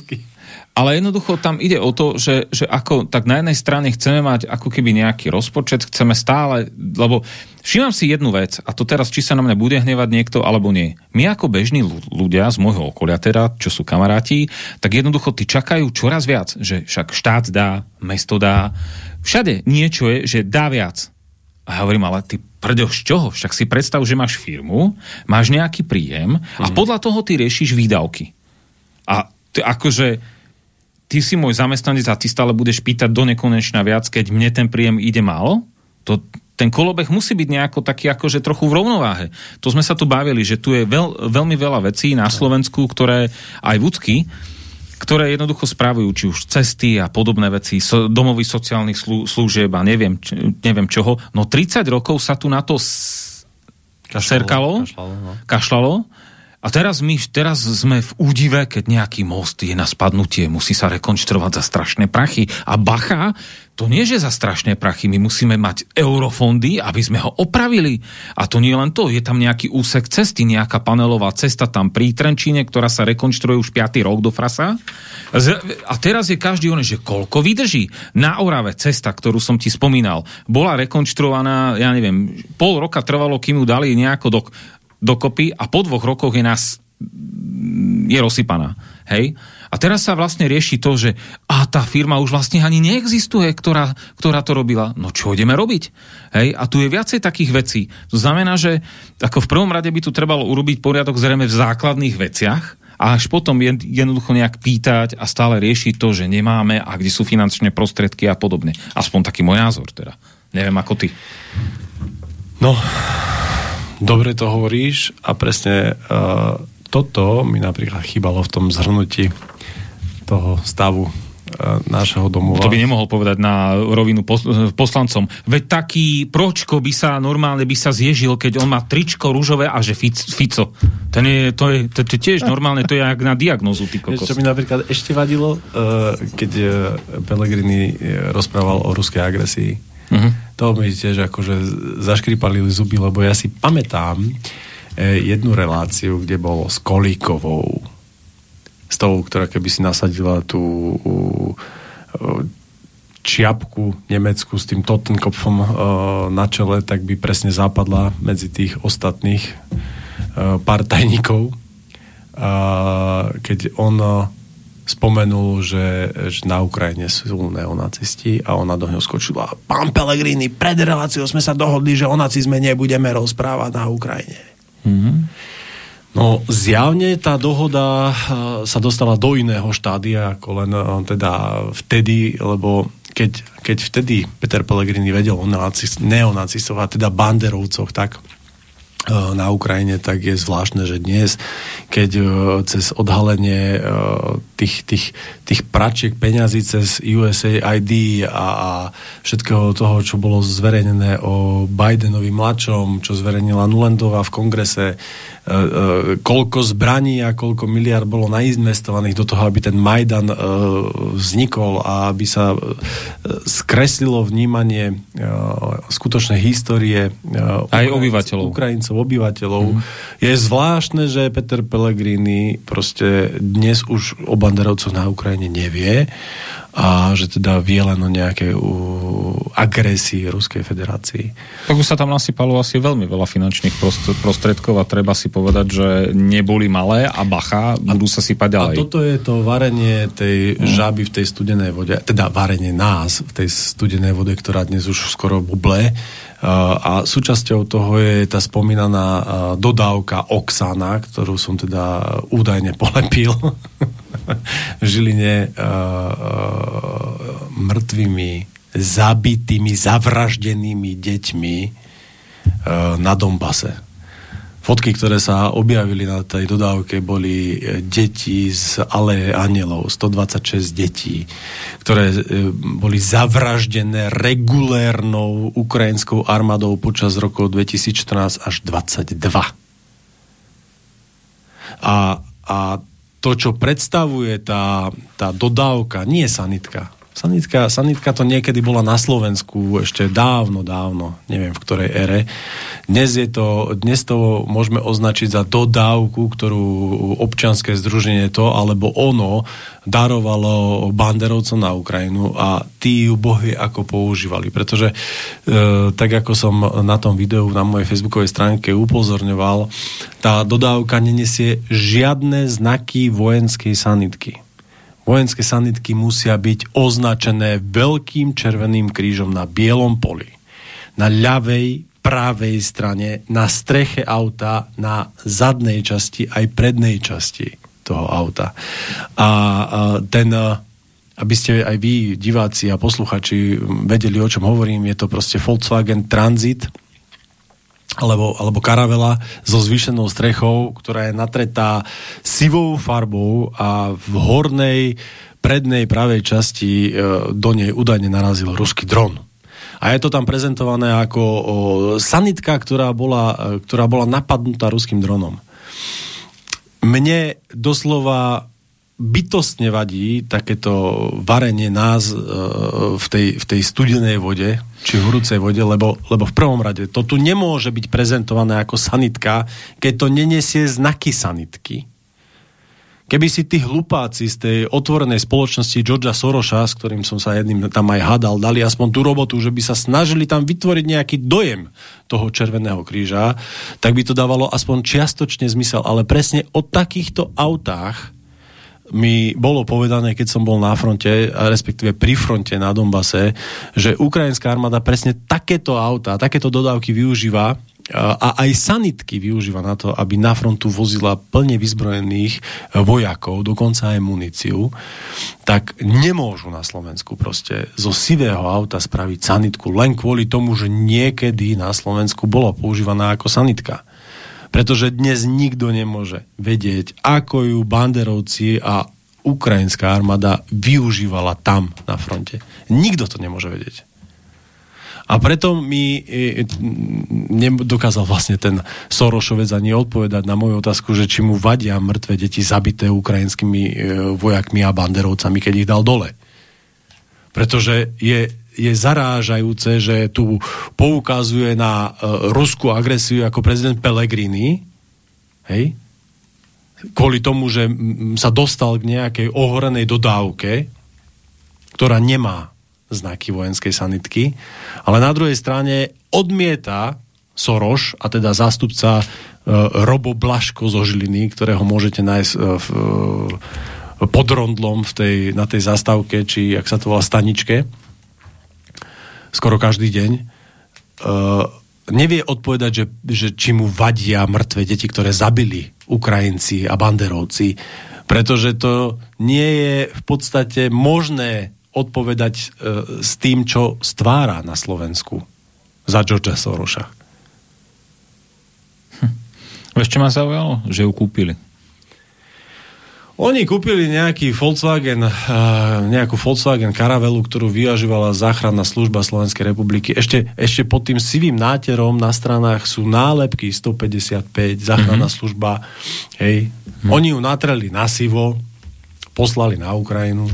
ale jednoducho tam ide o to, že, že ako, tak na jednej strane chceme mať ako keby nejaký rozpočet, chceme stále, lebo všímam si jednu vec, a to teraz, či sa na mňa bude hnevať niekto, alebo nie. My ako bežní ľudia z môjho okolia teda, čo sú kamaráti, tak jednoducho tí čakajú čoraz viac, že však štát dá, mesto dá, všade niečo je, že dá viac. A ja hovorím, ale ty prďo, z čoho? Však si predstav, že máš firmu, máš nejaký príjem a mm. podľa toho ty riešiš výdavky. A ty, akože ty si môj zamestnanec a ty stále budeš pýtať do nekonečna viac, keď mne ten príjem ide málo? To, ten kolobeh musí byť nejako taký akože trochu v rovnováhe. To sme sa tu bavili, že tu je veľ, veľmi veľa vecí na Slovensku, ktoré aj v ktoré jednoducho správajú či už cesty a podobné veci, so, domovy sociálnych slú, služieb a neviem, č, neviem čoho. No 30 rokov sa tu na to s... kašlalo, serkalo, kašlalo, no. kašlalo a teraz my teraz sme v údive, keď nejaký most je na spadnutie, musí sa rekonštruovať za strašné prachy. A bacha, to nie že za strašné prachy, my musíme mať eurofondy, aby sme ho opravili. A to nie len to, je tam nejaký úsek cesty, nejaká panelová cesta tam pri Trenčíne, ktorá sa rekonštruuje už 5. rok do frasa. A teraz je každý on, že koľko vydrží. Na Orave cesta, ktorú som ti spomínal, bola rekonštruovaná, ja neviem, pol roka trvalo, kým ju dali nejako do, dokopy a po dvoch rokoch je nás je rozsypaná. Hej? A teraz sa vlastne rieši to, že a tá firma už vlastne ani neexistuje, ktorá, ktorá to robila. No čo ideme robiť? Hej? A tu je viacej takých vecí. To znamená, že ako v prvom rade by tu trebalo urobiť poriadok zrejme v základných veciach, a až potom jednoducho nejak pýtať a stále riešiť to, že nemáme a kde sú finančné prostriedky a podobne. Aspoň taký môj názor teda. Neviem ako ty. No, dobre to hovoríš a presne uh, toto mi napríklad chýbalo v tom zhrnutí toho stavu e, nášho domova. To by nemohol povedať na rovinu poslancom. Veď taký pročko by sa normálne by sa zježil, keď on má tričko rúžové a že Fico. Ten je, to, je, to, to tiež normálne, to je jak na diagnozu. Ty kokos. Čo mi napríklad ešte vadilo, e, keď e, Pellegrini rozprával o ruskej agresii. Uh-huh. To mi tiež akože zaškripali zuby, lebo ja si pamätám jednu reláciu, kde bol s Kolíkovou s tou, ktorá keby si nasadila tú čiapku nemeckú s tým Tottenkopfom uh, na čele, tak by presne zapadla medzi tých ostatných uh, partajníkov. Uh, keď on uh, spomenul, že, že na Ukrajine sú neonacisti a ona do ňoho skočila. Pán Pellegrini, pred reláciou sme sa dohodli, že o nacizme nebudeme rozprávať na Ukrajine. Mm-hmm. No zjavne tá dohoda eh, sa dostala do iného štádia ako len eh, teda vtedy, lebo keď, keď vtedy Peter Pellegrini vedel o neonacistov a teda banderovcoch, tak na Ukrajine, tak je zvláštne, že dnes, keď cez odhalenie tých, tých, tých pračiek peňazí cez USAID a, a všetkého toho, čo bolo zverejnené o Bidenovi mladšom, čo zverejnila Nulendová v kongrese, E, e, koľko zbraní a koľko miliard bolo nainvestovaných do toho, aby ten Majdan e, vznikol a aby sa skreslilo vnímanie skutočnej histórie aj obyvateľov. Ukrajincov, obyvateľov. Mm. Je zvláštne, že Peter Pellegrini proste dnes už o banderovcoch na Ukrajine nevie a že teda vie len o nejakej agresii Ruskej federácii. Tak už sa tam nasypalo asi veľmi veľa finančných prostriedkov a treba si povedať, že neboli malé a bacha, budú sa sypať ďalej. A toto je to varenie tej mm. žaby v tej studenej vode, teda varenie nás v tej studenej vode, ktorá dnes už skoro buble. A súčasťou toho je tá spomínaná dodávka Oxana, ktorú som teda údajne polepil <laughs> v Žiline uh, uh, mŕtvými, zabitými, zavraždenými deťmi uh, na Dombase. Fotky, ktoré sa objavili na tej dodávke, boli deti z Aleje Anielov, 126 detí, ktoré boli zavraždené regulérnou ukrajinskou armádou počas rokov 2014 až 2022. A, a to, čo predstavuje tá, tá dodávka, nie sanitka. Sanitka, sanitka to niekedy bola na Slovensku ešte dávno, dávno, neviem v ktorej ére. Dnes, je to, dnes to môžeme označiť za dodávku, ktorú občianské združenie to, alebo ono darovalo banderovcom na Ukrajinu a tí ju bohy ako používali. Pretože e, tak ako som na tom videu na mojej facebookovej stránke upozorňoval, tá dodávka nenesie žiadne znaky vojenskej sanitky vojenské sanitky musia byť označené veľkým červeným krížom na bielom poli. Na ľavej, pravej strane, na streche auta, na zadnej časti aj prednej časti toho auta. A, ten aby ste aj vy, diváci a posluchači, vedeli, o čom hovorím, je to proste Volkswagen Transit, alebo, alebo karavela so zvýšenou strechou, ktorá je natretá sivou farbou a v hornej prednej pravej časti e, do nej údajne narazil ruský dron. A je to tam prezentované ako sanitka, ktorá bola, e, ktorá bola napadnutá ruským dronom. mne doslova bytostne vadí takéto varenie nás e, v tej, v tej studenej vode, či horúcej vode, lebo, lebo v prvom rade to tu nemôže byť prezentované ako sanitka, keď to nenesie znaky sanitky. Keby si tí hlupáci z tej otvorenej spoločnosti Georgia Sorosa, s ktorým som sa jedným tam aj hadal, dali aspoň tú robotu, že by sa snažili tam vytvoriť nejaký dojem toho Červeného kríža, tak by to dávalo aspoň čiastočne zmysel. Ale presne o takýchto autách mi bolo povedané, keď som bol na fronte, respektíve pri fronte na Donbase, že ukrajinská armáda presne takéto auta, takéto dodávky využíva a aj sanitky využíva na to, aby na frontu vozila plne vyzbrojených vojakov, dokonca aj muníciu, tak nemôžu na Slovensku proste zo sivého auta spraviť sanitku len kvôli tomu, že niekedy na Slovensku bola používaná ako sanitka. Pretože dnes nikto nemôže vedieť, ako ju banderovci a ukrajinská armáda využívala tam na fronte. Nikto to nemôže vedieť. A preto mi e, nedokázal vlastne ten Sorošovec ani odpovedať na moju otázku, že či mu vadia mŕtve deti zabité ukrajinskými e, vojakmi a banderovcami, keď ich dal dole. Pretože je je zarážajúce, že tu poukazuje na uh, ruskú agresiu ako prezident Pellegrini, hej, kvôli tomu, že sa dostal k nejakej ohorenej dodávke, ktorá nemá znaky vojenskej sanitky, ale na druhej strane odmieta Soroš, a teda zástupca uh, Robo Blaško zo Žiliny, ktorého môžete nájsť uh, v, uh, pod rondlom v tej, na tej zastávke, či ak sa to volá staničke, skoro každý deň, uh, nevie odpovedať, že, že či mu vadia mŕtve deti, ktoré zabili Ukrajinci a banderovci, pretože to nie je v podstate možné odpovedať uh, s tým, čo stvára na Slovensku za Georgia Soroša. Hm. Ešte ma zaujalo, že ju kúpili. Oni kúpili nejaký Volkswagen, uh, nejakú Volkswagen Caravelu, ktorú vyjažovala záchranná služba Slovenskej republiky. Ešte, ešte pod tým sivým náterom na stranách sú nálepky 155, záchranná mm-hmm. služba. Hej. Mm-hmm. Oni ju natreli na sivo, poslali na Ukrajinu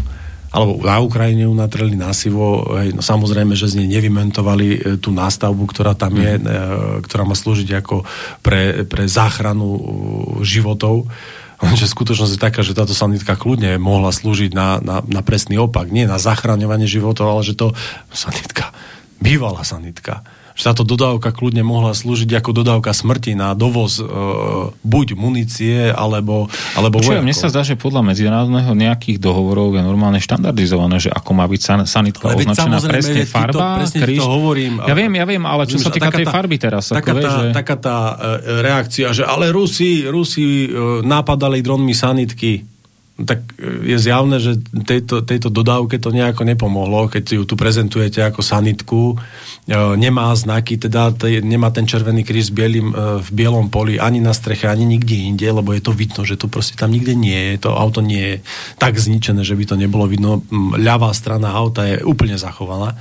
alebo na Ukrajine ju natreli na sivo. Hej, no, samozrejme, že z nej nevymentovali e, tú nástavbu, ktorá tam je, mm. e, ktorá má slúžiť ako pre, pre záchranu životov. Lenže skutočnosť je taká, že táto sanitka kľudne mohla slúžiť na, na, na presný opak. Nie na zachraňovanie životov, ale že to sanitka, bývalá sanitka, že táto dodávka kľudne mohla slúžiť ako dodávka smrti na dovoz e, buď munície, alebo, alebo Čo, mne sa zdá, že podľa medzinárodného nejakých dohovorov je normálne štandardizované, že ako má byť san, sanitka ale označená presne farba, to, presne kríž. To hovorím. Ja viem, ja viem, ale čo sa týka tej farby teraz. Taká, ako tá, že... taká tá e, reakcia, že ale Rusi, Rusi e, napadali dronmi sanitky tak e, je zjavné, že tejto, tejto dodávke to nejako nepomohlo, keď ju tu prezentujete ako sanitku, e, nemá znaky, teda nemá ten červený kríž e, v bielom poli ani na streche, ani nikde inde, lebo je to vidno, že to proste tam nikde nie je, to auto nie je tak zničené, že by to nebolo vidno. Ľavá strana auta je úplne zachovaná.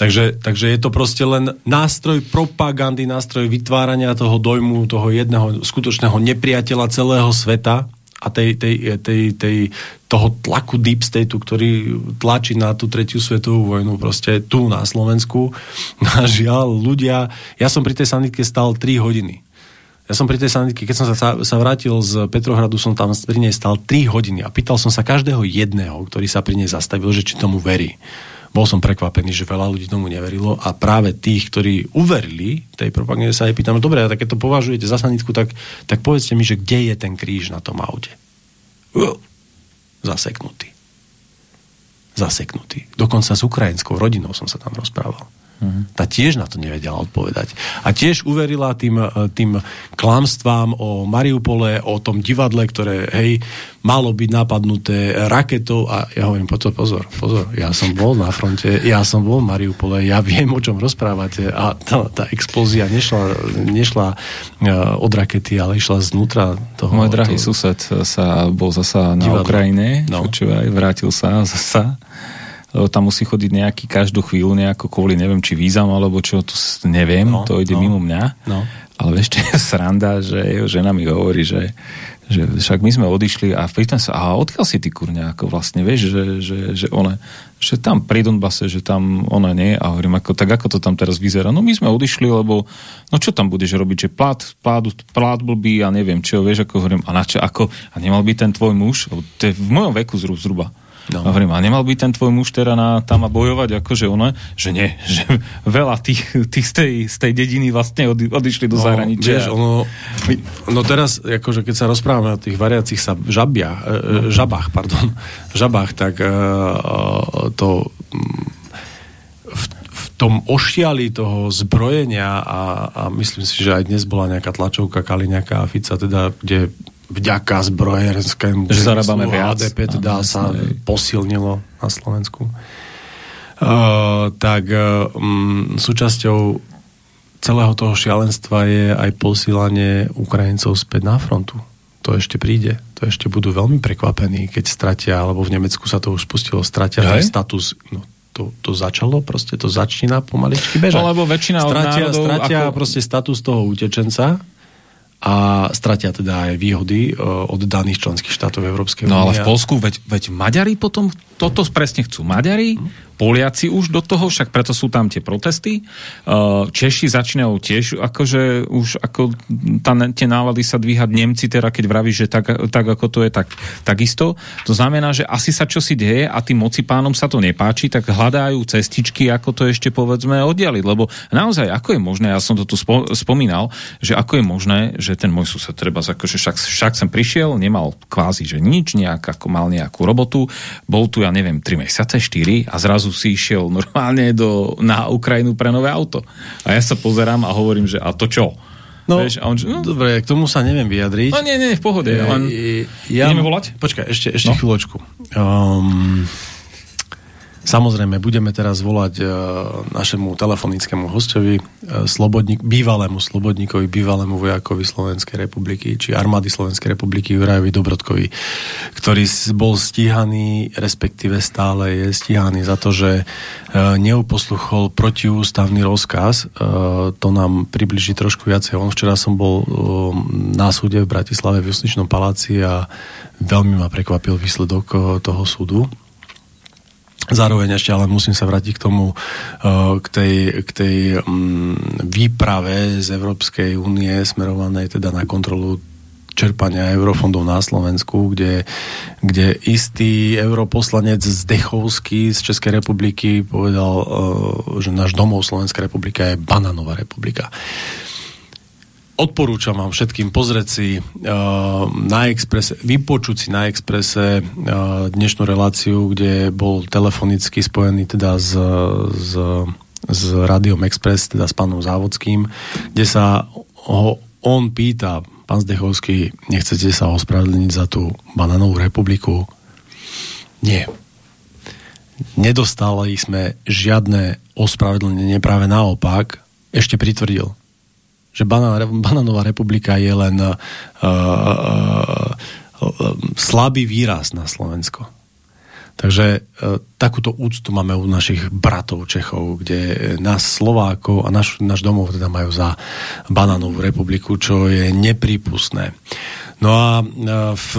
Takže, takže je to proste len nástroj propagandy, nástroj vytvárania toho dojmu, toho jedného skutočného nepriateľa celého sveta, a tej, tej, tej, tej, toho tlaku Deep Stateu, ktorý tlačí na tú tretiu svetovú vojnu proste tu na Slovensku. <laughs> A žiaľ, ľudia, ja som pri tej sanitke stal 3 hodiny. Ja som pri tej sanitke, keď som sa, sa vrátil z Petrohradu, som tam pri nej stal 3 hodiny a pýtal som sa každého jedného, ktorý sa pri nej zastavil, že či tomu verí bol som prekvapený, že veľa ľudí tomu neverilo a práve tých, ktorí uverili tej propagande sa aj pýtam, no dobre, tak keď to považujete za sanitku, tak, tak povedzte mi, že kde je ten kríž na tom aute. Zaseknutý. Zaseknutý. Dokonca s ukrajinskou rodinou som sa tam rozprával. Mm-hmm. Tá tiež na to nevedela odpovedať. A tiež uverila tým, e, tým klamstvám o Mariupole, o tom divadle, ktoré, hej, malo byť napadnuté raketou a ja hovorím, pozor, pozor, pozor, ja som bol na fronte, ja som bol v Mariupole, ja viem, o čom rozprávate a tá, tá explózia nešla, nešla e, od rakety, ale išla znútra toho... Môj drahý toho... sused sa bol zasa na divadlo. Ukrajine, no. vrátil sa zasa lebo tam musí chodiť nejaký každú chvíľu nejako kvôli, neviem, či vízam alebo čo, to neviem, no, to ide no, mimo mňa. No. Ale ešte <laughs> je sranda, že jeho žena mi hovorí, že, že však my sme odišli a pýtam sa, a odkiaľ si ty kurňa, ako vlastne, vieš, že, že, že ona, že tam pri Donbase, že tam ona nie, a hovorím, ako, tak ako to tam teraz vyzerá, no my sme odišli, lebo, no čo tam budeš robiť, že plát, plát, plát blbý a neviem čo, vieš, ako hovorím, a na čo, ako, a nemal by ten tvoj muž, to je v mojom veku zhruba, No. A hovorím, a nemal by ten tvoj muž teda na, tam a bojovať, akože ono, že nie, <laughs> že veľa tých, tých z, tej, z tej dediny vlastne odi, odišli do no, zahraničia. Vieš, ono, no teraz, akože keď sa rozprávame o tých variacich sa žabia, e, no. žabách, pardon, <laughs> žabách, tak e, to v, v tom ošiali toho zbrojenia a, a myslím si, že aj dnes bola nejaká tlačovka Kaliňaka a Fica, teda, kde vďaka zbrojenskému že zarábame viac. HDP teda sa aj. posilnilo na Slovensku. Uh, tak um, súčasťou celého toho šialenstva je aj posílanie Ukrajincov späť na frontu. To ešte príde. To ešte budú veľmi prekvapení, keď stratia, alebo v Nemecku sa to už spustilo, stratia ten status. No, to, to začalo, proste to začína pomaličky bežať. Alebo väčšina stratia, národov, stratia ako... proste status toho utečenca a stratia teda aj výhody e, od daných členských štátov Európskej únie. No ale v Polsku, veď, veď Maďari potom toto presne chcú. Maďari, Poliaci už do toho, však preto sú tam tie protesty. Češi začínajú tiež, akože už ako tá, tie nálady sa dvíhať Nemci, teda keď vravíš, že tak, tak ako to je, tak, takisto. To znamená, že asi sa čosi deje a tým moci pánom sa to nepáči, tak hľadajú cestičky, ako to ešte povedzme oddialiť. Lebo naozaj, ako je možné, ja som to tu spo, spomínal, že ako je možné, že ten môj sused treba, akože však, však sem prišiel, nemal kvázi, že nič, nejak, ako mal nejakú robotu, bol tu, ja neviem, 3 mesiace, 4 a zrazu zrazu si išiel normálne do, na Ukrajinu pre nové auto. A ja sa pozerám a hovorím, že a to čo? No, Vieš, a on, no, dobre, k tomu sa neviem vyjadriť. No nie, nie, v pohode. Ja, len... ja, Ideme volať? Počkaj, ešte, ešte no. chvíľočku. Um, Samozrejme, budeme teraz volať uh, našemu telefonickému hostovi, uh, slobodník, bývalému slobodníkovi, bývalému vojakovi Slovenskej republiky, či armády Slovenskej republiky Jurajovi Dobrodkovi, ktorý bol stíhaný, respektíve stále je stíhaný za to, že uh, neuposluchol protiústavný rozkaz. Uh, to nám približí trošku viacej. On včera som bol na súde v Bratislave v Justičnom paláci a veľmi ma prekvapil výsledok toho súdu Zároveň ešte ale musím sa vrátiť k tomu, uh, k tej, k tej um, výprave z Európskej únie smerovanej teda na kontrolu čerpania eurofondov na Slovensku, kde, kde istý europoslanec Zdechovský z Českej republiky povedal, uh, že náš domov Slovenská republika je bananová republika. Odporúčam vám všetkým pozrieť si uh, na Expresse, vypočuť si na Expresse uh, dnešnú reláciu, kde bol telefonicky spojený teda s, s, s Radiom Express, teda s pánom Závodským, kde sa ho on pýta, pán Zdechovský, nechcete sa ospravedlniť za tú bananovú republiku? Nie. Nedostali sme žiadne ospravedlnenie, práve naopak, ešte pritvrdil že Bananová republika je len uh, uh, uh, slabý výraz na Slovensko. Takže uh, takúto úctu máme u našich bratov Čechov, kde nás Slovákov a náš, náš domov teda majú za Bananovú republiku, čo je neprípustné. No a uh, v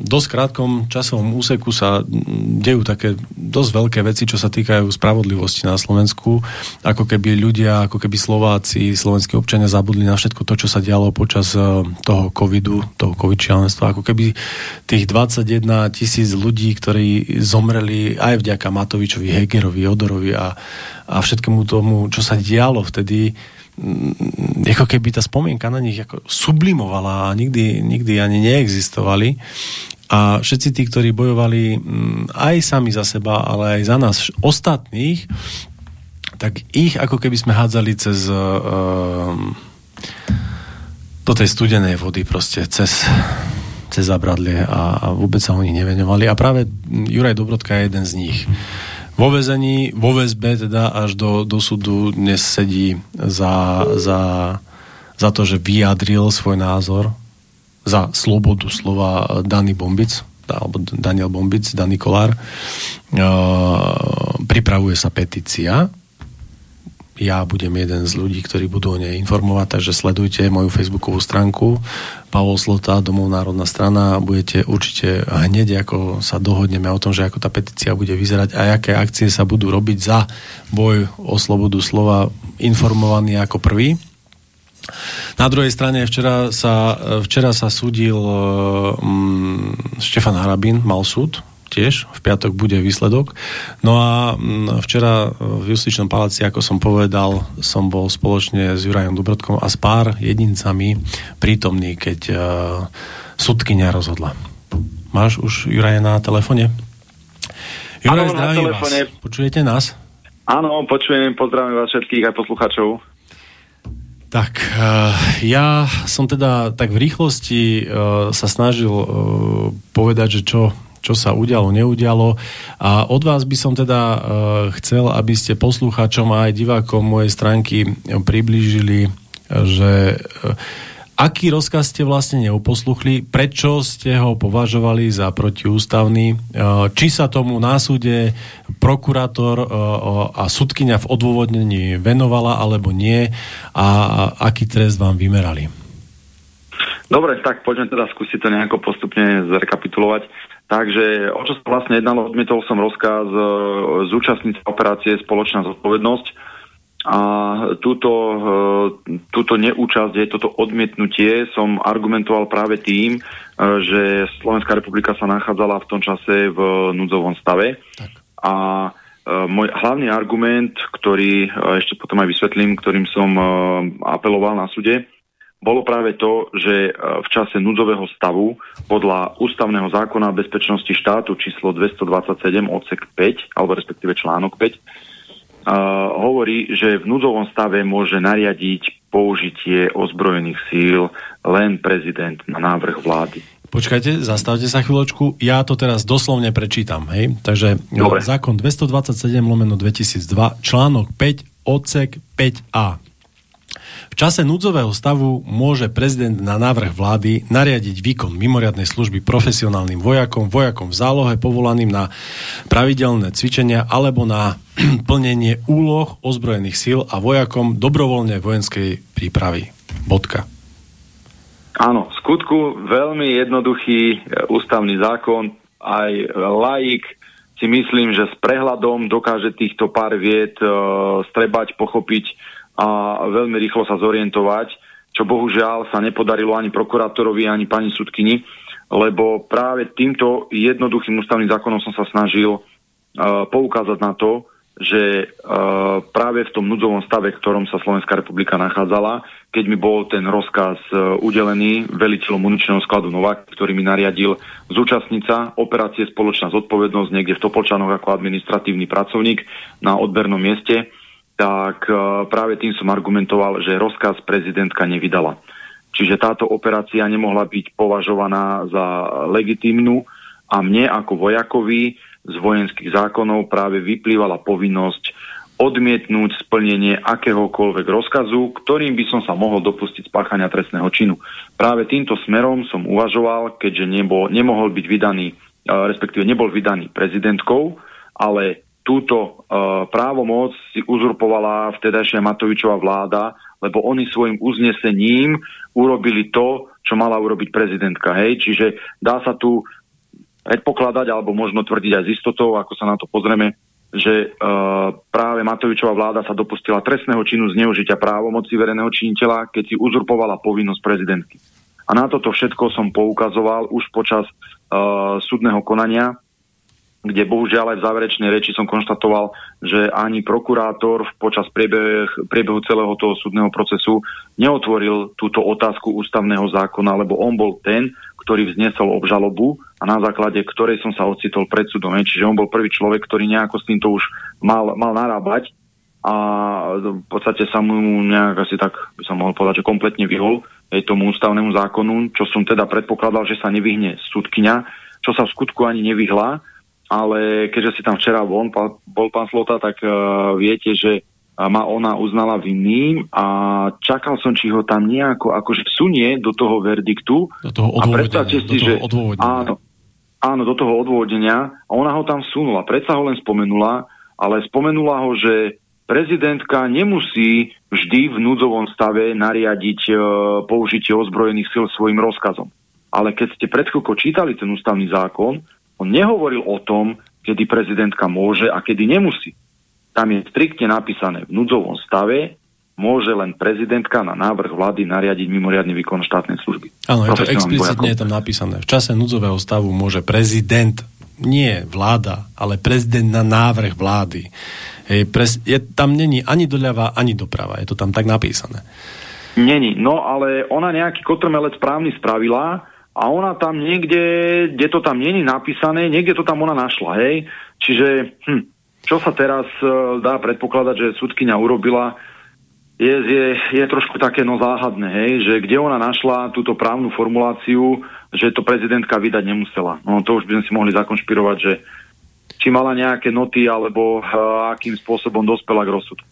dosť krátkom časovom úseku sa dejú také dosť veľké veci, čo sa týkajú spravodlivosti na Slovensku. Ako keby ľudia, ako keby Slováci, slovenskí občania zabudli na všetko to, čo sa dialo počas e, toho covidu, toho covid Ako keby tých 21 tisíc ľudí, ktorí zomreli aj vďaka Matovičovi, Hegerovi, Odorovi a, a všetkému tomu, čo sa dialo vtedy, ako keby tá spomienka na nich ako sublimovala a nikdy, nikdy ani neexistovali. A všetci tí, ktorí bojovali aj sami za seba, ale aj za nás ostatných, tak ich ako keby sme hádzali cez uh, do tej studenej vody proste, cez, cez zabradlie a, a vôbec sa o nich nevenovali. A práve Juraj Dobrodka je jeden z nich vo vezení, vo väzbe teda až do, do súdu dnes sedí za, za, za to, že vyjadril svoj názor za slobodu slova Dany Bombic, alebo Daniel Bombic, Dani Kolár, uh, pripravuje sa petícia, ja budem jeden z ľudí, ktorí budú o nej informovať, takže sledujte moju facebookovú stránku. Pavol Slota, Domov národná strana. Budete určite hneď, ako sa dohodneme o tom, že ako tá petícia bude vyzerať a aké akcie sa budú robiť za boj o slobodu slova informovaní ako prvý. Na druhej strane včera sa, včera sa súdil um, Štefan Harabin, mal súd, tiež, v piatok bude výsledok. No a mm, včera v Justičnom paláci, ako som povedal, som bol spoločne s Jurajom Dubrodkom a s pár jedincami prítomný, keď uh, sudkynia rozhodla. Máš už Juraja na telefone? Juraj, zdravím vás. Počujete nás? Áno, počujem, pozdravím vás všetkých aj poslucháčov. Tak, uh, ja som teda tak v rýchlosti sa snažil povedať, že čo čo sa udialo, neudialo. A od vás by som teda uh, chcel, aby ste poslucháčom a aj divákom mojej stránky priblížili, že uh, aký rozkaz ste vlastne neuposluchli, prečo ste ho považovali za protiústavný, či sa tomu na súde prokurátor a sudkynia v odôvodnení venovala alebo nie a aký trest vám vymerali. Dobre, tak poďme teda skúsiť to nejako postupne zrekapitulovať. Takže o čo sa vlastne jednalo, odmietol som rozkaz e, zúčastniť operácie Spoločná zodpovednosť a túto, e, túto neúčasť, toto odmietnutie som argumentoval práve tým, e, že Slovenská republika sa nachádzala v tom čase v núdzovom stave tak. a môj hlavný argument, ktorý ešte potom aj vysvetlím, ktorým som apeloval na súde, bolo práve to, že e, v čase núdzového stavu podľa ústavného zákona bezpečnosti štátu číslo 227 odsek 5, alebo respektíve článok 5, uh, e, hovorí, že v núdzovom stave môže nariadiť použitie ozbrojených síl len prezident na návrh vlády. Počkajte, zastavte sa chvíľočku, ja to teraz doslovne prečítam, hej? Takže e, Dobre. zákon 227 lomeno 2002, článok 5, odsek 5a. V čase núdzového stavu môže prezident na návrh vlády nariadiť výkon mimoriadnej služby profesionálnym vojakom, vojakom v zálohe povolaným na pravidelné cvičenia alebo na <clears throat> plnenie úloh ozbrojených síl a vojakom dobrovoľnej vojenskej prípravy. Bodka. Áno, v skutku veľmi jednoduchý e, ústavný zákon, aj laik si myslím, že s prehľadom dokáže týchto pár viet uh, strebať, pochopiť a veľmi rýchlo sa zorientovať, čo bohužiaľ sa nepodarilo ani prokurátorovi, ani pani sudkyni, lebo práve týmto jednoduchým ústavným zákonom som sa snažil uh, poukázať na to, že uh, práve v tom núdzovom stave, v ktorom sa Slovenská republika nachádzala, keď mi bol ten rozkaz uh, udelený veliteľom muničného skladu Novak, ktorý mi nariadil zúčastniť sa operácie Spoločná zodpovednosť niekde v Topolčanoch ako administratívny pracovník na odbernom mieste, tak e, práve tým som argumentoval, že rozkaz prezidentka nevydala. Čiže táto operácia nemohla byť považovaná za legitímnu a mne ako vojakovi z vojenských zákonov práve vyplývala povinnosť odmietnúť splnenie akéhokoľvek rozkazu, ktorým by som sa mohol dopustiť spáchania trestného činu. Práve týmto smerom som uvažoval, keďže nebol, nemohol byť vydaný, e, respektíve nebol vydaný prezidentkou, ale túto uh, právomoc si uzurpovala vtedajšia Matovičová vláda, lebo oni svojim uznesením urobili to, čo mala urobiť prezidentka. Hej? Čiže dá sa tu predpokladať, alebo možno tvrdiť aj z istotou, ako sa na to pozrieme, že uh, práve Matovičová vláda sa dopustila trestného činu zneužitia právomoci verejného činiteľa, keď si uzurpovala povinnosť prezidentky. A na toto všetko som poukazoval už počas uh, súdneho konania, kde bohužiaľ aj v záverečnej reči som konštatoval, že ani prokurátor počas priebeh, priebehu celého toho súdneho procesu neotvoril túto otázku ústavného zákona, lebo on bol ten, ktorý vznesol obžalobu a na základe ktorej som sa ocitol pred súdom. Čiže on bol prvý človek, ktorý nejako s týmto už mal, mal narábať a v podstate sa mu nejak asi tak by som mohol povedať, že kompletne vyhol tomu ústavnému zákonu, čo som teda predpokladal, že sa nevyhne súdkyňa, čo sa v skutku ani nevyhla ale keďže si tam včera bol, bol pán Slota, tak uh, viete, že ma ona uznala vinným a čakal som, či ho tam nejako akože sunie do toho verdiktu. Do toho odôvodnenia. A predstavte si, že áno, áno, do toho odvodenia a ona ho tam vsunula. Predsa ho len spomenula, ale spomenula ho, že prezidentka nemusí vždy v núdzovom stave nariadiť e, použitie ozbrojených sil svojim rozkazom. Ale keď ste pred chvíľkou čítali ten ústavný zákon, on nehovoril o tom, kedy prezidentka môže a kedy nemusí. Tam je striktne napísané v núdzovom stave môže len prezidentka na návrh vlády nariadiť mimoriadný výkon štátnej služby. Áno, je to explicitne je tam napísané. V čase núdzového stavu môže prezident, nie vláda, ale prezident na návrh vlády. Hej, pres, je, tam není ani doľava, ani doprava. Je to tam tak napísané. Není. No, ale ona nejaký kotrmelec právny spravila a ona tam niekde, kde to tam není napísané, niekde to tam ona našla, hej. Čiže, hm, čo sa teraz uh, dá predpokladať, že súdkynia urobila, je, je, je trošku také no záhadné, hej, že kde ona našla túto právnu formuláciu, že to prezidentka vydať nemusela. No to už by sme si mohli zakonšpirovať, že či mala nejaké noty, alebo uh, akým spôsobom dospela k rozsudku.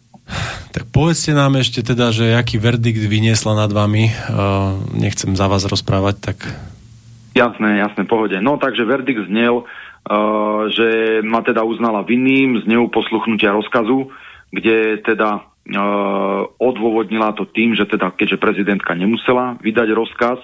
Tak povedzte nám ešte teda, že aký verdikt vyniesla nad vami. Uh, nechcem za vás rozprávať, tak... Jasné, jasné, pohode. No takže verdikt znel, uh, že ma teda uznala vinným z neuposluchnutia rozkazu, kde teda Uh, odôvodnila to tým, že teda keďže prezidentka nemusela vydať rozkaz,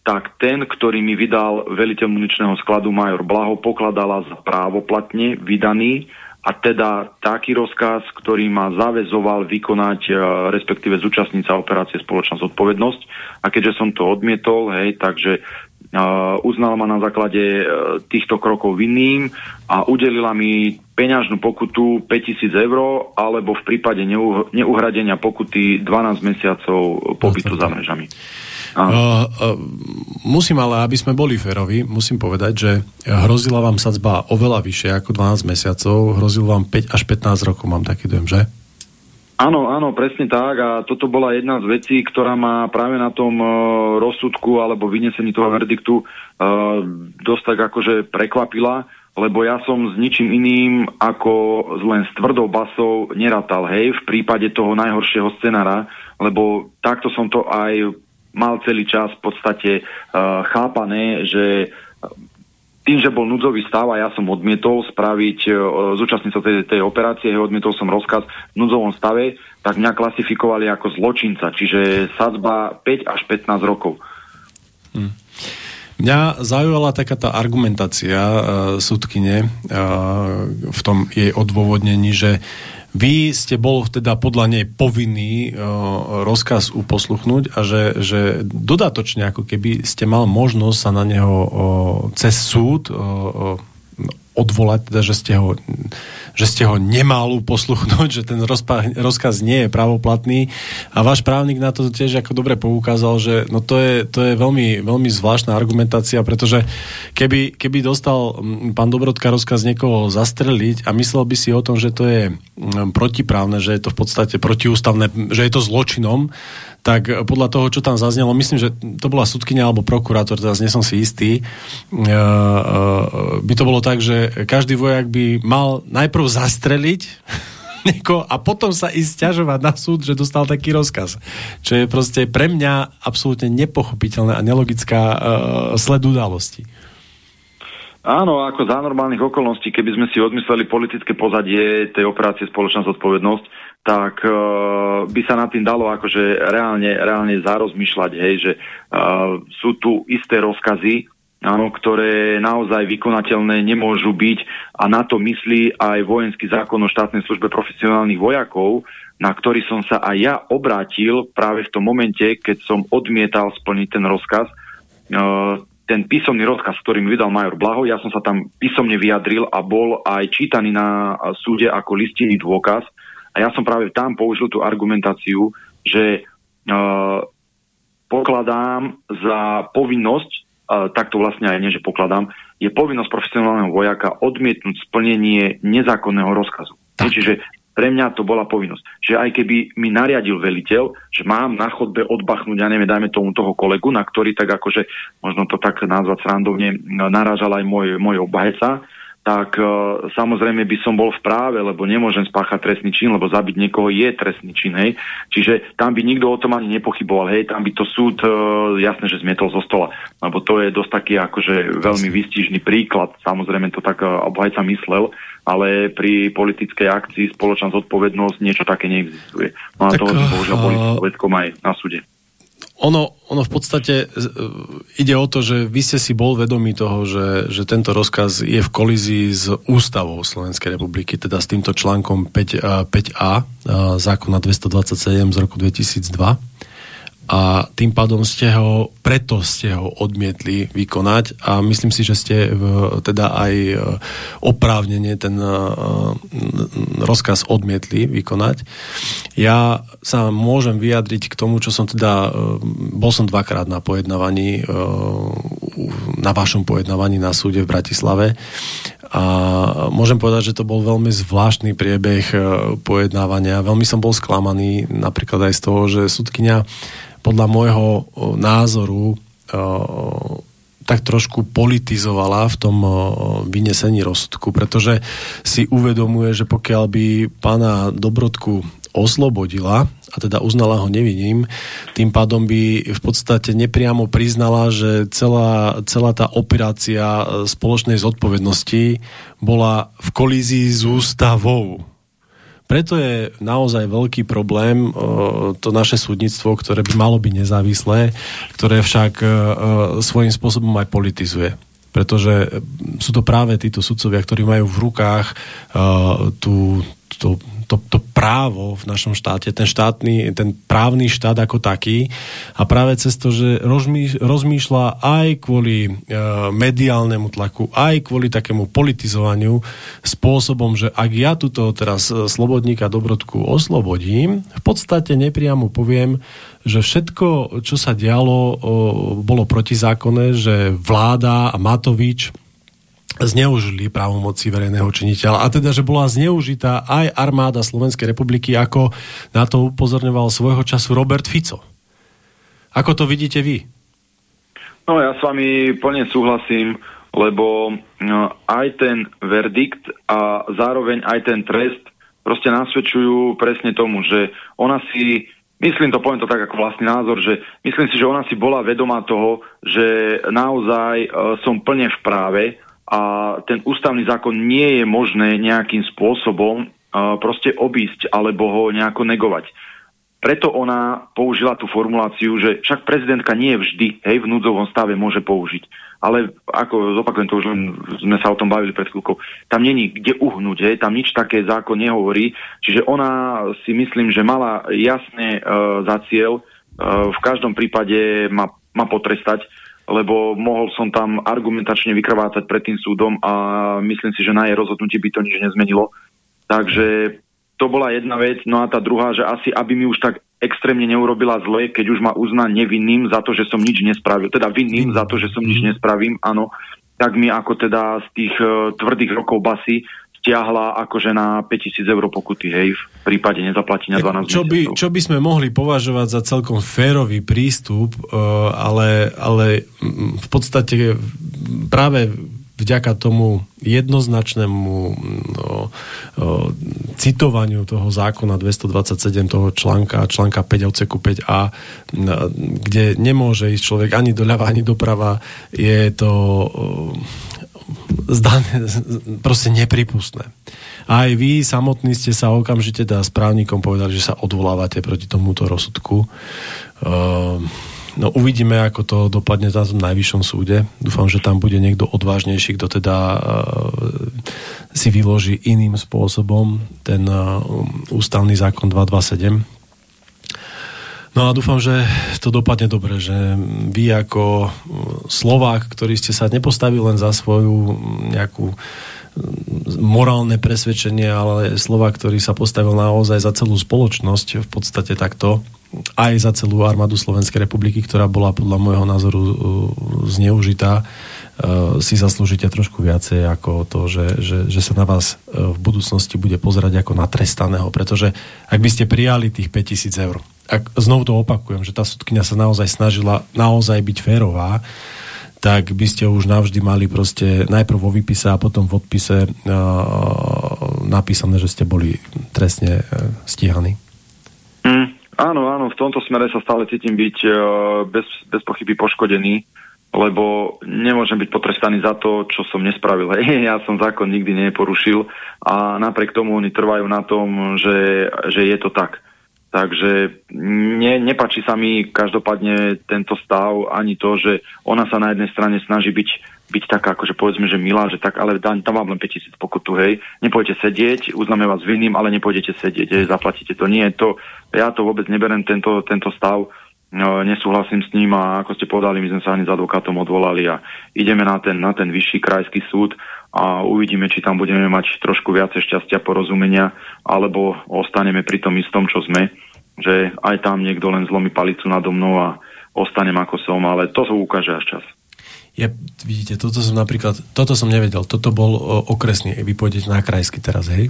tak ten, ktorý mi vydal veliteľ muničného skladu major Blaho, pokladala za právoplatne vydaný a teda taký rozkaz, ktorý ma zavezoval vykonať, uh, respektíve zúčastniť sa operácie spoločná zodpovednosť. A keďže som to odmietol, hej, takže uh, uznala ma na základe uh, týchto krokov vinným a udelila mi peňažnú pokutu 5000 eur alebo v prípade neuh- neuhradenia pokuty 12 mesiacov pobytu za mrežami. Uh, uh, musím ale, aby sme boli férovi, musím povedať, že hrozila vám sadzba oveľa vyššie ako 12 mesiacov, hrozil vám 5 až 15 rokov, mám taký dojem, že? Áno, áno, presne tak a toto bola jedna z vecí, ktorá ma práve na tom uh, rozsudku alebo vynesení toho verdiktu uh, dosť tak akože prekvapila, lebo ja som s ničím iným ako len s tvrdou basou neratal, hej, v prípade toho najhoršieho scenára, lebo takto som to aj mal celý čas v podstate uh, chápané, že tým, že bol núdzový stav a ja som odmietol spraviť, e, zúčastniť sa tej, tej operácie, odmietol som rozkaz v núdzovom stave, tak mňa klasifikovali ako zločinca, čiže sadzba 5 až 15 rokov. Hmm. Mňa zaujala taká tá argumentácia uh, súdkyne uh, v tom jej odôvodnení, že vy ste bol teda podľa nej povinný uh, rozkaz uposluchnúť a že, že dodatočne ako keby ste mal možnosť sa na neho uh, cez súd uh, odvolať, teda, že ste ho, že ste ho nemal posluchnúť, <laughs> že ten rozpa- rozkaz nie je pravoplatný. A váš právnik na to tiež ako dobre poukázal, že no to je, to je veľmi, veľmi zvláštna argumentácia, pretože keby, keby dostal pán Dobrodka rozkaz niekoho zastreliť a myslel by si o tom, že to je protiprávne, že je to v podstate protiústavné, že je to zločinom, tak podľa toho, čo tam zaznelo, myslím, že to bola sudkynia alebo prokurátor, teraz nie som si istý, uh, uh, by to bolo tak, že každý vojak by mal najprv zastreliť <laughs> a potom sa ísť ťažovať na súd, že dostal taký rozkaz. Čo je proste pre mňa absolútne nepochopiteľné a nelogická uh, sled udalosti. Áno, ako za normálnych okolností, keby sme si odmysleli politické pozadie tej operácie spoločná zodpovednosť, tak uh, by sa nad tým dalo akože reálne, reálne zarozmýšľať, hej, že uh, sú tu isté rozkazy, áno, ktoré naozaj vykonateľné nemôžu byť a na to myslí aj vojenský zákon o štátnej službe profesionálnych vojakov, na ktorý som sa aj ja obrátil práve v tom momente, keď som odmietal splniť ten rozkaz. Ten písomný rozkaz, ktorý mi vydal major Blaho, ja som sa tam písomne vyjadril a bol aj čítaný na súde ako listinný dôkaz, a ja som práve tam použil tú argumentáciu, že uh, pokladám za povinnosť, uh, tak to vlastne aj nie, že pokladám, je povinnosť profesionálneho vojaka odmietnúť splnenie nezákonného rozkazu. Tak. Čiže pre mňa to bola povinnosť. Že aj keby mi nariadil veliteľ, že mám na chodbe odbachnúť, ja neviem, dajme tomu toho kolegu, na ktorý tak akože, možno to tak nazvať srandovne, narážal aj môj, môj obhajca, tak e, samozrejme by som bol v práve, lebo nemôžem spáchať trestný čin, lebo zabiť niekoho je trestný čin, hej. Čiže tam by nikto o tom ani nepochyboval, hej, tam by to súd e, jasne, že zmietol zo stola, lebo to je dosť taký akože veľmi výstižný príklad, samozrejme to tak e, obhajca myslel, ale pri politickej akcii spoločná zodpovednosť niečo také neexistuje. No a tak, toho bohužiaľ boli uh... aj na súde ono, ono v podstate e, ide o to, že vy ste si bol vedomí toho, že, že tento rozkaz je v kolízii s ústavou Slovenskej republiky, teda s týmto článkom 5, 5a zákona 227 z roku 2002 a tým pádom ste ho, preto ste ho odmietli vykonať a myslím si, že ste v, teda aj e, oprávnenie ten uh, rozkaz odmietli vykonať. Ja sa môžem vyjadriť k tomu, čo som teda, uh, bol som dvakrát na pojednávaní, na vašom pojednávaní na súde v Bratislave a môžem povedať, že to bol veľmi zvláštny priebeh pojednávania. Veľmi som bol sklamaný napríklad aj z toho, že sudkynia podľa môjho názoru tak trošku politizovala v tom vynesení rozsudku, pretože si uvedomuje, že pokiaľ by pána Dobrodku oslobodila, a teda uznala ho neviním, tým pádom by v podstate nepriamo priznala, že celá, celá tá operácia spoločnej zodpovednosti bola v kolízii s ústavou preto je naozaj veľký problém to naše súdnictvo, ktoré by malo byť nezávislé, ktoré však svojím spôsobom aj politizuje. Pretože sú to práve títo sudcovia, ktorí majú v rukách uh, tú, tú, to, to právo v našom štáte, ten štátny, ten právny štát ako taký. A práve cez to, že rozmýšľa aj kvôli e, mediálnemu tlaku, aj kvôli takému politizovaniu spôsobom, že ak ja túto teraz e, slobodníka Dobrodku oslobodím, v podstate nepriamo poviem, že všetko, čo sa dialo, bolo protizákonné, že vláda a Matovič zneužili právomoci verejného činiteľa. A teda, že bola zneužitá aj armáda Slovenskej republiky, ako na to upozorňoval svojho času Robert Fico. Ako to vidíte vy? No ja s vami plne súhlasím, lebo no, aj ten verdikt a zároveň aj ten trest proste nasvedčujú presne tomu, že ona si, myslím to, poviem to tak ako vlastný názor, že myslím si, že ona si bola vedomá toho, že naozaj e, som plne v práve a ten ústavný zákon nie je možné nejakým spôsobom proste obísť alebo ho nejako negovať. Preto ona použila tú formuláciu, že však prezidentka nie vždy hej, v núdzovom stave môže použiť. Ale ako zopakujem to, už len sme sa o tom bavili pred chvíľkou, tam není kde uhnúť, hej, tam nič také zákon nehovorí. Čiže ona si myslím, že mala jasne uh, za cieľ uh, v každom prípade ma, ma potrestať, lebo mohol som tam argumentačne vykrvácať pred tým súdom a myslím si, že na jej rozhodnutí by to nič nezmenilo. Takže to bola jedna vec. No a tá druhá, že asi aby mi už tak extrémne neurobila zle, keď už ma uzná nevinným za to, že som nič nespravil. Teda vinným za to, že som nič mhm. nespravím, áno. Tak mi ako teda z tých uh, tvrdých rokov basy stiahla akože na 5000 eur pokuty, hej, v prípade nezaplatenia 12 čo by, čo by sme mohli považovať za celkom férový prístup, uh, ale, ale v podstate práve vďaka tomu jednoznačnému no, o, citovaniu toho zákona 227 toho článka, článka 5 odseku 5a, kde nemôže ísť človek ani doľava, ani doprava, je to zdané, proste nepripustné. Aj vy samotní ste sa okamžite teda s právnikom povedali, že sa odvolávate proti tomuto rozsudku. Uh, no uvidíme, ako to dopadne na tom najvyššom súde. Dúfam, že tam bude niekto odvážnejší, kto teda uh, si vyloží iným spôsobom ten uh, ústavný zákon 227 No a dúfam, že to dopadne dobre, že vy ako Slovák, ktorý ste sa nepostavili len za svoju nejakú morálne presvedčenie, ale Slovák, ktorý sa postavil naozaj za celú spoločnosť, v podstate takto, aj za celú armádu Slovenskej republiky, ktorá bola podľa môjho názoru zneužitá, si zaslúžite trošku viacej ako to, že, že, že sa na vás uh, v budúcnosti bude pozerať ako na trestaného, pretože ak by ste prijali tých 5000 eur, ak, znovu to opakujem, že tá sudkynia sa naozaj snažila naozaj byť férová, tak by ste už navždy mali proste najprv vo výpise a potom v odpise uh, napísané, že ste boli trestne uh, stíhaní. Mm, áno, áno, v tomto smere sa stále cítim byť uh, bez, bez pochyby poškodený, lebo nemôžem byť potrestaný za to, čo som nespravil. <laughs> Ja som zákon nikdy neporušil a napriek tomu oni trvajú na tom, že, že je to tak. Takže ne, nepačí sa mi každopádne tento stav, ani to, že ona sa na jednej strane snaží byť, byť taká, akože povedzme, že milá, že tak, ale dám, tam vám len 5000 pokutu, hej, nepôjdete sedieť, uznáme vás vinným, ale nepôjdete sedieť, hej, zaplatíte to. Nie, to, ja to vôbec neberem, tento, tento stav, nesúhlasím s ním a ako ste povedali, my sme sa ani s advokátom odvolali a ideme na ten, na ten vyšší krajský súd a uvidíme, či tam budeme mať trošku viacej šťastia, porozumenia, alebo ostaneme pri tom istom, čo sme že aj tam niekto len zlomí palicu nado mnou a ostanem ako som, ale to sa ukáže až čas. Ja, vidíte, toto som napríklad, toto som nevedel, toto bol o, okresný, vy pôjdete na krajský teraz, hej?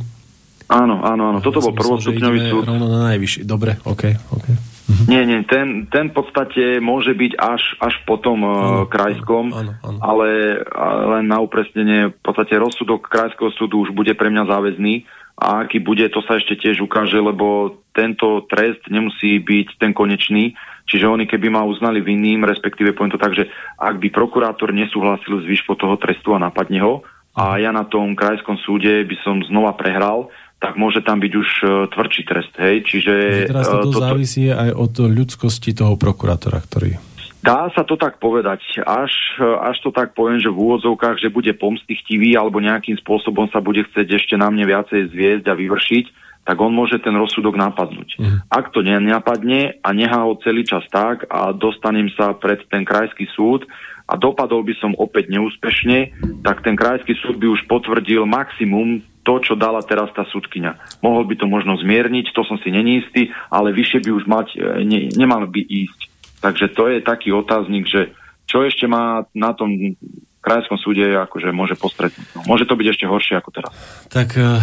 Áno, áno, áno, toto ja bol prvostupňový súd. rovno na najvyšší, dobre, ok, ok. Mhm. Nie, nie, ten, ten v podstate môže byť až, až po tom uh, krajskom, áno, áno. Ale, ale len na upresnenie, v podstate rozsudok krajského súdu už bude pre mňa záväzný, a aký bude, to sa ešte tiež ukáže, lebo tento trest nemusí byť ten konečný, čiže oni keby ma uznali vinným, respektíve poviem to tak, že ak by prokurátor nesúhlasil s výškou toho trestu a napadne ho a ja na tom krajskom súde by som znova prehral, tak môže tam byť už uh, tvrdší trest, hej, čiže... Teraz to uh, závisí aj od ľudskosti toho prokurátora, ktorý Dá sa to tak povedať. Až, až to tak poviem, že v úvodzovkách, že bude pomstichtivý alebo nejakým spôsobom sa bude chcieť ešte na mne viacej zviezť a vyvršiť, tak on môže ten rozsudok napadnúť. Uh-huh. Ak to nenapadne a nechá ho celý čas tak a dostanem sa pred ten krajský súd a dopadol by som opäť neúspešne, tak ten krajský súd by už potvrdil maximum to, čo dala teraz tá súdkyňa. Mohol by to možno zmierniť, to som si není istý, ale vyššie by už mať, e, ne, nemal by ísť. Takže to je taký otáznik, že čo ešte má na tom krajskom súde akože môže postretnúť. No, môže to byť ešte horšie ako teraz. Tak e,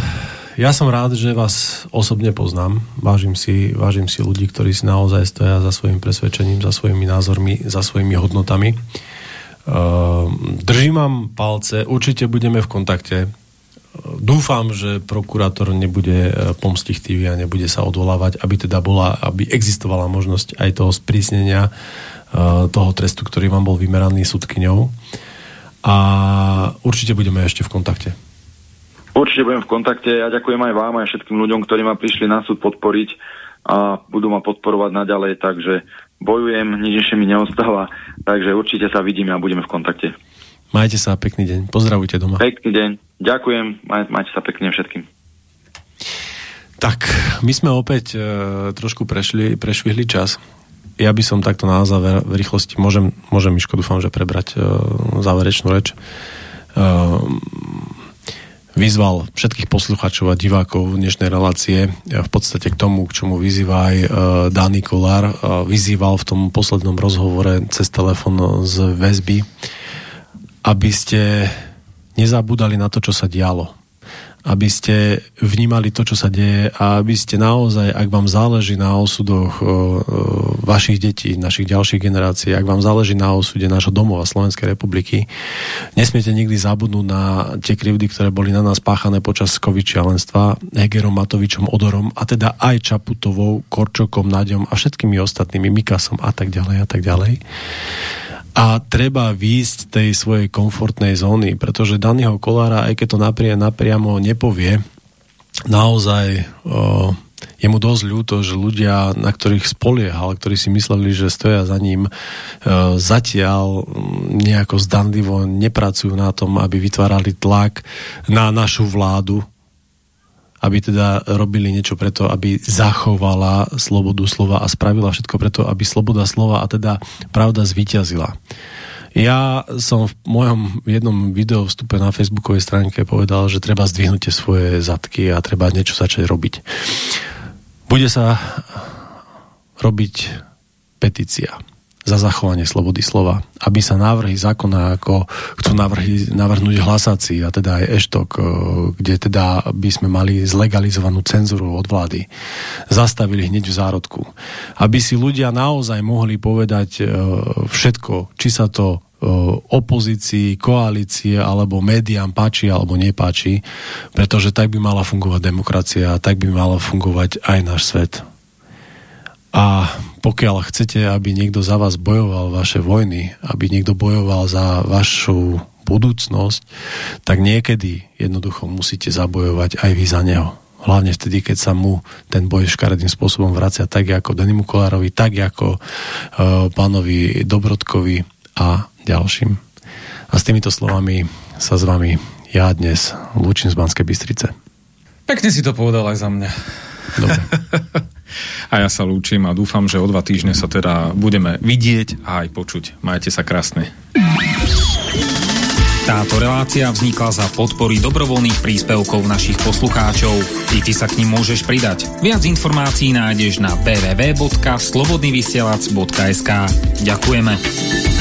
ja som rád, že vás osobne poznám. Vážim si, vážim si ľudí, ktorí si naozaj stoja za svojim presvedčením, za svojimi názormi, za svojimi hodnotami. E, držím vám palce, určite budeme v kontakte. E, dúfam, že prokurátor nebude pomstichtivý a nebude sa odvolávať, aby teda bola, aby existovala možnosť aj toho sprísnenia toho trestu, ktorý vám bol vymeraný súdkyňou a určite budeme ešte v kontakte. Určite budem v kontakte. Ja ďakujem aj vám, aj všetkým ľuďom, ktorí ma prišli na súd podporiť a budú ma podporovať naďalej, takže bojujem, nič ešte mi neostáva, takže určite sa vidíme a budeme v kontakte. Majte sa, pekný deň. Pozdravujte doma. Pekný deň. Ďakujem. Maj, majte sa pekne všetkým. Tak, my sme opäť e, trošku prešli, prešvihli čas ja by som takto na záver v rýchlosti, môžem, môžem Miško, dúfam, že prebrať uh, záverečnú reč. Uh, vyzval všetkých posluchačov a divákov dnešnej relácie v podstate k tomu, k čomu vyzýva aj uh, Dani Kolár. Uh, vyzýval v tom poslednom rozhovore cez telefon z väzby, aby ste nezabúdali na to, čo sa dialo. Aby ste vnímali to, čo sa deje a aby ste naozaj, ak vám záleží na osudoch o, o, vašich detí, našich ďalších generácií, ak vám záleží na osude nášho domova Slovenskej republiky, nesmiete nikdy zabudnúť na tie krivdy, ktoré boli na nás páchané počas kovičialenstva Hegerom, Matovičom, Odorom a teda aj Čaputovou, Korčokom, Naďom a všetkými ostatnými, Mikasom a tak ďalej a tak ďalej a treba výjsť tej svojej komfortnej zóny, pretože daného kolára, aj keď to naprie, napriamo nepovie, naozaj o, je mu dosť ľúto, že ľudia, na ktorých spoliehal, ktorí si mysleli, že stoja za ním, e, zatiaľ nejako zdanlivo nepracujú na tom, aby vytvárali tlak na našu vládu, aby teda robili niečo preto, aby zachovala slobodu slova a spravila všetko preto, aby sloboda slova a teda pravda zvíťazila. Ja som v mojom jednom video vstupe na facebookovej stránke povedal, že treba zdvihnúť svoje zadky a treba niečo začať robiť. Bude sa robiť petícia za zachovanie slobody slova. Aby sa návrhy zákona, ako chcú navrhy, navrhnúť hlasáci, a teda aj eštok, e, kde teda by sme mali zlegalizovanú cenzuru od vlády, zastavili hneď v zárodku. Aby si ľudia naozaj mohli povedať e, všetko, či sa to opozícii, koalície alebo médiám páči alebo nepáči, pretože tak by mala fungovať demokracia a tak by mala fungovať aj náš svet. A pokiaľ chcete, aby niekto za vás bojoval vaše vojny, aby niekto bojoval za vašu budúcnosť, tak niekedy jednoducho musíte zabojovať aj vy za neho. Hlavne vtedy, keď sa mu ten boj škaredým spôsobom vracia tak ako Danimu Kolárovi, tak ako uh, pánovi Dobrodkovi a ďalším. A s týmito slovami sa s vami ja dnes lúčim z Banskej Bystrice. Pekne si to povedal aj za mňa. Dobre. <laughs> a ja sa lúčim a dúfam, že o dva týždne sa teda budeme vidieť a aj počuť. Majte sa krásne. Táto relácia vznikla za podpory dobrovoľných príspevkov našich poslucháčov. I ty sa k ním môžeš pridať. Viac informácií nájdeš na www.slobodnyvysielac.sk Ďakujeme.